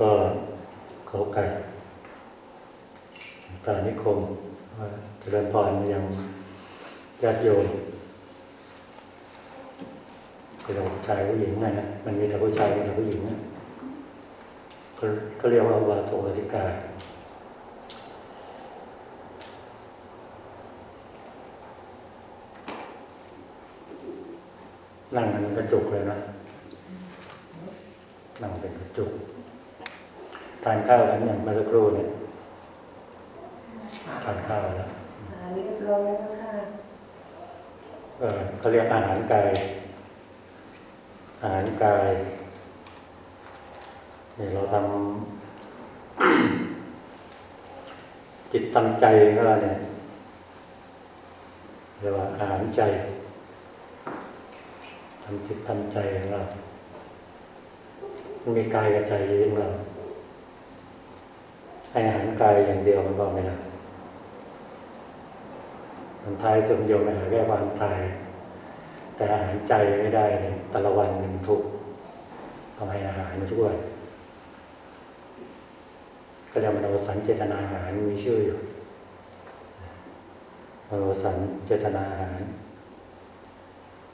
ก็ขอโอกาสตานิคมเจริญพรายังญาติโยมเป็นผู้ชายผู้หญิงไงนะมันมีแต่ผู้ชายมีแต่ผู้หญิงนะก็เรียกว่าวาโตวาติการงมันกระจุกเลยนะ นั่งเป็นกระจุก ทาน ข้าวแล้วอย่างเมื่อสักครู่เนี่ยทานข้าวแล้วอ่าเรียบร้อยแล้วค่ะเออเขาเรียกอาหารกาย อาหารกายนี่เราทำจิตทำใจของเราเนี่ยเรียกว่าอาหารใจทำจิตทำใจของเรามันมีกายกับใจอยู่ของเรา ให้อาหารกายอย่างเดียวมันก็ไม่ได้มันทายสุดโยมไปหาแค่ความตาย แต่อาหารใจไม่ได้เลยแต่ละวันหนึ่งทุกข์ต้องให้อาหารมันทุกวันก็เรียกมโนสัญเจตนาอาหารมีชื่ออยู่มโนสัญเจตนาอาหาร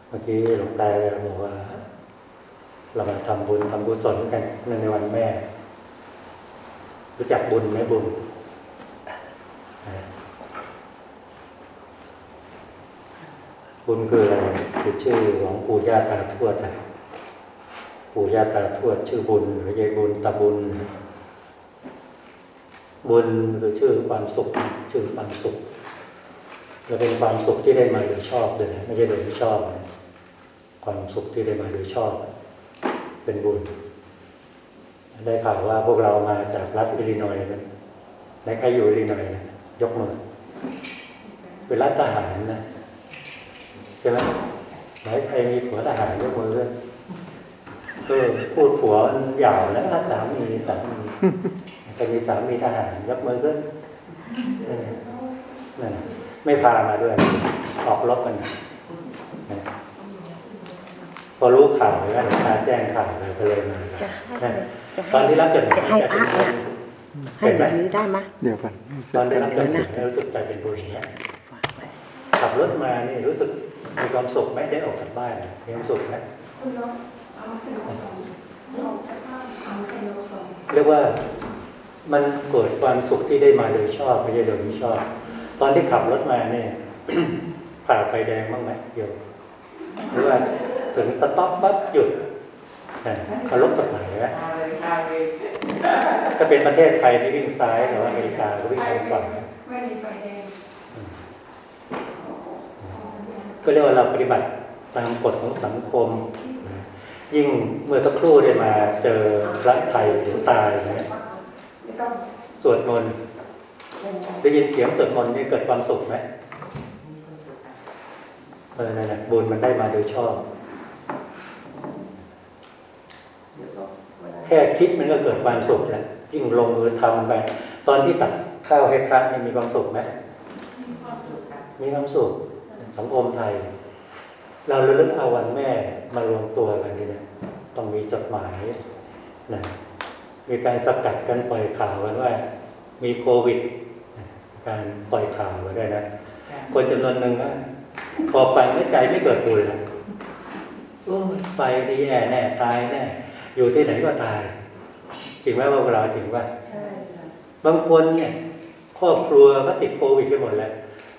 เมื่อกี้หลวงตาบอกว่า เรามาทำบุญทำกุศลกันในวันแม่ รู้จักบุญไหมบุญ บุญคืออะไรคือชื่อของปู่ย่าตาทวดนะปู่ย่าตาทวด ชื่อบุญหรือยายบุญตาบุญ บุญคือชื่อความสุข ชื่อความสุขและเป็นความสุขที่ได้มาโดยชอบเลยไม่ใช่โดยไม่ชอบ ความสุขที่ได้มาโดยชอบ เป็นบุญ ได้ข่าวว่าพวกเรามาจากรัฐอิลลินอยส์นะในใครอยู่อิลลินอยส์นะยกมือเป็นรัฐทหารนะใช่ไหมไหนใครมีผัวทหารยกมือด้วยเออพูดผัวมันหยาบแล้วถ้าสามีสามีใครมีสามีทหารยกมือขึ้นเออนั่นน่ะไม่พามาด้วย ออกรบกันนะพอรู้ข่าวเลยว่าหลวงตาแจ้งข่าวเลยก็เลยมาจะให้นะจะ ตอนให้ที่รับจดหมายจะให้จากพระที่นะให้เห็นไหมแบบนี้ได้ไหมเดี๋ยวก่อนตอนได้รับจดหมายรู้สึกใจเป็นบุญเนี่ยฝากไว้ขับรถมานี่รู้สึกมีความสุขไหมได้ออกจากบ้านมีความสุขไหมเรียกว่ามันเกิดความสุขที่ได้มาโดยชอบไม่ใช่โดยไม่ชอบ ตอนที่ขับรถมาเนี่ยผ่าไฟแดงบ้างไหมโยมหรือว่าถึงสต็อปปั๊บหยุดนะ เคารพกฎหมายไหมถ้าเป็นประเทศไทยนี่วิ่งซ้ายหรือว่าอเมริกาก็วิ่งทางฝั่งนก็เรียกว่าเราปฏิบัติตามกฎของสังคม ยิ่งเมื่อสักครู่ได้มาเจอพระไทยถึงตายนะไม่ต้องสวดมนต์ได้ยินเสียงสวดมนต์นี่เกิดความสุขไหมเออนั่นแหละบุญมันได้มาโดยชอบ แค่คิดมันก็เกิดความสุขแล้วยิ่งลงมือทำไป ตอนที่ตักข้าวให้พระนี่มีความสุขไหมมีความสุขค่ะมีความสุขสังคมไทย เราระลึกเอาวันแม่มารวมตัวกันนี่นะต้องมีจดหมายนะมีการสกัดกันปล่อยข่าวกันว่า มีโควิดนะการปล่อยข่าวไว้ด้วยนะคนจำนวนหนึ่งนะพอไปไม่ใจไม่เกิดบุญแล้วโอ้ยไปดีแย่แน่ตายแน่ อยู่ที่ไหนก็ตายจริงไหมว่าเราจริงว่าใช่ค่ะบางคนเนี่ยครอบครัวก็ติดโควิดไปหมดแล้ว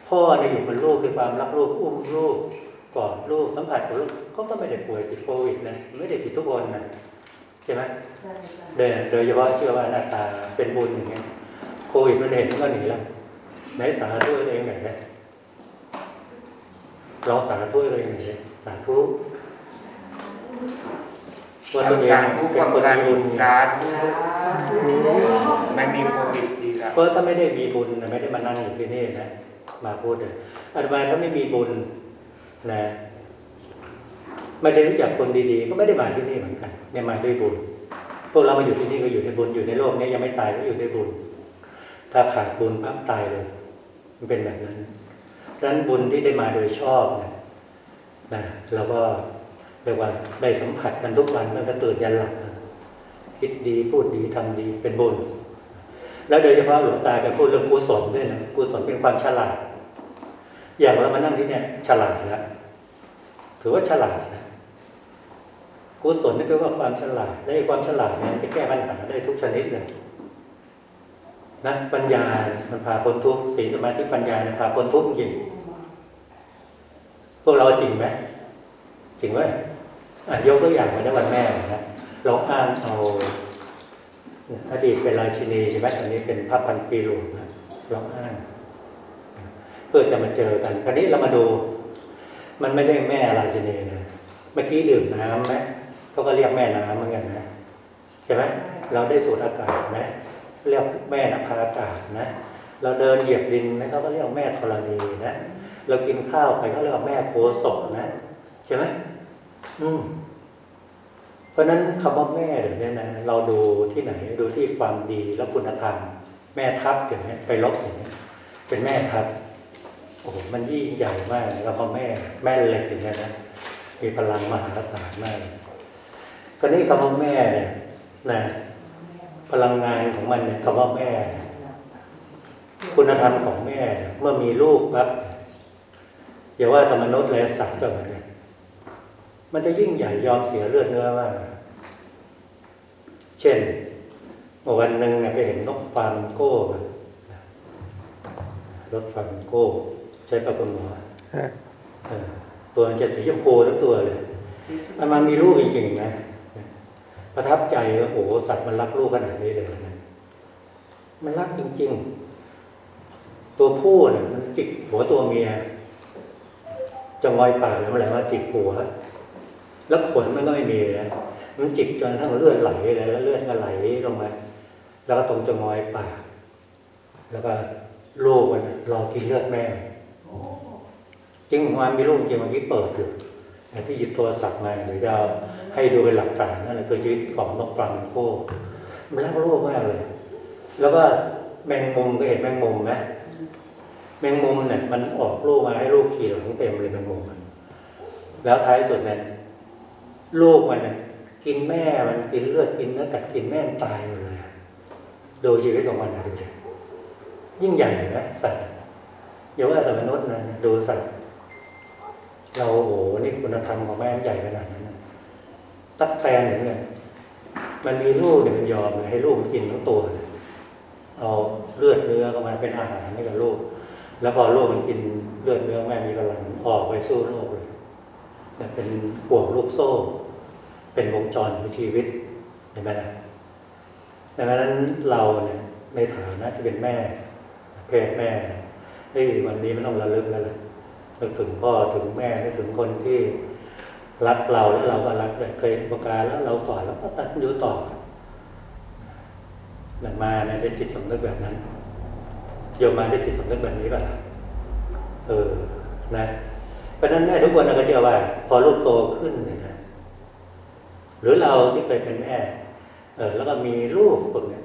พ่อเนี่ยอยู่เป็นลูกคือความรักลูกอุ้มลูกกอดลูกสัมผัสกับลูกเขาก็ไม่ได้ป่วยติดโควิดนะไม่ได้ติดทุกคนนะใช่ไหมใช่ค่ะโดยโดยเฉพาะเชื่อว่าหน้าตาเป็นบุญอย่างเงี้ยโควิดมันเห็นมันก็หนีแล้วไหนสาธุตัวเองหน่อยนะลองสาธุตัวเองหน่อยนะสาธุ ว่าตัวเองการทุกเป็นข์คนการมีบุญการไม่มีโควิดดีแล้วเพราะถ้าไม่ได้มีบุญไม่ได้มานั่งอยู่ที่นี่นะมาพูดเลยอาตมาถ้าไม่มีบุญนะไม่ได้รู้จักคนดีๆ ก็ไม่ได้มาที่นี่เหมือนกันเนี่ยมาด้วยบุญ พวกเรามาอยู่ที่นี่ก็อยู่ในบุญอยู่ในโลกนี้ยังไม่ตายก็อยู่ในบุญ ถ้าขาดบุญปั๊บตายเลย มันเป็นแบบนั้นดังนั้นบุญที่ได้มาโดยชอบนะนะเราก็ รียกว่าได้สัมผัสกันทุกวันตั้งแต่ตื่นยันหลับคิดดีพูดดีทำดีเป็นบุญ แล้วโดยเฉพาะหลวงตาจะพูดเรื่องกุศลด้วยนะกุศลเป็นความฉลาด อย่างเรามานั่งที่เนี่ยฉลาดแล้วถือว่าฉลาดนะกุศลนี่แปลว่าความฉลาดและไอ้ความฉลาดเนี่ยจะแก้ปัญหาได้ทุกชนิดเลยนะปัญญา มันพาพ้นทุกข์สีลสมาธิปัญญาเนี่ยพาพ้นทุกข์จริงพวกเราจริงไหมจริงไหม ยกตัวอย่างมาในวันแม่นะเราอ่านเอาอดีตเป็นราชินีใช่ไหมอันนี้เป็นพระพันปีหลวงนะเราอ่านเพื่อจะมาเจอกัน คราวนี้เรามาดู มันไม่ได้แม่ราชินีนะเมื่อกี้ดื่มน้ำไหมเขาก็เรียกแม่น้ำเหมือนกันนะใช่ไหมเราได้สูดอากาศไหมเรียกแม่นภาอากาศนะ เราเดินเหยียบดินนะเขาก็เรียกแม่ธรณีนะ เรากินข้าวไปก็เรียกว่าแม่โพศพนะใช่ไหมอืม เพราะนั้นคำว่าแม่เดี๋ยวนี้นะเราดูที่ไหนดูที่ความดีและคุณธรรม แม่ทัพอย่างนี้ไปลบอย่างนี้เป็นแม่ทัพโอ้โหมันยิ่งใหญ่มากแล้วก็แม่แม่เหล็กอย่างนี้นะมีพลังมหาศาลมากก็นี่คำว่าแม่เนี่ยนะพลังงานของมันเนี่ยคำว่าแม่ คุณธรรมของแม่เนี่ยเมื่อมีลูกปั๊บอย่าว่าแต่มนุษย์เลยสัตว์ก็เหมือนกัน มันจะยิ่งใหญ่ยอมเสียเลือดเนื้อมาก เช่นเมื่อวันหนึ่งเนี่ยไปเห็นนกฟลามิงโก้มารถฟลามิงโก้ ใช่ป่ะคุณหมอฮะเออตัวมันจะสีชมพูทั้งตัวเลย มันมันมีลูกจริงๆนะ ประทับใจว่าโอ้โหสัตว์มันรักลูกขนาดนี้เลยนะมันรักจริง ๆ ตัวผู้เนี่ยมันจิกหัวตัวเมียจะงอยปากหรืออะไรว่าจิกหัว แล้วขนมันก็ไม่มีนะมันจิกจนทั้งเลือดไหลเลยแล้วเลือดก็ไหลลงมาแล้วก็ตรงจะงอยปาก แล้วก็ลูกมันรอกินเลือดแม่จริงมันมีรูปจริงมันที่เปิดอยู่แต่ที่หยิบโทรศัพท์มาหรือจะให้ดูเป็นหลักฐานนั่นแหละคือชีวิตของนกฟลามิงโก้มันรักโลกมากเลย แล้วก็แมงมุมก็เห็นแมงมุมไหมแมงมุมเนี่ยมันออกลูกมาให้ลูกขี่หลังเต็มเลยแมงมุมมัน แล้วท้ายสุดเนี่ย ลูกมันกินแม่มันกินเลือดกินเนื้อกัดกินแม่ตายหมดเลยอะดูชีวิตของมันนะดูดิยิ่งใหญ่นะสัตว์อย่าว่าแต่มนุษย์นะดูสัตว์เราโอ้โหนี่คุณธรรมของแม่ใหญ่ขนาดนั้นตักแตนอย่างเงี้ยมันมีลูกเนี่ยมันยอมเลยให้ลูกมันกินทั้งตัวเอาเลือดเนื้อเข้ามาเป็นอาหารให้กับลูก แล้วพอลูกมันกินเลือดเนื้อแม่มีกำลังออกไปสู้โลกเลยเนี่ยเป็นห่วงลูกโซ่ เป็นวงจรของชีวิตเห็นไหมล่ะดังนั้นเราเนี่ยในฐานะที่เป็นแม่เพศแม่เฮ้ยวันนี้ไม่ต้องระลึกแล้วแหละนึกถึงพ่อถึงแม่นึกถึงคนที่รักเราแล้วเราก็รักเคยประการแล้วเราต่อแล้วก็ตัดอยู่ต่อหลังมาเนี่ยได้จิตสำนึกแบบนั้นโยมมาได้จิตสำนึกแบบนี้ป่ะเออนะเพราะฉะนั้นแม่ทุกคนก็เชื่อว่า พอลูกโตขึ้นเนี่ยนะ หรือเราที่เคยเป็นแม่เออแล้วก็มีลูกคนเนี่ย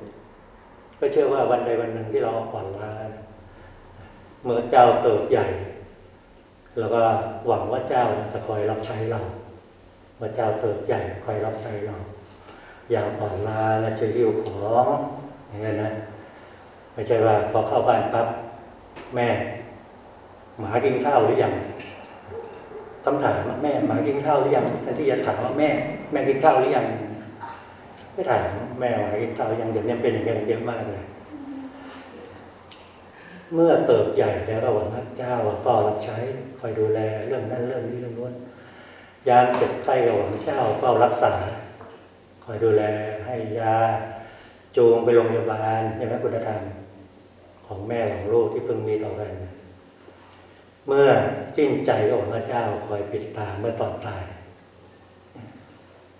ก็เชื่อว่าวันใดวันหนึ่งที่เราอ่อนล้าเมื่อเจ้าเติบใหญ่ แล้วก็หวังว่าเจ้าจะคอยรับใช้เราว่าเจ้าเติบใหญ่คอยรับใช้เรา อย่างอ่อนล้าและจะริ้วของอย่างนี้นะไม่ใช่ว่าพอเข้าบ้านปั๊บแม่ หมากินข้าวหรือยัง คำถามว่าแม่หมากินข้าวหรือยังแทนที่จะถามว่าแม่ แม่กินข้าวหรือยังไม่ถามแม่มากินข้าวยังเดี๋ยวนี้เป็นอย่างนี้เยอะมากเลย เมื่อเติบใหญ่แล้วเราหวังว่าเจ้าก็รับใช้คอยดูแลเรื่องนั้นเรื่องนี้เรื่องนู้นยามเจ็บไข้ก็หวังเจ้าเฝ้ารักษาคอยดูแลให้ยาจูงไปโรงพยาบาลใช่ไหมคุณธรรมของแม่ของลูกที่เพิ่งมีต่อกัน เมื่อสิ้นใจก็หวังว่าเจ้าคอยปิดตาเมื่อตอนตาย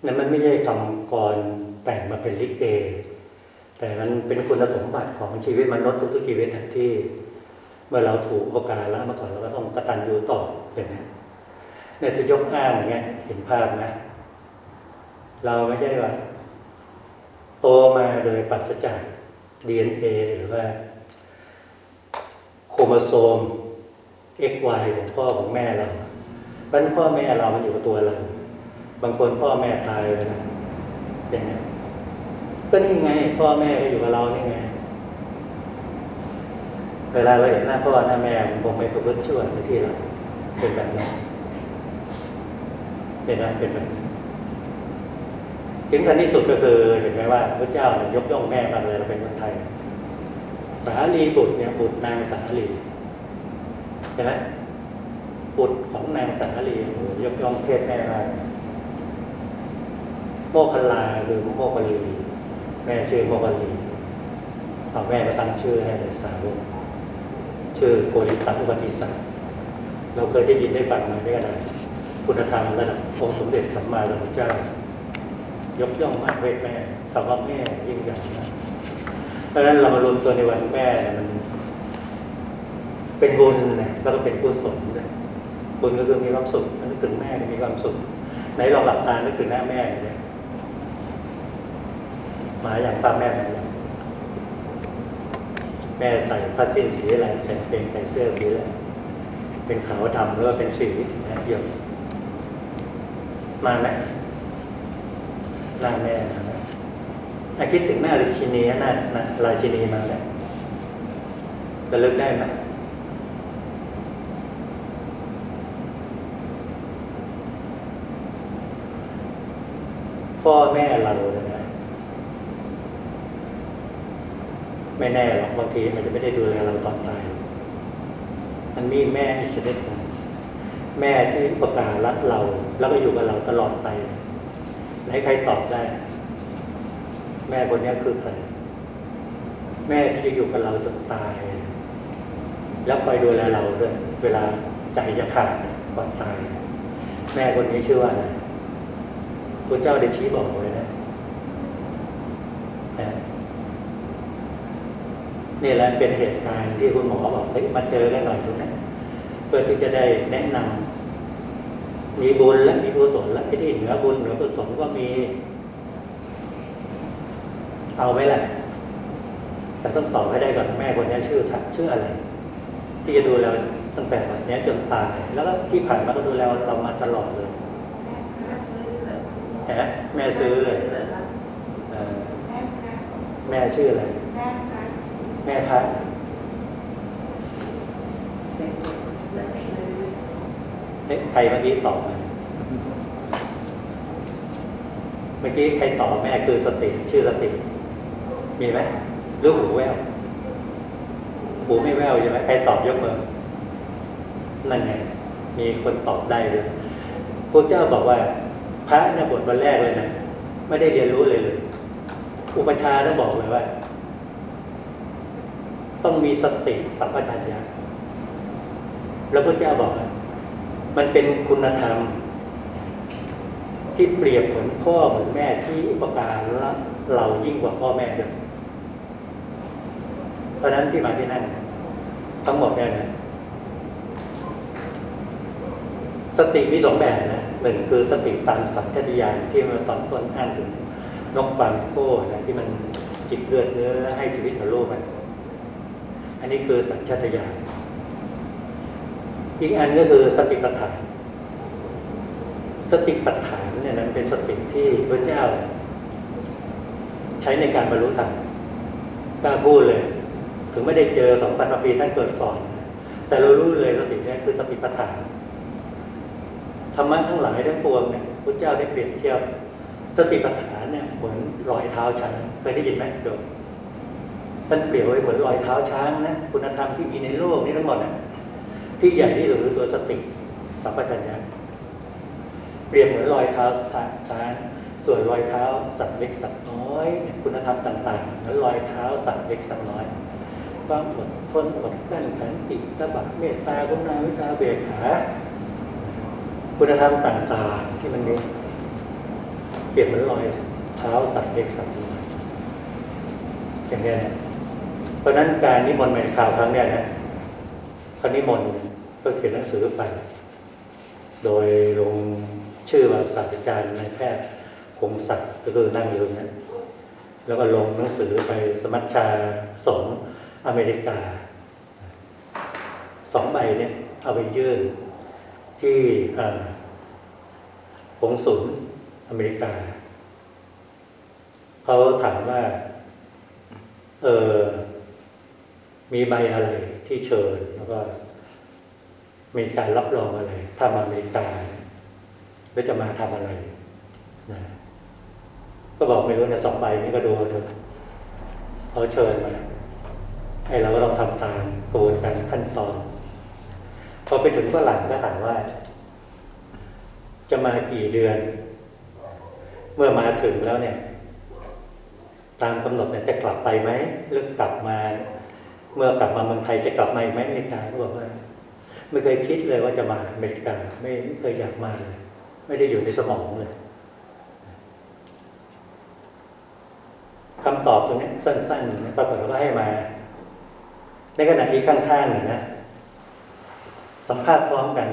นั่นมันไม่ใช่คำกรแต่งมาเป็นลิเก แต่มันเป็นคุณสมบัติของชีวิตมนุษย์ทุกๆชีวิตนที่ เมื่อเราถูกโอการละมาก่อนเราก็ต้องกระตัญญูต่ออย่างนี้เนี่ยจะยกอ้างอย่างเงี้ยเห็นภาพนะ เราไม่ใช่ว่าโตมาโดยปราศจาก DNA หรือว่า โครโมโซม XY ของพ่อของแม่เราเพราะฉะนั้นพ่อแม่เรามันอยู่กับตัวเรา บางคนพ่อแม่ตายไปนะอย่างนี้ก็นี่ไง พ่อแม่ก็อยู่กับเรานี่ไง เวลาเราเห็นหน้าพ่อหน้าแม่มันคงไม่ประพฤติชั่วในที่เราเป็นแบบนั้นเห็นไหมเป็นแบบนั้ถึงขั้นที่สุดก็คือเห็นไหมว่าพระเจ้าเนี่ยยกย่องแม่มากเลยเราเป็นคนไทย สาลีบุตรเนี่ยบุตรนางสาลี เห็นไหมบุตรของนางสาลีโอ้โหยกย่องเพศแม่มากโมคคัลลาหรือโมคคัลลีแม่ชื่อโมคคัลลีเอาแม่มาตั้งชื่อให้เลยสาวกชื่อโกริตัอุปติสัตเราเคยได้ยินได้ฟังมาด้วยกันนะคุณธรรมระดับองค์สมเด็จสัมมาสัมพุทธเจ้า ยกย่องมากเพศแม่คำว่าแม่ยิ่งใหญ่นะเพราะฉะนั้นเรามารวมตัวในวันแม่มัน เป็นบุญนะแล้วก็เป็นกุศลด้วยบุญก็คือมีความสุขนึกถึงแม่มีความสุขไหนลองหลับตานึกถึงหน้าแม่หน่ยเลยมาอย่างป้าแม่มาอย่างแม่ใส่ผ้าสิ้นสีอะไรใส่กางเกงใส่เสื้อสีอะไรเป็นขาวดำหรือว่าเป็นสีนะเดี่ยวมาไหมหน้าแม่มาไหมอะคิดถึงหน้าราชินีหน้าหน้าราชินีมาไหมระลึกได้ไหม พ่อแม่เรานะไม่แน่หรอกบางทีมันจะไม่ได้ดูแลเราตอนตายมันมีแม่อีกชนิดนึงแม่ที่ประกาศรักเรา แล้วก็อยู่กับเราตลอดไปไหนใครตอบได้ แม่คนนี้คือใครแม่ที่จะอยู่กับเราจนตาย แล้วคอยดูแลเราด้วยเวลาใจจะขาดก่อนตาย แม่คนนี้ชื่อว่าอะไร พระเจ้าได้ชี้บอกไว้นะนะนี่แหละเป็นเหตุการณ์ที่คุณหมอบอกเฮ้ยมาเจอกันหน่อยตรงนี้เพื่อที่จะได้แนะนำมีบุญและมีกุศลและไอ้ที่เหนือบุญเหนือกุศลก็มี เอาไว้แหละแต่ต้องตอบให้ได้ก่อนแม่คนนี้ชื่อชื่ออะไร ที่จะดูแลตั้งแต่วันนี้จนตายแล้วก็ที่ผ่านมาก็ดูแลเรามาตลอดเลย แหมแม่ซื้อเลยเลยครับเอ่อแม่ครับแม่ชื่ออะไร แม่ครับแม่พัดซื้อเอ๊ะใครเมื่อกี้ตอบมาเมื่อกี้ใครตอบแม่คือสติ ชื่อสติ มีไหมหรือหูแววหูไม่แววใช่ไหมใครตอบยกมือนั่นไงมีคนตอบได้เลยพระเจ้าบอกว่า พระเนี่ยบทวันแรกเลยนะไม่ได้เรียนรู้เลยเลย อุปชาต้องบอกเลยว่า ต้องมีสติสัมปชัญญะแล้วพระเจ้าบอก มันเป็นคุณธรรม ที่เปรียบเหมือนพ่อเหมือนแม่ที่อุปการะเรายิ่งกว่าพ่อแม่เลยเพราะฉะนั้นที่มาที่นั่นทั้งหมดเนี่ยนะสติมีสองแบบนะ หนึ่งคือสติตามสัญชาตญาณที่มาตอนต้นอ่านถึงนกฟังโก้นะที่มันจิตเลือดเนื้อให้ชีวิตกับโลกมันอันนี้คือสัญชาตญาณอีกอันก็คือสติปัฏฐาน สติปัฏฐานเนี่ยนั้นเป็นสติที่พระเจ้า ใช้ในการบรรลุธรรมกล้าพูดเลย ถึงไม่ได้เจอสองพันปีท่านเกิดก่อน แต่เรารู้เลยสติเนี่ยคือสติปัฏฐาน ธรรมะทั้งหลายทั้งปวงเนี่ยพระเจ้าได้เปรียบเทียบสติปัฏฐานเนี่ยเหมือนรอยเท้าช้างเคยได้ยินไหมโดมท่านเปรียบไว้เหมือนรอยเท้าช้างนะคุณธรรมที่มีในโลกนี้ทั้งหมดนะที่ใหญ่ที่สุดคือตัวสติสัมปชัญญะเปรียบเหมือนรอยเท้าช้างส่วนรอยเท้าสัตว์เล็กสัตว์น้อย คุณธรรมต่างๆเหมือนรอยเท้าสัตว์เล็กสัตว์น้อยความอดทนอดกลั้นขันติตบะเมตตากรุณาวิตาเบกขา คุณธรรมต่างๆที่มันมีเปรียบเหมือนรอยเท้าสัตว์เล็กสัตว์น้อยอย่างนี้เพราะนั้นการนิมนต์ใหม่ข่าวครั้งเนี้ยนะเขานิมนต์ก็เขียนหนังสือไป โดยลงชื่อว่าศาสตราจารย์นายแพทย์คงศักดิ์ก็คือนั่งอยู่นั้นแล้วก็ลงหนังสือไปสมัชชาสงอเมริกาสองใบเนี่ยเอาไปยื่น ที่อ่ากงสุลอเมริกา เขาถามว่า เออ มีใบอะไรที่เชิญแล้วก็มีการรับรองอะไรถ้ามาอเมริกาแล้วจะมาทำอะไรนะก็บอกไม่รู้นะสองใบนี้ก็ดูเอาเถอะเขาเชิญมาไอ้เราก็ต้องทำตามกระบวนการขั้นตอน พอไปถึงฝรั่งก็ถามว่า จะมากี่เดือน เมื่อมาถึงแล้วเนี่ย ตามกำหนดเนี่ยจะกลับไปไหมหรือกลับมา เมื่อกลับมาเมืองไทยจะกลับมาอีกไหมอเมริกาเขาบอกว่าไม่เคยคิดเลยว่าจะมาอเมริกาไม่ไม่เคยอยากมาเลยไม่ได้อยู่ในสมองเลยคำตอบตรงนี้สั้นๆปรากฏว่าให้มา ในขณะที่ข้างๆเนี่ยนะ สัมภาษณ์พร้อมกัน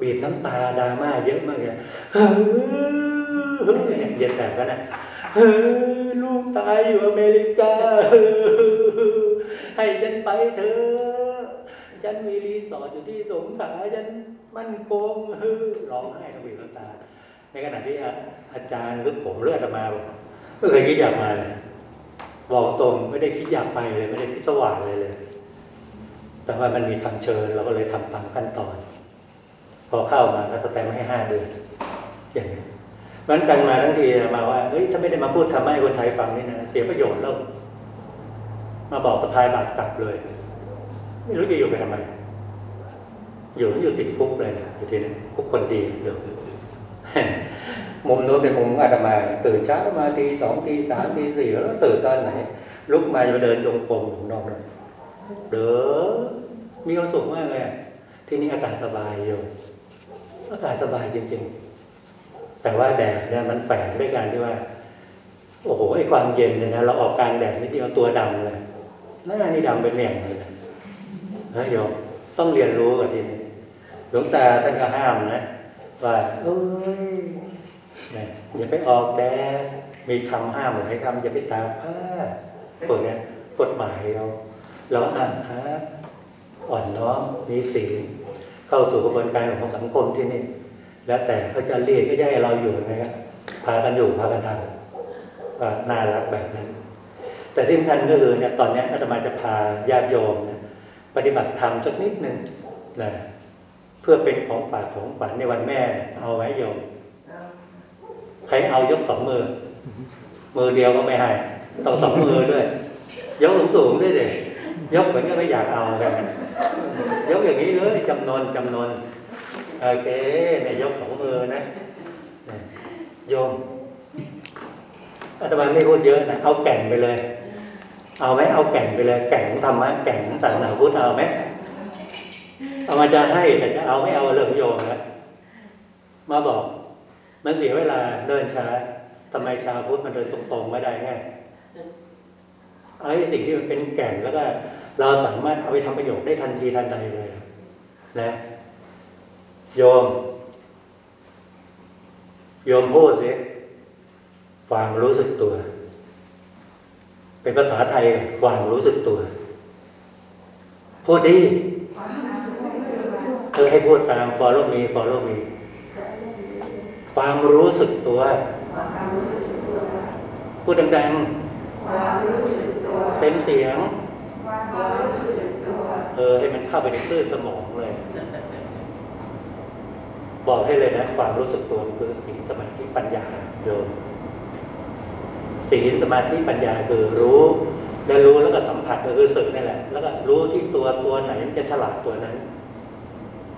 บีบน้ำตาดราม่าเยอะมากเลยเฮ้ยเย็นแบบนั้นนะเฮ้ยลูกตายอยู่อเมริกา ให้ฉันไปเถอะฉันมีรีสอร์ทอยู่ที่สงขลาฉันมั่นคงเฮ้ยร้องไห้บีบน้ำตา ในขณะที่อาจารย์หรือผมเลือดมาบอกไม่เคยคิดอยากมาเลยบอกตรงไม่ได้คิดอยากไปเลย ไม่ได้คิดสว่างเลยเลย แต่ว่ามันมีทางเชิญเราก็เลยทำตามขั้นตอน พอเข้ามาก็สแตมให้ห้าเดือนอย่างนี้มันกันมาทั้งทีมาว่าเฮ้ยถ้าไม่ได้มาพูดทำให้คนไทยฟังนี่นะเสียประโยชน์แล้ว มาบอกสะพายบาทกลับเลย ไม่รู้จะอยู่ไปทำไมอยู่อยู่ติดคุกเลยนะอยู่ที่นี่คุกคนดีเดี๋ยวมุมโน้นเป็นมุมอาตมาตื่นเช้ามาทีสองทีสามทีสี่แล้วตื่นตอนไหนลุกมาจะเดินจงกรมนอกเลย เด้อมีความสุขมากเลยที่นี่อากาศสบายอยู่อากาศสบายจริง ๆ แต่ว่าแดดเนี่ยมันแฝงด้วยการที่ว่า โอ้โหไอ้ความเย็นเนี่ยนะเราออกกลางแดดนิดเดียวตัวดำเลยหน้านี่ดำเป็นเหม่งเลยเฮ้ยโยมต้องเรียนรู้กับทีนี้หลวงตาท่านก็ห้ามนะว่าเอ้ยเนี่ยอย่าไปออกแดดมีคำห้ามหลายคำอย่าไปตากผ้าพวกเนี้ยกฎหมายเรา เราอ่านครับอ่อนน้อมมีศีลเข้าสู่กระบวนการของสังคมที่นี่ แล้วแต่เขาจะเรียกก็ได้เราอยู่นะครับพากันอยู่พากันทำน่ารักแบบนั้น แต่ที่สำคัญก็คือเนี่ยตอนเนี้ยอาตมาจะพาญาติโยมนะปฏิบัติธรรมสักนิดหนึ่งนะเพื่อเป็นของฝากของฝันในวันแม่ เอาไว้โยม ใครเอายกสองมือ มือเดียวก็ไม่ให้ต้องสองมือด้วยยกสูงๆด้วยเลย ยกเหมือนก็ไม่อยากเอากันยกอย่างนี้เลยจำนวนจำนวนโอเคเนี่ยยกสองมือนะโยมอาตมาไม่พูดเยอะนะเอาแก่นไปเลย เอาไหมเอาแก่นไปเลยแก่นของธรรมะแก่นของศาสนาพุทธเอาไหมเอามาจะให้แต่จะเอาไม่เอาเรื่องโยมแล้วมาบอก มันเสียเวลาเดินช้าทำไมชาวพุทธมันเดินตรงๆไม่ได้ไง ไอ้สิ่งที่มันเป็นแก่นแล้วก็เราสามารถเอาไปทำประโยชน์ได้ทันทีทันใดเลยนะโยมโยมพูดสิความรู้สึกตัว เป็นภาษาไทยความรู้สึกตัว พูดดีเธอให้พูดตาม follow me follow me ความรู้สึกตัว พูดดังๆเต็ม เสียงเออให้มันเข้าไปในคลื่นสมองเลย บอกให้เลยนะความรู้สึกตัวมันคือศีลสมาธิปัญญาโยมศีลสมาธิปัญญาคือรู้แล้วรู้แล้วก็สัมผัสก็คือสึกนี่แหละ แล้วก็รู้ที่ตัวตัวไหนมันจะฉลาดตัวนั้น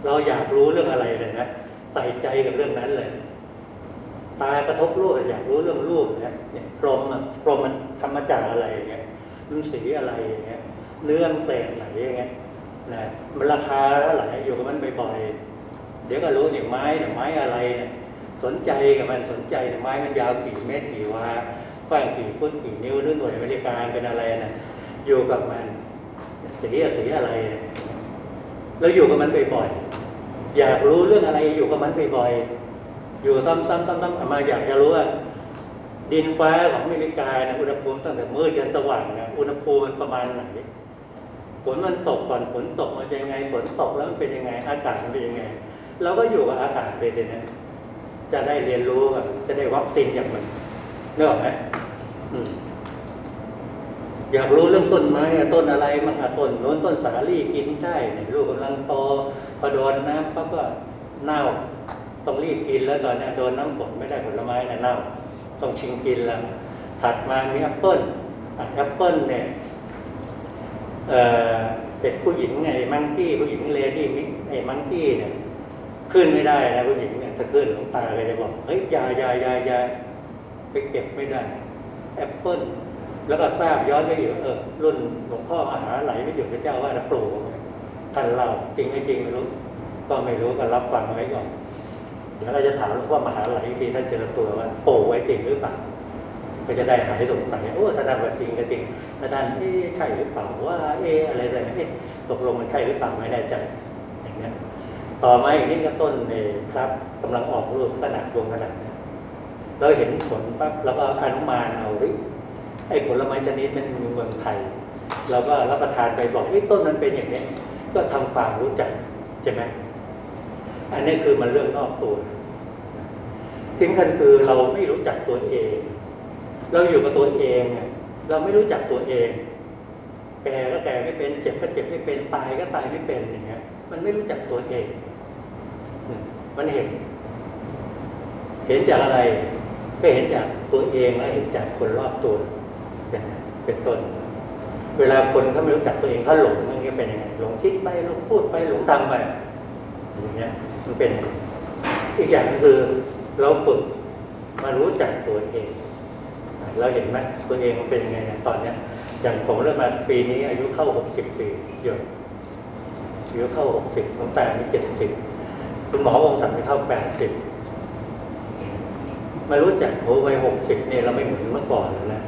เราอยากรู้เรื่องอะไรเลยนะใส่ใจกับเรื่องนั้นเลย ตากระทบรูปอยากรู้เรื่องรูปเนี่ยเนี่ยพรหมอะพรหมมันทำมาจากอะไรอย่างเงี้ย มันสีอะไรอย่างเงี้ยเนื้อมันเปลงไหนอย่างเงี้ยนะมันราคาเท่าไหร่อยู่กับมันบ่อยๆเดี๋ยวก็รู้เนี่ยไม้เนี่ยไม้อะไรเนี่ยสนใจกับมันสนใจเนี่ยไม้มันยาวกี่เมตรกี่วากว้างกี่ฟุตกี่นิ้วหรือหน่วยบริการเป็นอะไรนะอยู่กับมันสีสีอะไรเนี่ยแล้วอยู่กับมันบ่อยๆอยากรู้เรื่องอะไรอยู่กับมันบ่อยๆอยู่ซ้ำๆซ้ำๆมาอยากจะรู้ว่า ดินฟ้าของอเมริกานะอุณหภูมิตั้งแต่มืดยันสว่างนะอุณหภูมิมันประมาณไหนฝนมันตกก่อนฝนตกมันเป็นยังไงฝนตกแล้วมันเป็นยังไง อากาศมันเป็นยังไงเราก็อยู่กับอากาศไปเลยนะจะได้เรียนรู้กับจะได้วัคซีนอย่างมันเนกออกไหมอยากรู้เรื่องต้นไม้อะต้นอะไรมางอะต้นโน้นต้นสาลี่กินได้เนี่ยลูกกำลังโตพอโดนน้ำเขาก็เน่าต้องรีบกินแล้วตอนนี้โดนน้ำฝนไม่ได้ผลไม้เนี่ยเน่า ต้องชิงกินแล้วถัดมามีแอปเปิ้ลแอปเปิ้ลเนี่ยเออเด็กผู้หญิงไงมังกี้ผู้หญิงเลดี้มิไอ้มังกี้เนี่ยขึ้นไม่ได้นะผู้หญิงเนี่ยถ้าขึ้นหลวงตาเลยจะบอกเฮ้ยยายายายาไปเก็บไม่ได้แอปเปิ้ลแล้วก็ทราบย้อนไปอยู่เออรุ่นหลวงพ่อมหาไหลไม่อยู่พระเจ้าว่าจะปลูกท่านเล่าจริงไม่จริงไม่รู้ ก็ไม่รู้ก็รับฟังไว้ก่อน เดี๋ยวเราจะถามหลวงพ่อมหาลอีกทีท่านเจอตัวว่าปไว้จริงหรือเปล่าก็จะได้หายสงสัยโอ้ถ้าท่านว่าจริงก็จริงถ้านเอ๊ใช่หรือเปล่าว่าเอ๊อะไรอะไรเอ๊ตกลงมันใช่หรือเปล่าไม่แน่ใจอย่างเงี้ยต่อมาอีกนิดก็ต้นเนครับกำลังออกลูกขนาดดวงขนาดนี้เราเห็นผลปั๊บแล้วก็อนุมานเอาเฮ้ยไอ้ผลไม้ชนิดมันมีเมืองไทยเราก็รับประทานไปบอกเฮ้ต้นมันเป็นอย่างนี้ก็ทำความรู้จักใช่ไหม อันนี้คือมันเรื่องนอกตัวที่สำคัญคือเราไม่รู้จักตัวเอง เราอยู่กับตัวเองเนี่ยเราไม่รู้จักตัวเอง แก่ก็แก่ไม่เป็น เจ็บก็เจ็บไม่เป็น ตายก็ตายไม่เป็นอย่างเงี้ย มันไม่รู้จักตัวเอง มันเห็น เห็นจากอะไรก็เห็นจากตัวเองและเห็นจากคนรอบตัวเป็นเป็นต้น เวลาคนเขาไม่รู้จักตัวเองเขาหลงมันก็เป็นยังไงหลงคิดไปหลงพูดไปหลงทำไปอย่างเงี้ย มันเป็นอย่างนี้อีกอย่างคือเราฝึกมารู้จักตัวเอง เราเห็นไหมตัวเองมันเป็นยังไงตอนเนี้ย อย่างผมเริ่มมาปีนี้อายุเข้าหกสิบปีเยอะอายุเข้าหกสิบตั้งแต่มีเจ็ดสิบคุณหมอวงศักดิ์เข้าแปดสิบมารู้จักโอ้วัยหกสิบเนี่ยเราไม่เหมือนเมื่อก่อนแล้วนะ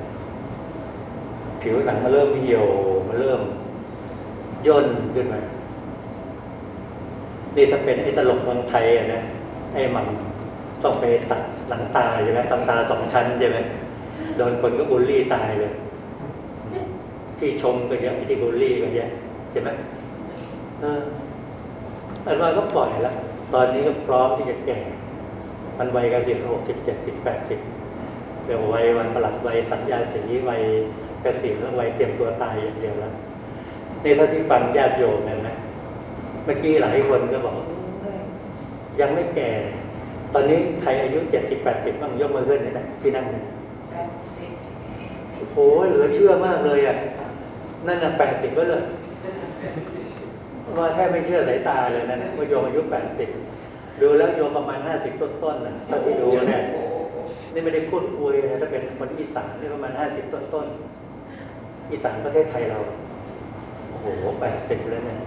ผิวหนังมาเริ่มเหี่ยวมาเริ่มย่นขึ้นมา นี่ถ้าเป็นไอ้ตลกเมืองไทยนะไอ้มันต้องไปตัดหลังตาใช่ไหมตำตาสองชั้นใช่ไหมโดนคนก็บูลลี่ตายเลย ที่ชมก็เยอะไอ้ที่บูลลี่ก็เยอะใช่ไหมเอออันว่าก็ปล่อยแล้วตอนนี้ก็พร้อมที่จะแก่มันวัยเกษียณหกสิบเจ็ดสิบแปดสิบเดี๋ยววัยวันประหลัดวัยสัญญาสีวัยเกษียณแล้ววัยเตรียมตัวตายอย่างเดียวแล้วนี่เท่าที่ฟังญาติโยมเนี่ยนะ เมื่อกี้หลายคนก็บอกว่าเอ้ยยังไม่แก่ ตอนนี้ใครอายุเจ็ดสิบแปดสิบบ้างยกมือขึ้นนี่นะที่นั่งเนี่ยแปดสิบโอ้โหเหลือเชื่อมากเลยอะ นั่นน่ะแปดสิบก็เลยว่าแทบไม่เชื่อสายตาเลยนะเนี่ยว่าโยมอายุแปดสิบดูแล้วโยมประมาณห้าสิบต้นๆนะเท่าที่ดูเนี่ยนี่ไม่ได้พูดคุยนะถ้าเป็นคนอีสานนี่ประมาณห้าสิบต้นๆอีสานประเทศไทยเรา โอ้โหแปดสิบแล้วเนี่ย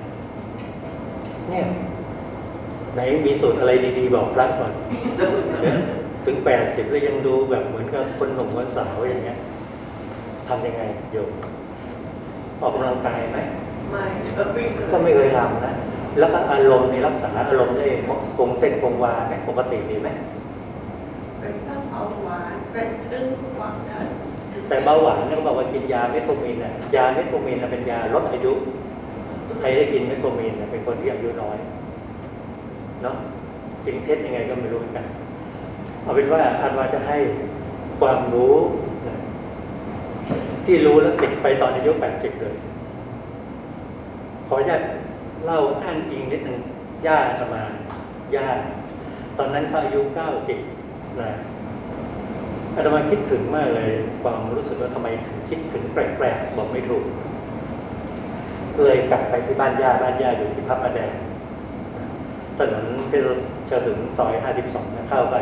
เนี่ยไหนมีสูตรอะไรดีๆบอกพระก่อน ถึงแปดสิบแล้วยังดูแบบเหมือนกับคนหนุ่มคนสาวอย่างเงี้ยทำยังไงโยมออกกำลังกายไหมไม่ก็ไม่ก็ไม่เคยทำนะแล้วก็อารมณ์ในรักษาอารมณ์ได้คงเส้นคงวาไหมปกติดีไหมเป็นต้องเอาหวานเป็นถึงความดันแต่เบาหวานเนี่ยเขาบอกว่ากินยาเมทโฟมีนน่ะยาเมทโฟมีนน่ะเป็นยาลดอายุใครได้กินเมทโฟมีนน่ะเป็นคนที่อายุน้อยเนาะจริงเท็จยังไงก็ไม่รู้เหมือนกัน เอาเป็นว่าอาจว่าจะให้ความรู้ที่รู้แล้วติดไปตอนอายุแปดสิบเลย ขออนุญาตเล่าอ้างอิงนิดหนึ่งย่าจะมาย่าตอนนั้นเขาอายุเก้าสิบนะอาตมาคิดถึงมากเลย ความรู้สึกว่าทำไมถึงคิดถึงแปลกๆบอกไม่ถูก เลยกลับไปที่บ้านย่าบ้านย่าอยู่ที่พับประแดงถนนที่เรจะถึงซอย52นะเข้าไป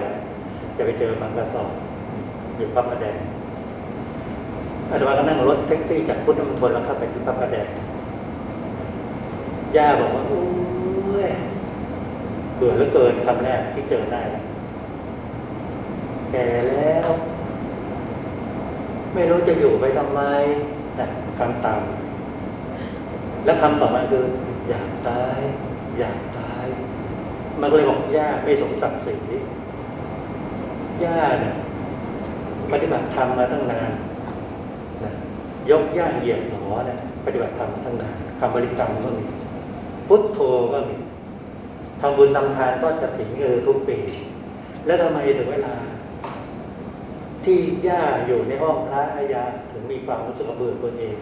จะไปเจอบางกระสอบอยู่พระประแดงอาตมาก็นั่งรถแท็กซี่จากพุทธมณฑลแล้วเข้าไปที่พระประแดงย่าบอกว่าโอ้ยเบื่อเหลือเกินคำแรกที่เจอได้แล้วแก่แล้ว ไม่รู้จะอยู่ไปทำไมนะคำตาม แล้วคำต่อมาคืออยากตาย อยากตาย มันก็เลยบอกย่าไม่สมศักดิ์ศรีย่าเนี่ยปฏิบัติธรรมมาตั้งนานนะยกย่าเหยียบหนอเนี่ยปฏิบัติธรรมมาตั้งนานคำบริกรรมก็มีพุทโธก็มีทำบุญทำทานก็จะถึงเออทุกปีแล้วทำไมถึงเวลา ที่ย่าอยู่ในห้องพระยาถึงมีความรู้สึกเบื่อตัวเอง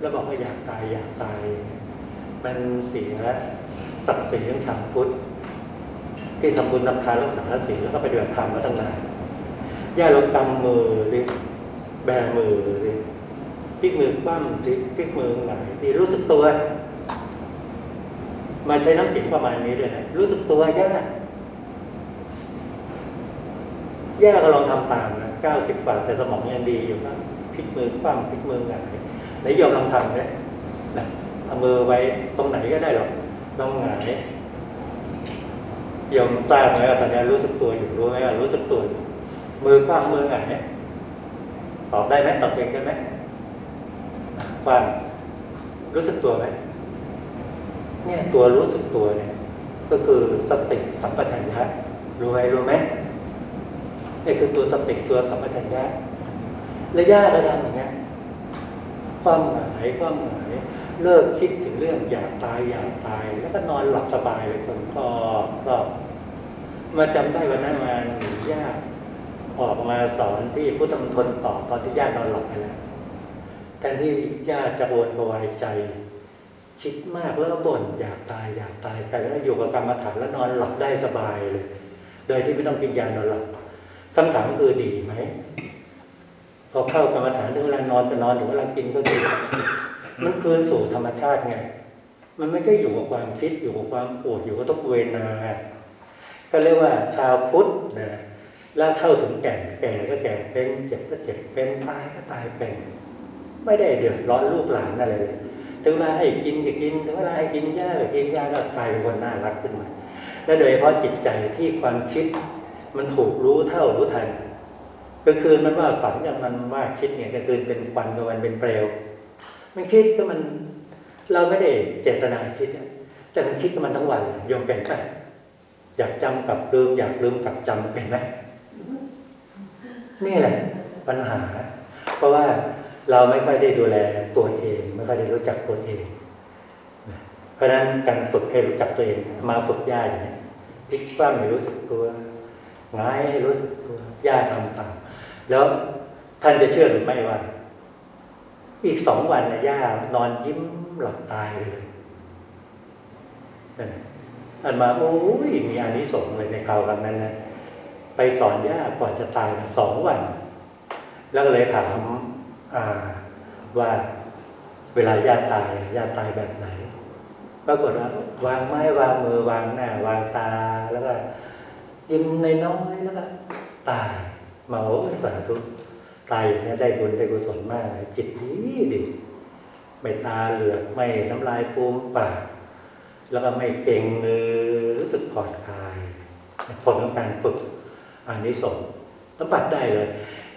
แล้วบอกว่าอยากตายอยากตายมันเสียศักดิ์ศรีของชาวพุทธที่ทำบุญนำทานรักษาศีลแล้วก็ไปเดือดธรรมมาตั้งนานย่าลงกำมือสิแบมือสิพลิกมือคว่ำสิพลิกมือหงายสิรู้สึกตัว มาใช้น้ำเสียงประมาณนี้ด้วยนะรู้สึกตัวย่าย่าก็ลองทำตามนะเก้าสิบกว่าแต่สมองยังดีอยู่ครับพลิกมือคว่ำพลิกมือหงาย นโยมลองทำเลยนะเอามือไว้ตรงไหนก็ได้หรอกลองหงายโยมทราบไหมว่าตอนนี้รู้สึกตัวอยู่รู้ไหมว่ารู้สึกตัวอยู่มือคว่ำมือหงายตอบได้ไหมตอบเองได้ไหมคว่ำรู้สึกตัวไหมเนี่ยตัวรู้สึกตัวเนี่ย ก็คือสติสัมปชัญญะรู้ไหมรู้ไหมนี่คือตัวสติตัวสัมปชัญญะระยะระดับอย่างเงี้ย ความหมายความหมายเลิกคิดถึงเรื่องอยากตายอยากตาย แล้วก็นอนหลับสบายเลยคนก็ก็มาจำได้วันนั้นมาหนีญาติออกมาสอนที่พุทธมณฑลต่อตอนที่ญาตินอนหลับไปแล้วแทนที่ญาติจะโอนกวายใจ คิดมากแล้วก็บ่นอยากตายอยากตายแต่แล้วอยู่กับกรรมฐานแล้วนอนหลับได้สบายเลย โดยที่ไม่ต้องกินยานอนหลับคำถามคือดีไหม พอเข้ากรรมฐานถึงเวลานอนก็นอนถึงเวลากินก็กินมันคืนสู่ธรรมชาติไง มันไม่ได้อยู่กับความคิดอยู่กับความปวดอยู่กับทุกเวนา ก็เรียกว่าชาวพุทธนะแล้วเข้าถึงแก่แก่ก็แก่เป็นเจ็บก็เจ็บเป็นตายก็ตายเป็น ไม่ได้เดือดร้อนลูกหลานอะไรเลยถึงเวลาให้กินก็กินถึงเวลาให้กินยาก็กินยาก็กลายเป็นคนน่ารักขึ้นมาและโดยเฉพาะจิตใจที่ความคิด มันถูกรู้เท่ารู้ทัน กลางคืนมันว่าฝันอย่างมันว่าคิดเนี่ยกลางคืนเป็นควันกลางวันเป็นเปลว มันคิดก็มัน เราไม่ได้เจตนาคิดอะแต่มันคิดก็มันทั้งวันโยมเป็นไหมอยากจำกับลืมอยากลืมกับจำเป็นไหมนี่แหละ ปัญหา เพราะว่าเราไม่ค่อยได้ดูแลตัวเอง ไม่ค่อยได้รู้จักตัวเอง เพราะฉะนั้นการฝึกให้รู้จักตัวเอง มาฝึกย่าอย่างนี้พลิกคว่ำให้รู้สึกตัวหงายให้รู้สึกตัวย่าทำตาม แล้วท่านจะเชื่อหรือไม่ว่า อีกสองวันนะย่านอนยิ้มหลับตายเลยนั่นอันมาโอ้ยมีอานิสงส์เลยในคราวกันนั้นนะไปสอนย่าก่อนจะตายนะสองวัน แล้วก็เลยถามว่าเวลาญาติตายญาติตายแบบไหนปรากฏว่าวางไม้วางมือวางหน้าวางตาแล้วก็ยิ้มในน้อยๆแล้วก็ตาย มาโอ้สาธุตายอย่างนี้ได้บุญได้กุศลมากจิตดีดีไม่ตาเหลือกไม่น้ำลายฟูมปากแล้วก็ไม่เก่งมือรู้สึกผ่อนคลายผลของการฝึกอานิสงส์สัมผัสได้เลย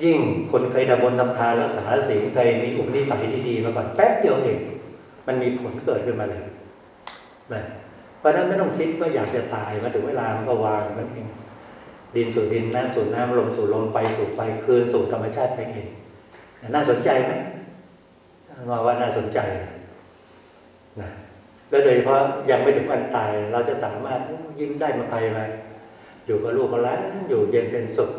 ยิ่งคนเคยทำบุญทำทานรักษาศีลเคยมีอุปนิสัยที่ดีมาก่อนแป๊บเดียวเองมันมีผลเกิดขึ้นมาเลยนะเพราะนั้นไม่ต้องคิดว่าอยากจะตายมาถึงเวลามันก็วางมันเอง ดินสู่ดินน้ำสู่น้ำลมสู่ลมไฟสู่ไฟคืนสู่ธรรมชาติไปเองน่าสนใจไหมมาว่าน่าสนใจนะแล้วโดยเฉพาะยังไม่ถึงวันตาย เราจะสามารถยิ้มได้มาภัยไหมอยู่กับลูกกับหลานอยู่เย็นเป็นสุข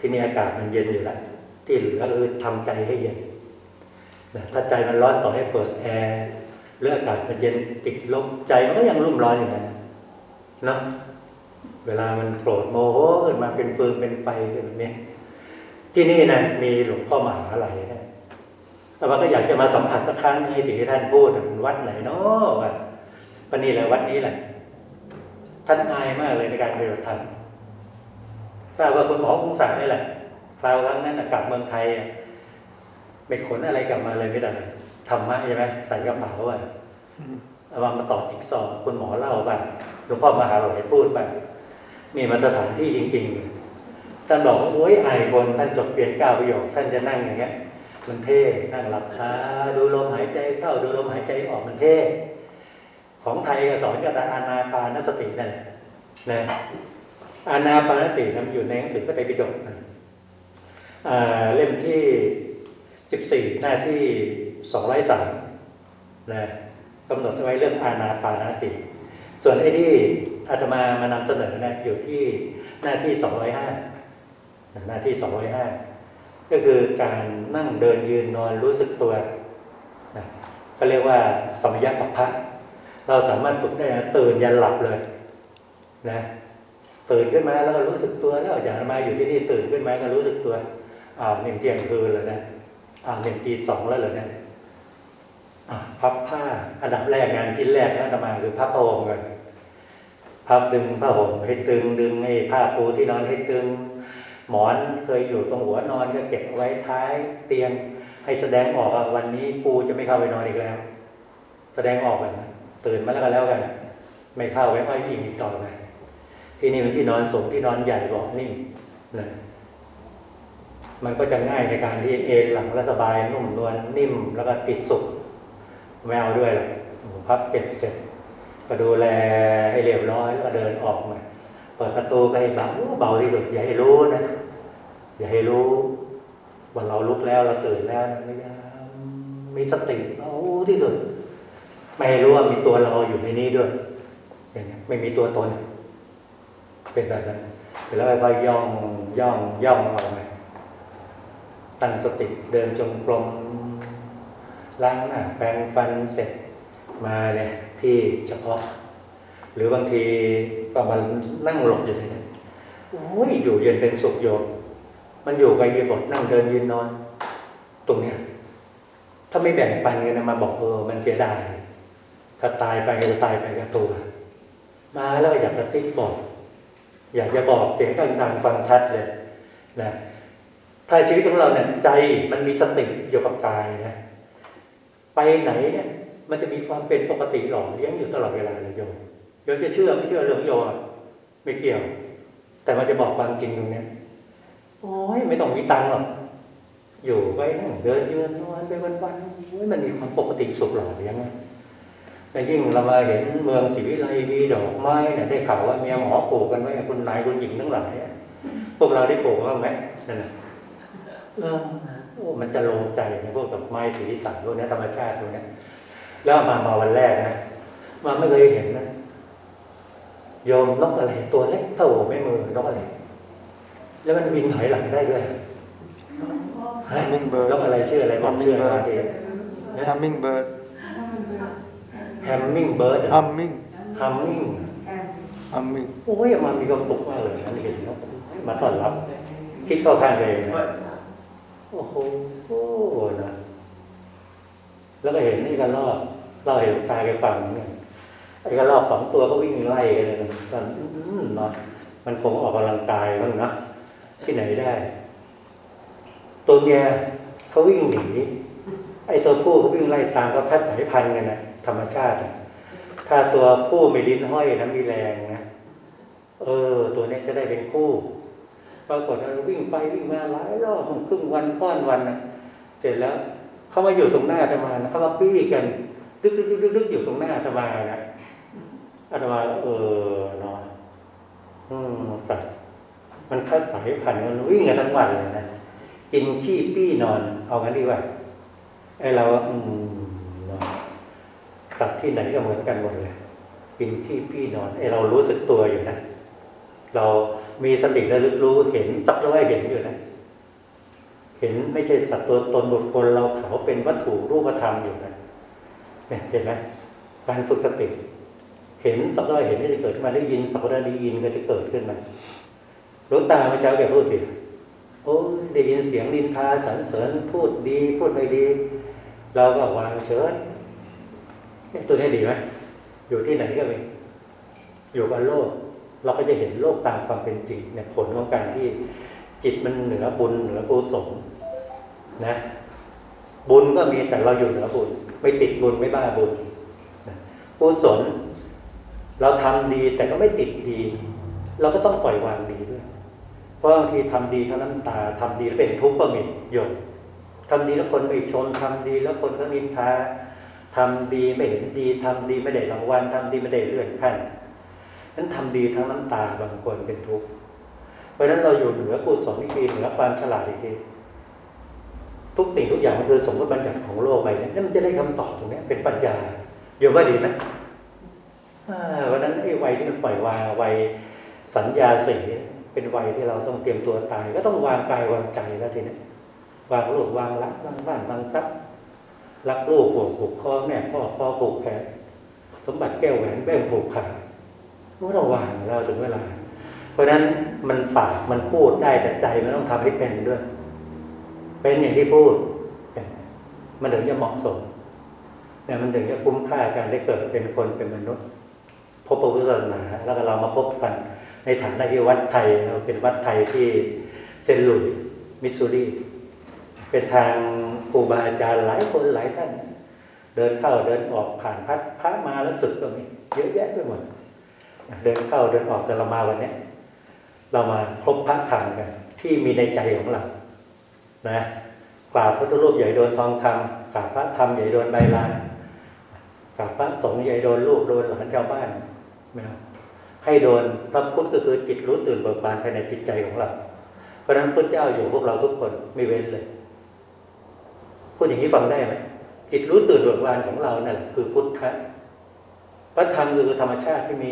ที่นี่อากาศมันเย็นอยู่แล้วที่เหลือคือทำใจให้เย็นนะถ้าใจมันร้อนต่อให้เปิดแอร์หรืออากาศมันเย็นติดลมใจมันก็ยังรุ่มร้อนอยู่นะเนาะ วลามันโกรธโมโหขึ้นมาเป็นฟืนเป็นไฟขึ้นแบบนี้ที่นี่นะมีหลวงพ่อมหาอะไรนะแต่ว่าก็อยากจะมาสัมผัสสักครั้งในสิ่งที่ท่านพูดมันวัดไหนเนาะว่าวันนี้แหละวัดนี้แหละ ท่านอายมากเลยในการปฏิบัติธรรมทราบว่าคุณหมอคงสั่งนี่แหละคราวครั้งนั้นน่ะกลับเมืองไทยอะไม่ขนอะไรกลับมาเลยไม่ได้ธรรมะใช่ไหมใส่กระเป๋าอะเอามามาต่อจิ๊กซอว์คุณหมอเล่าบ้างหลวงพ่อมหาหลวงพูดบ้าง มีมาตรฐานที่จริงๆท่านบอกว่าโอ้ยไอคนท่านจบเปลี่ยนก้าประโยคท่านจะนั่งอย่างเงี้ย มันเท่นั่งหลับตาดูลมหายใจเข้าดูลมหายใจออกมันเท่ของไทยก็สอนกันแต่อานาปานสตินั่นแหละนะอานาปานสติมันอยู่ในหนังสือพระไตรปิฎกเล่มที่สิบสี่หน้าที่สองร้อยสามนะกำหนดไว้เรื่องอานาปานสติ ส่วนไอ้ที่ อาตมามานำเสนอนะอยู่ที่หน้าที่สองร้อยห้าหน้าที่สองร้อยห้าก็คือการนั่งเดินยืนนอนรู้สึกตัวนะก็เรียกว่าสมยปัปพะเราสามารถฝึกได้นะตื่นยันหลับเลยนะตื่นขึ้นมาแล้วก็รู้สึกตัวแล้วอย่างมาอยู่ที่นี่ตื่นขึ้นมาก็รู้สึกตัวอ่าวหนึ่งเที่ยงคืนเลยนะอ่าวหนึ่งตีสองแล้วเหรอเนี่ยพับผ้าอันดับแรกงานชิ้นแรกนะอาตมาคือพับผ้าห่มก่อน พับดึงผ้าห่มให้ตึงดึงไอ้ผ้าปูที่นอนให้ตึง หมอนเคยอยู่ตรงหัวนอนก็เก็บเอาไว้ท้ายเตียง ให้แสดงออกว่าวันนี้ปูจะไม่เข้าไปนอนอีกแล้ว แสดงออกกันนะตื่นมาแล้วก็แล้วกัน ไม่เข้าไว้ค่อยอิงอีกต่อไปที่นี่เป็นที่นอนสูงที่นอนใหญ่บอกนิ่นะมันก็จะง่ายในการที่เอนหลังและสบายนุ่มนวลนิ่มแล้วก็ติดสุขไม่เอาด้วยหรอกพับเก็บเสร็จ ก็ดูแลให้เรียบร้อยก็เดินออกมาเปิดประตูไปเบาเบาที่สุดอย่าให้รู้นะอย่าให้รู้ว่าเราลุกแล้วเราตื่นแล้วนะพยายามมีสติเอาที่สุด ไม่รู้ว่ามีตัวเราอยู่ในนี้ด้วยอย่างนี้ไม่มีตัวตน เป็นแบบนั้นแล้วค่อยๆย่องย่องย่องออกมาตั้งสติเดินจงกรมล้างหน้าแปรงฟันเสร็จมาเนี่ย ที่เฉพาะ หรือบางทีก็มานั่งหลบอยู่ที่นี่โอ้ยอยู่เย็นเป็นสุขโยมมันอยู่กับยีบทนั่งเดินยืนนอน ตรงเนี้ยถ้าไม่แบ่งปันกันนะมาบอกเออมันเสียดายถ้าตายไปจะตายไปกับตัว มาแล้วอยากจะติ๊กบอก อยากจะบอกเสียงดังๆฟังชัดเลยนะถ้าชีวิตของเราเนี่ยใจมันมีสติอยู่กับกายนะไปไหนเนี่ย มันจะมีความเป็นปกติหล่อเลี้ยงอยู่ตลอดเวลาเลยโยมโยมจะเชื่อไม่เชื่อเรื่องโยมไม่เกี่ยว แต่มันจะบอกความจริงตรงนี้โอ้ยไม่ต้องมีตังหรอกอยู่ไปนั่งเดินยืนนอนไปวันๆโอ้ยมันมีความปกติสุขหล่อเลี้ยงแต่ยิ่งเรามาเห็นเมืองศรีวิไลมีดอกไม้เนี่ยได้ข่าวว่าเมียหมอปลูกกันไว้คุณนายคุณหญิงทั้งหลายพวกเราได้ปลูกบ้างไหมนั่นน่ะเออมันจะลงใจในพวกดอกไม้สีสันพวกนี้ธรรมชาติพวกนี้ แล้วมามาวันแรกนะมาไม่เคยเห็นนะโยมนกอะไรตัวเล็กเท่าหัวแม่มือนกอะไร แล้วมันบินถอยหลังได้ด้วยฮะ Hummingbird นกอะไรชื่ออะไรบอกชื่อมาดิ Hummingbird แฮมมิงเบิร์ด Humming ฮัมมิง Humming โอ้ยมันมีความสุขมากเลยนะเห็นนกมาต้อนรับ คิดเข้าทางเลยนะโอ้โหโอ้นะ แล้วก็เห็นนี่กันรอบเราเห็นตายกันฝั่งเนี่ยไอ้กระรอกสองตัวก็วิ่งไล่กันเลยนะตอนอื้อเนาะมันคงออกกำลังกายบ้างนะที่ไหนได้ ตัวเมียเขาวิ่งหนีไอ้ตัวผู้เขาวิ่งไล่ตามเขาคัดสายพันธุ์กันนะธรรมชาติ ถ้าตัวผู้ไม่ลิ้นห้อยนะมีแรงนะเออ ตัวนี้จะได้เป็นคู่ปรากฏว่าวิ่งไปวิ่งมาหลายรอบครึ่งวันค่อนวันนะเสร็จแล้ว เขามาอยู่ตรงหน้าอาตมานะเขามาปี้กันดึกดึกดึกดึกดึกอยู่ตรงหน้าอาตมานะอาตมาเออเนาะอืมสัตว์มันคัดสายพันธุ์มันวิ่งกันทั้งวันเลยนะกินขี้ปี้นอน เอางั้นดีกว่าไอเราอืมเนสัตว์ที่ไหนก็เหมือนกันหมดเลยกินขี้ปี้นอนไอเรารู้สึกตัวอยู่นะเรามีสติระลึกรู้เห็นจับแล้วเห็นอยู่นะ เห็นไม่ใช่สัตว์ตัวตนบุคคลเราเขาเป็นวัตถุรูปธรรมอยู่นะเห็นไหมการฝึกสติเห็นสัพพะเห็นก็จะเกิดขึ้นมาได้ยินสัพพะได้ยินก็จะเกิดขึ้นมาหลวงตาเมื่อเช้าแกพูดดิโอ้ยได้ยินเสียงนินทาสรรเสริญพูดดี พูดไม่ดี เราก็วางเฉยตัวนี้ดีไหมอยู่ที่ไหนก็เป็นอยู่กับโลก เราก็จะเห็นโลกตามความเป็นจริงเนี่ยผลของการที่จิตมันเหนือบุญเหนือกุศล นะบุญก็มีแต่เราอยู่เหนือบุญไม่ติดบุญไม่บ้าบุญกุศลเราทำดีแต่ก็ไม่ติดดี เราก็ต้องปล่อยวางดีด้วย เพราะบางทีทำดีเท่านั้นตาทำดีแล้วเป็นทุกข์ก็มีโยมทำดีแล้วคนไม่ชนทำดีแล้วคนก็นินทาทำดีไม่เห็นดีทำดีไม่ได้รางวัลทำดีไม่ได้เลื่อนขั้นนั้นทำดีทั้งน้ำตาบางคนเป็นทุกข์เพราะฉะนั้นเราอยู่เหนือกุศลอีกทีเหนือความฉลาดอีกที ทุกสิ่งทุกอย่างมันคือสมมติบัญญัติของโลกไปเนี่ยนั่นมันจะได้คำตอบตรงนี้เป็นปัญญาโยมว่าดีไหมอ่าวันนั้นไอ้วัยที่มันปล่อยวางวัยสัญญาสีเป็นวัยที่เราต้องเตรียมตัวตาย ก็ต้องวางกายวางใจแล้วทีนี้วางลูกวางรักวางบ้านวางทรัพย์รักลูกผูกผูกคอแม่พ่อพ่อผูกแขนสมบัติแก้วแหวนแป้งผูกขาเราต้องวางเราถึงเวลา เพราะฉะนั้นมันปากมันพูดได้แต่ใจมันต้องทำให้เป็นด้วย เป็นอย่างที่พูด มันถึงจะเหมาะสมเนี่ยมันถึงจะคุ้มค่าการได้เกิดเป็นคนเป็นมนุษย์ พบพระพุทธศาสนาแล้วก็เรามาพบกัน ในฐานะที่วัดไทยเราเป็นวัดไทยที่เซนหลุยมิสซูรีเป็นทางครูบาอาจารย์หลายคนหลายท่าน เดินเข้าเดินออกผ่านพัดพระมาแล้วสึกตรงนี้เยอะแยะไปหมดเดินเข้าเดินออกแต่เรามาวันนี้เรามาพบพระธรรมกัน ที่มีในใจของเรา นะกราบพระพุทธรูปใหญ่โดนทองคำกราบพระธรรมใหญ่โดนใบลานกราบพระสงฆ์ใหญ่โดนลูกโดนหลานชาวบ้านไม่เอาให้โดนพระพุทธก็คือจิตรู้ตื่นเบิกบานภายในจิตใจของเรา เพราะฉะนั้นพระเจ้าอยู่พวกเราทุกคนไม่เว้นเลยพูดอย่างนี้ฟังได้ไหมจิตรู้ตื่นเบิกบานของเราเนี่ยคือพุทธะพระธรรมคือธรรมชาติที่มี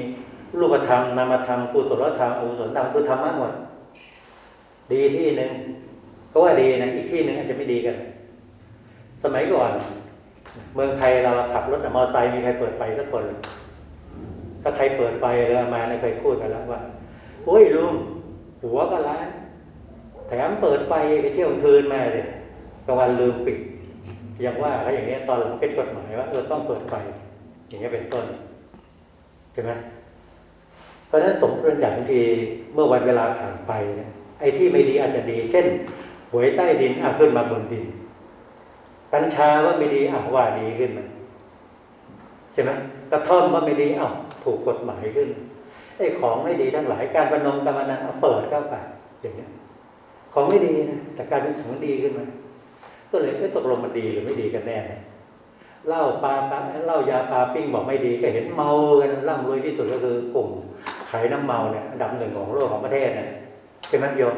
รูปธรรมนามธรรมกุศลธรรมอกุศลธรรมคือธรรมะหมดดีที่หนึ่ง ก็ว่าดีนะอีกที่หนึ่งอาจจะไม่ดีกัน สมัยก่อน เมืองไทยเราขับรถมอเตอร์ไซค์มีใครเปิดไฟสักคนถ้าใครเปิดไฟเรือมาเนี่ยเคยพูดกันแล้วว่าโอ้ยลุงหัวก็ร้านแถมเปิดไฟไปเที่ยวคืนมาเลยกลางวันลืมปิด อย่างว่าเขาอย่างนี้ตอนหลังเป็นกฎหมายว่าเออต้องเปิดไฟอย่างเงี้เป็นต้นใช่ไหมเพราะฉะนั้นสมควรอย่างที่เมื่อวันเวลาผ่านไปเนี่ยไอ้ที่ไม่ดีอาจจะดี เช่น หวยใต้ดินอะขึ้นมาบนดิน กัญชาว่าไม่ดีอะว่าดีขึ้นมาใช่ไหมกระท่อมว่าไม่ดีอะถูกกฎหมายขึ้นไอ้ของไม่ดีทั้งหลายการประนมกรรมนันเอาเปิดเข้าไปอย่างเงี้ยของไม่ดีนะแต่การเป็นของดีขึ้นมา ก็เลยเอ้ตกลงมันดีหรือไม่ดีกันแน่เหล้าปลาปลาเหล้ายาปลาปิ้งบอกไม่ดีก็เห็นเมากันร่ำรวยที่สุดก็คือกลุ่มขายน้ำเมาเนี่ยดับหนึ่งของโลกของประเทศเนี่ยใช่ไหมโยม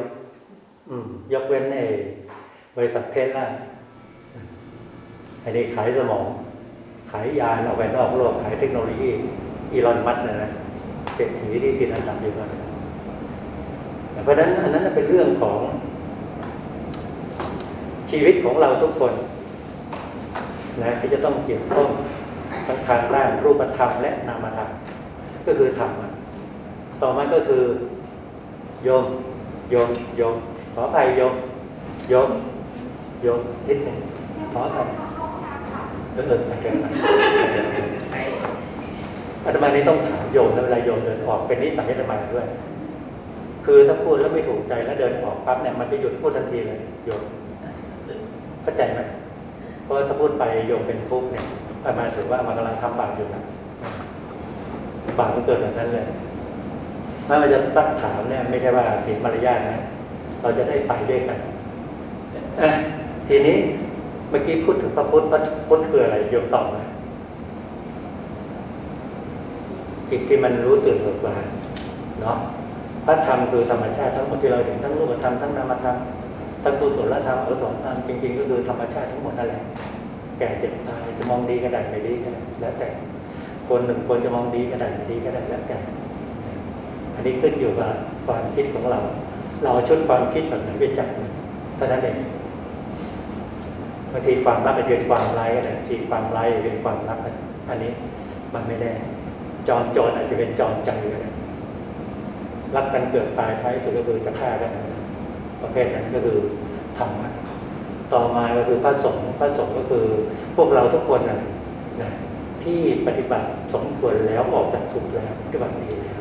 ยกเว้นไอ้บริษัทเทสลาอันนี้ขายสมอง ขายยานออกไปนอกโลก ขายเทคโนโลยี อีลอนมัสนี่ยนะเศรษฐีที่ติดอันดับอยู่กันเพราะฉะนั้นอันนั้นเป็นเรื่องของชีวิตของเราทุกคนนะที่จะต้องเกี่ยวข้องทั้งทางด้านรูปธรรมและนามธรรมก็คือธรรมต่อมาก็คือโยมโยมโยม ขออภัยโยมโยมโยมนิดหนึ่งขออภัยเออเอออาจารย์อาตมานี่ต้องถามโยมนเวลาโยมเดินออกเป็นนิสัยอาตมาด้วย คือถ้าพูดแล้วไม่ถูกใจแล้วเดินออกปั๊บเนี่ยมันจะหยุดพูดทันทีเลยโยมเข้าใจไหมเพราะถ้าพูดไปโยมเป็นทุกข์เนี่ยอาตมาถือว่ามันกำลังทำบาปอยู่นะบาปมันเกิดแบบนั้นเลยถ้าเราจะตั้งถามเนี่ยไม่ใช่ว่าเสียมารยาทนะ เราจะได้ไปด้วยกันทีนี้เมื่อกี้พูดถึงพระพุทธพระพุทธคืออะไรโยมตอบนะจิตที่มันรู้ตื่นเบิกบานเนาะพระธรรมคือธรรมชาติทั้งหมดที่เราเห็นทั้งรูปธรรมทั้งนามธรรมทั้งกุศลธรรมอกุศลธรรมจริงๆก็คือธรรมชาติทั้งหมดนั่นแหละแก่เจ็บตายจะมองดีก็ได้ไม่ดีก็ได้แล้วแต่คนหนึ่งคนจะมองดีก็ได้ไม่ดีก็ได้แล้วแต่อันนี้ขึ้นอยู่กับความคิดของเรา เราชุดความคิดแบบไหนไปจับมันเท่านั้นเองบางทีความรักอาจจะเป็นความไร้ก็ได้บางทีความไร้เป็นความรักอันนี้มันไม่แน่จอมโจรอาจจะเป็นจอมใจก็ได้รักกันเกิดตายท้ายสุดก็คือจะฆ่ากันประเภทนั้นก็คือธรรมะต่อมาก็คือพระสงฆ์พระสงฆ์ก็คือพวกเราทุกคนนะนะที่ปฏิบัติสมควรแล้วออกจากทุกข์แล้วปฏิบัติดีแล้ว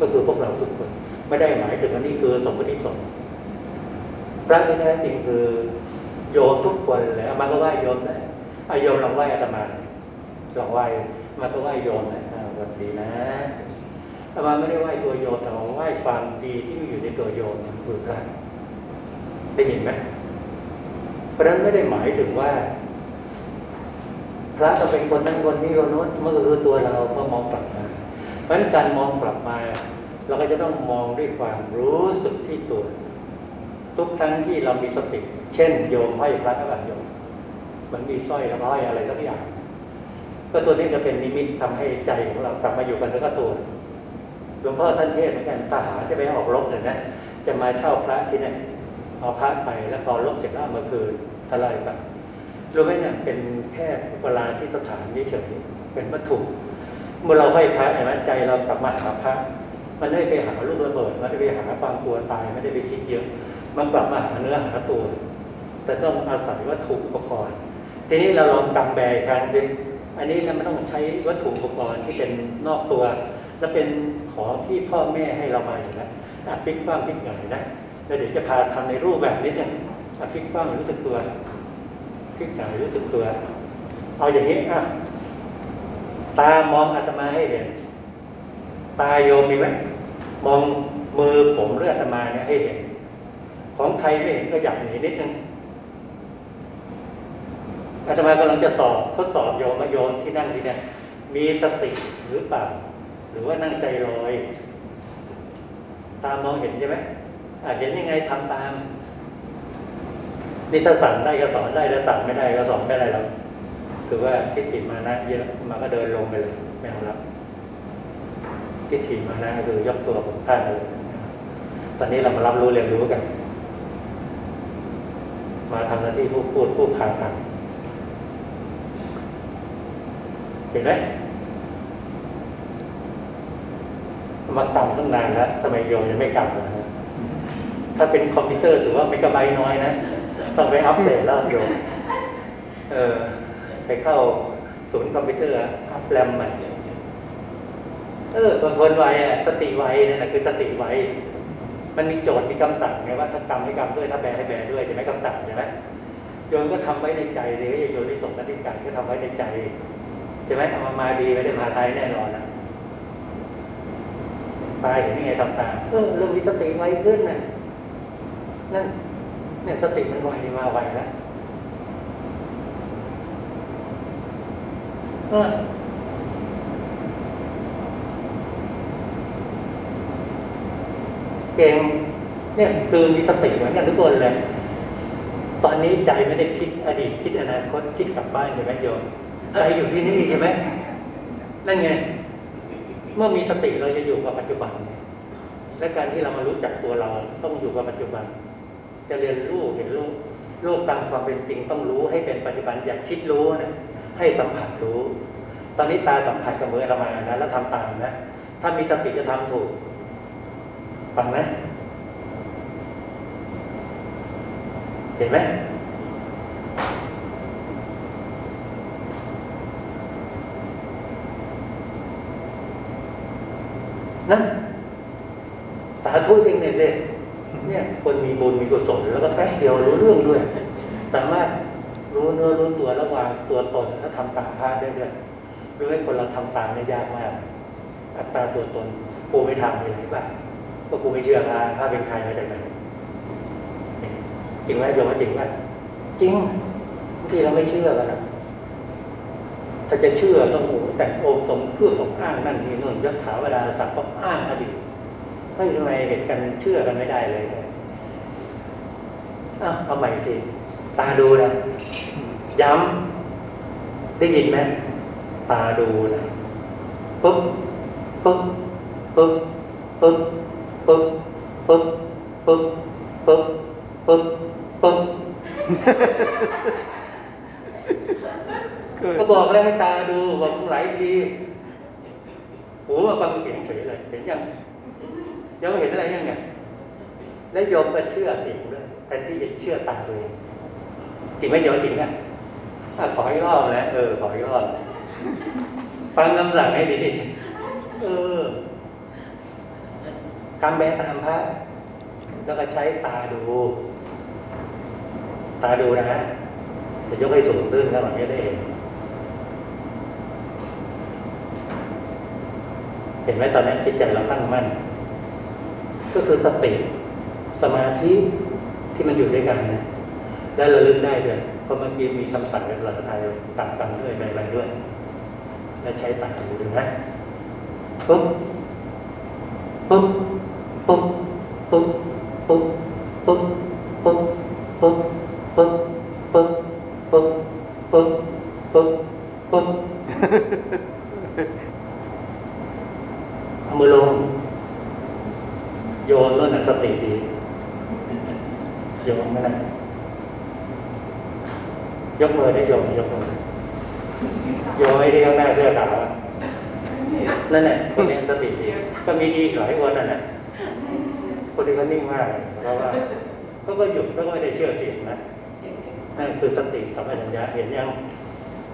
ก็คือพวกเราทุกคน ไม่ได้หมายถึงว่านี่คือสมมติสงฆ์พระที่แท้จริงคือ โยมทุกคนแล้วมาก็ไหว้โยมนะอาโยมลองไหว้อาตมาลองไหว้มาก็ไหว้โยมนะวันดีนะอาตมาไม่ได้ไหว้ตัวโยมแต่ว่าไหว้ความดีที่มีอยู่ในตัวโยมมันคือพระได้ยินไหมเพราะฉะนั้นไม่ได้หมายถึงว่า พระจะเป็นคนนั้นคนนี้คนโน้นมันก็คือตัวเราเมื่อมองกลับมาเพราะนั้นการมองกลับมา เราก็จะต้องมองด้วยความรู้สึกที่ตัว ทุกครั้งที่เรามีสติ เช่น โยมห้อยพระก็แบบโยมมันมีสร้อยแล้วห้อยอะไรสักอย่าง ก็ตัวนี้จะเป็นนิมิตทำให้ใจของเรากลับมาอยู่กันแล้วก็ตัวหลวงพ่อท่านเทศน์เหมือนกันทหารจะไปออกรบเนี่ยนะจะมาเช่าพระที่นี่เอาพระไปแล้วพอลบเสร็จแล้วเอามาคืนทลายไปรู้ไหมเนี่ยเป็นแค่เวลาที่สถานนี้เฉยเป็นวัตถุเมื่อเราให้พระเห็นไหมใจเรากลับมาหาพระ มันไม่ได้ไปหาลูกระเบิดมันไม่ได้ไปหาความกลัวตายไม่ได้ไปคิดเยอะมันกลับมาหาเนื้อหาตัว แต่ต้องอาศัยวัตถุอุปกรณ์ ทีนี้เราลองกำแบกกันดิอันนี้เราไม่ต้องใช้วัตถุอุปกรณ์ที่เป็นนอกตัว และเป็นของที่พ่อแม่ให้เรามาอยู่แล้วอะพลิกความพลิกหงายนะแล้วเดี๋ยวจะพาทำในรูปแบบนี้เนี่ยอะพลิกความรู้สึกตัวพลิกหงายรู้สึกตัว เอาอย่างนี้อะตามองอาตมาให้เห็น ตาโยมมีไหมมองมือผมเลือดอาตมาเนี่ยให้เห็น ของใครไม่เห็นก็อยากหนีนิดนึงอาตมากำลังจะสอบทดสอบโยมว่าโยมที่นั่งที่เนี่ยมีสติหรือเปล่า หรือว่านั่งใจลอย ตามองเห็นใช่ไหมอะเห็นยังไงทำตามนี่ถ้าสั่งได้ก็สอนได้ถ้าสั่งไม่ได้ก็สอนไม่ได้แล้วคือว่าทิฏฐิมานะเยอะมาก็เดินลงไปเลยไม่เอาแล้ว ทิฏฐิมานะคือยกตัวผมท่านเลยตอนนี้เรามารับรู้เรียนรู้กัน มาทำหน้าที่ผู้พูดผู้พากันเห็นไหมมาต่ำตั้งนานแล้วทำไมโยมยังไม่กลับล่ะถ้าเป็นคอมพิวเตอร์ถือว่าเมกะไบต์น้อยนะ ต้องไปอัปเดตแล้วโยมเออไปเข้าศูนย์คอมพิวเตอร์อัพแรมใหม่ เออบางคนไวอะสติไวนั่นแหละคือสติไวมันมีโจทย์มีคำสั่งไงว่าถ้ากรรมให้กรรมด้วยถ้าแบให้แบด้วยใช่ไหมคำสั่งใช่ไหมโยมก็ทำไว้ในใจเลยโยมที่ส่งกันที่ใจก็ทำไว้ในใจใช่ไหมเอามามาดีไม่ได้มาไทยแน่นอนนะตายเห็นยังไงทำตามเออเริ่มมีสติไวขึ้นนะนั่นเนี่ยสติมันไวมาไวแล้วเออ เก่งเนี่ยคือมีสติเหมือนกันทุกคนเลย ตอนนี้ใจไม่ได้คิดอดีตคิดอนาคตคิดกลับบ้านใช่ไหมโยมใจอยู่ที่นี่ใช่ไหมนั่นไง เมื่อมีสติเราจะอยู่กับปัจจุบัน และการที่เรามารู้จักตัวเราต้องอยู่กับปัจจุบัน จะเรียนรู้เห็นโลกโลกตามความเป็นจริงต้องรู้ให้เป็นปัจจุบันอย่าคิดรู้นะให้สัมผัสรู้ ตอนนี้ตาสัมผัสกับมือเรามานะแล้วทำตามนะ ถ้ามีสติจะทำถูก ฟังไหมเห็นไหมนั่นสาธุจริงเลยสิเนี่ยคนมีบุญมีกุศลแล้วก็แป๊บเดียวรู้เรื่องด้วย สามารถรู้เนื้อรู้ตัวระหว่างตัวตนและทำตามพระได้ด้วยรู้ให้คนเราทำตามไม่ยากมากอัตราตัวตนกูไม่ทำเลยหรือเปล่า ก็กูไม่เชื่อพระพระเป็นใครมาจากไหนจริงไหมโยมว่าจริงไหมจริงบางทีเราไม่เชื่อกันนะถ้าจะเชื่อต้องโอ้แต่งองค์ทรงเครื่องของอ้างนั่นนี่นู่นยศถาเวลาศักดิ์ก็อ้างอดีตไม่ทำไมเห็นกันเชื่อกันไม่ได้เลยอะเอาใหม่ทีตาดูนะย้ำได้ยินไหมตาดูนะปุ๊บปุ๊บปุ๊บปุ๊บปุ๊บ ปุ๊บปุ๊บปุ๊บปุ๊บปุ๊บเกิดก็บอกแล้วให้ตาดูบอกหลายทีหูมาฟังเสียงเฉยเลยเห็นยังยังไม่เห็นอะไรยังไงแล้วโยมก็เชื่อเสียงด้วยแทนที่จะเชื่อตาตัวเองจริงไหมโยมจริงอะอะขออีกรอบนะเออขออีกรอบฟังคำสั่งให้ดีเออ การแบตามพระแล้วก็ใช้ตาดู ตาดูนะฮะจะยกให้สูงขึ้นถ้าแบบนี้ได้เห็นเห็นไหมตอนนี้จิตใจเราตั้งมั่น ก็คือสติสมาธิที่มันอยู่ด้วยกันนะและระลึกได้ด้วยเพราะเมื่อกี้มีคำสั่งในภาษาไทยตัดกันด้วยอะไรด้วย และใช้ตัดดูดูนะปุ๊บปุ๊บ ปุ๊บปุ๊บปุ๊บปุ๊บปุ๊บปุ๊บปุ๊บปุ๊บปุ๊บปุ๊บปุ๊บปุ๊บเอามือลง โยนแล้วนะสติดีโยมไหมนะยกมือได้โยมยกมือโยมไอ้ที่ข้างหน้าเสื้อขาวนั่นแหละคนนี้สติดีก็มีดีหลายคนนั่นแหละ คนที่เขานิ่งมากเพราะว่าเขาก็หยุดเขาก็ไม่ได้เชื่อเสียงนะนั่นคือสติสัมปชัญญะเห็นยัง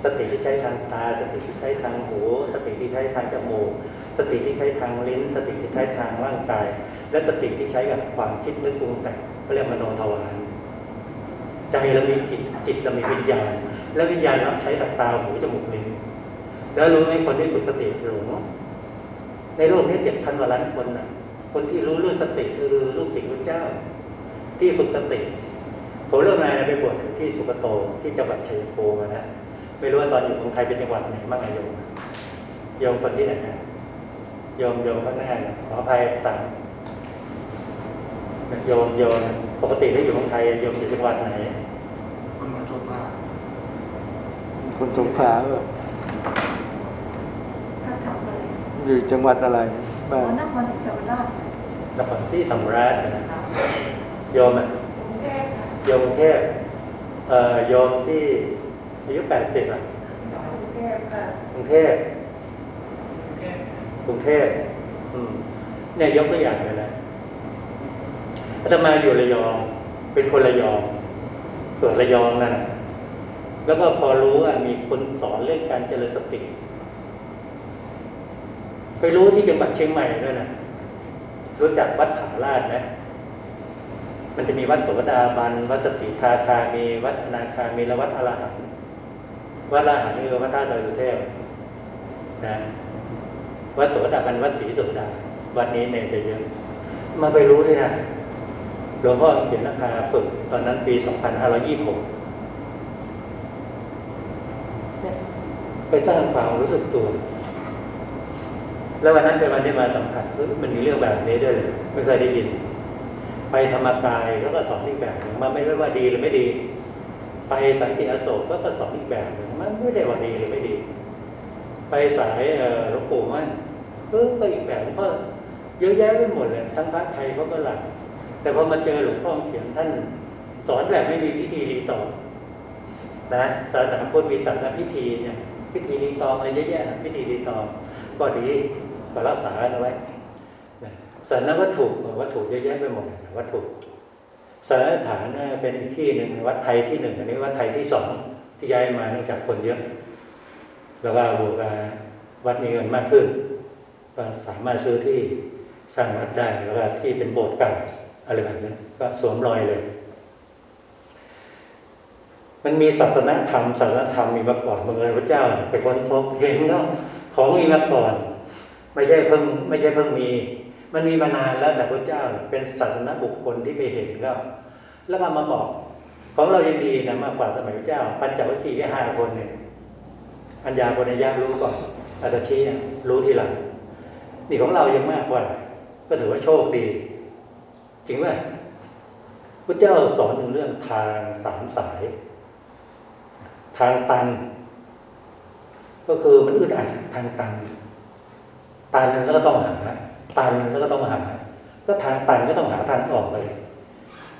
สติที่ใช้ทางตา สติที่ใช้ทางหู สติที่ใช้ทางจมูก สติที่ใช้ทางลิ้น สติที่ใช้ทางร่างกาย และสติที่ใช้กับความคิดนึกปรุงแต่งเขาเรียกมโนทวารใจเรามีจิตจิตเรามีวิญญาณ และวิญญาณเรับใช้กับตาหูจมูกลิ้นแล้วรู้ไหมคนที่ฝึกสติหลงในโลกนี้เจ็ดพันกว่าล้านคนน่ะ คนที่รู้เรื่องสติคือลูกศิษย์พระเจ้า ที่ฝึกสติ ผมเริ่มมาไปบวชที่สุกโตที่จังหวัดชัยภูมิมานะไม่รู้ว่าตอนอยู่เมืองไทยเป็นจังหวัดไหนบ้างอะโยมโยมคนที่ไหนนะโยมโยมข้างหน้านะขออภัยต่างโยมโยมปกติถ้าอยู่เมืองไทยโยมอยู่จังหวัดไหนคนมาโทษว่าคนสงขลาแบบถ้าทำอะไรอยู่จังหวัดอะไรอ๋ บ้าอนนครศรีธรรมราชนครศรีธรรมราชนะโยมอะกรุงเทพค่ะโยมกรุงเทพเอ่อโยมที่อายุแปดสิบอะกรุงเทพค่ะกรุงเทพกรุงเทพอืมเนี่ยยกตัวอย่างเลยนะอาตมาอยู่ระยอง เป็นคนระยองเกิดระยองนั่นน่ะแล้วก็พอรู้ว่ามีคนสอนเรื่องการเจริญสติ ไปรู้ที่จังหวัดเชียงใหม่ด้วยนะรู้จักวัดผาลาดไหมมันจะมีวัดโสดาบัน วัดสติทาคามีวัดอนาคามีและวัดอรหันต์วัดอรหันต์นี่คือวัดท่าดอยสุเทพนะวัดโสดาบันวัดศรีโสดาวัดนี้เนรจะเยอะมาไปรู้ด้วยนะหลวงพ่อเขียนราคาฝึกตอนนั้นปี 2526 ไปสร้างความรู้สึกตัว แล้ววันนั้นเป็นวันที่มาสัมผัสมันมีเรื่องแบบนี้ด้วยเลยไม่เคยได้ยิน ไปธรรมกายแล้วก็สอนอีกแบบหนึ่งมันไม่ได้ว่าดีหรือไม่ดี ไปสันติอโศกก็สอนอีกแบบหนึ่งมันไม่ได้ว่าดีหรือไม่ดี ไปสายหลวงปู่มั่นเออก็อีกแบบก็เยอะแยะไปหมดเลยทั้งพระไทยเขาก็หลักแต่พอมาเจอหลวงพ่อเขียนท่านสอนแบบไม่มีพิธีรีตองนะศาสนาพุทธมีศาสนาพิธีเนี่ยพิธีรีตองอะไรเยอะแยะพิธีรีตองก็ดี ก็รักษาเอาไว้นะศาสนาวัตถุวัตถุเยอะแยะไปหมดวัตถุสานฐานน่ะเป็นอีกที่หนึ่งวัดไทยที่หนึ่งอันนี้วัดไทยที่สองที่ย้ายมาเนื่องจากคนเยอะ แล้วก็บวกกับวัดมีเงินมากขึ้นก็สามารถซื้อที่สร้างวัดได้แล้วก็ที่เป็นโบสถ์เก่าอะไรแบบนั้นก็สวมรอยเลย มันมีศาสนธรรมศาสนธรรมมีมาก่อนเมื่อพระเจ้าไปค้นพบเห็นแล้วของมีมาก่อน ไม่ใช่เพิ่งไม่ใช่เพิ่งมี มันมีมานานแล้วแต่พระเจ้าเป็นศาสนาบุคคลที่ไปเห็นแล้วแล้วก็มาบอก ของเรายังดีนะมากกว่าสมัยพระเจ้า ปัญจวัคคีย์แค่ห้าคนเนี่ยอัญญาปุญญารู้ก่อนอาตชีเนี่ยรู้ทีหลังนี่ของเรายังมากกว่า ก็ถือว่าโชคดี จริงไหมพระเจ้าสอนถึงเรื่องทางสามสาย ทางตัน ก็คือมันอึดอัดทางตัน ตันแล้วก็ต้องหาตันแล้วก็ต้องหาก็ทางตันก็ต้องหาทางออกเลย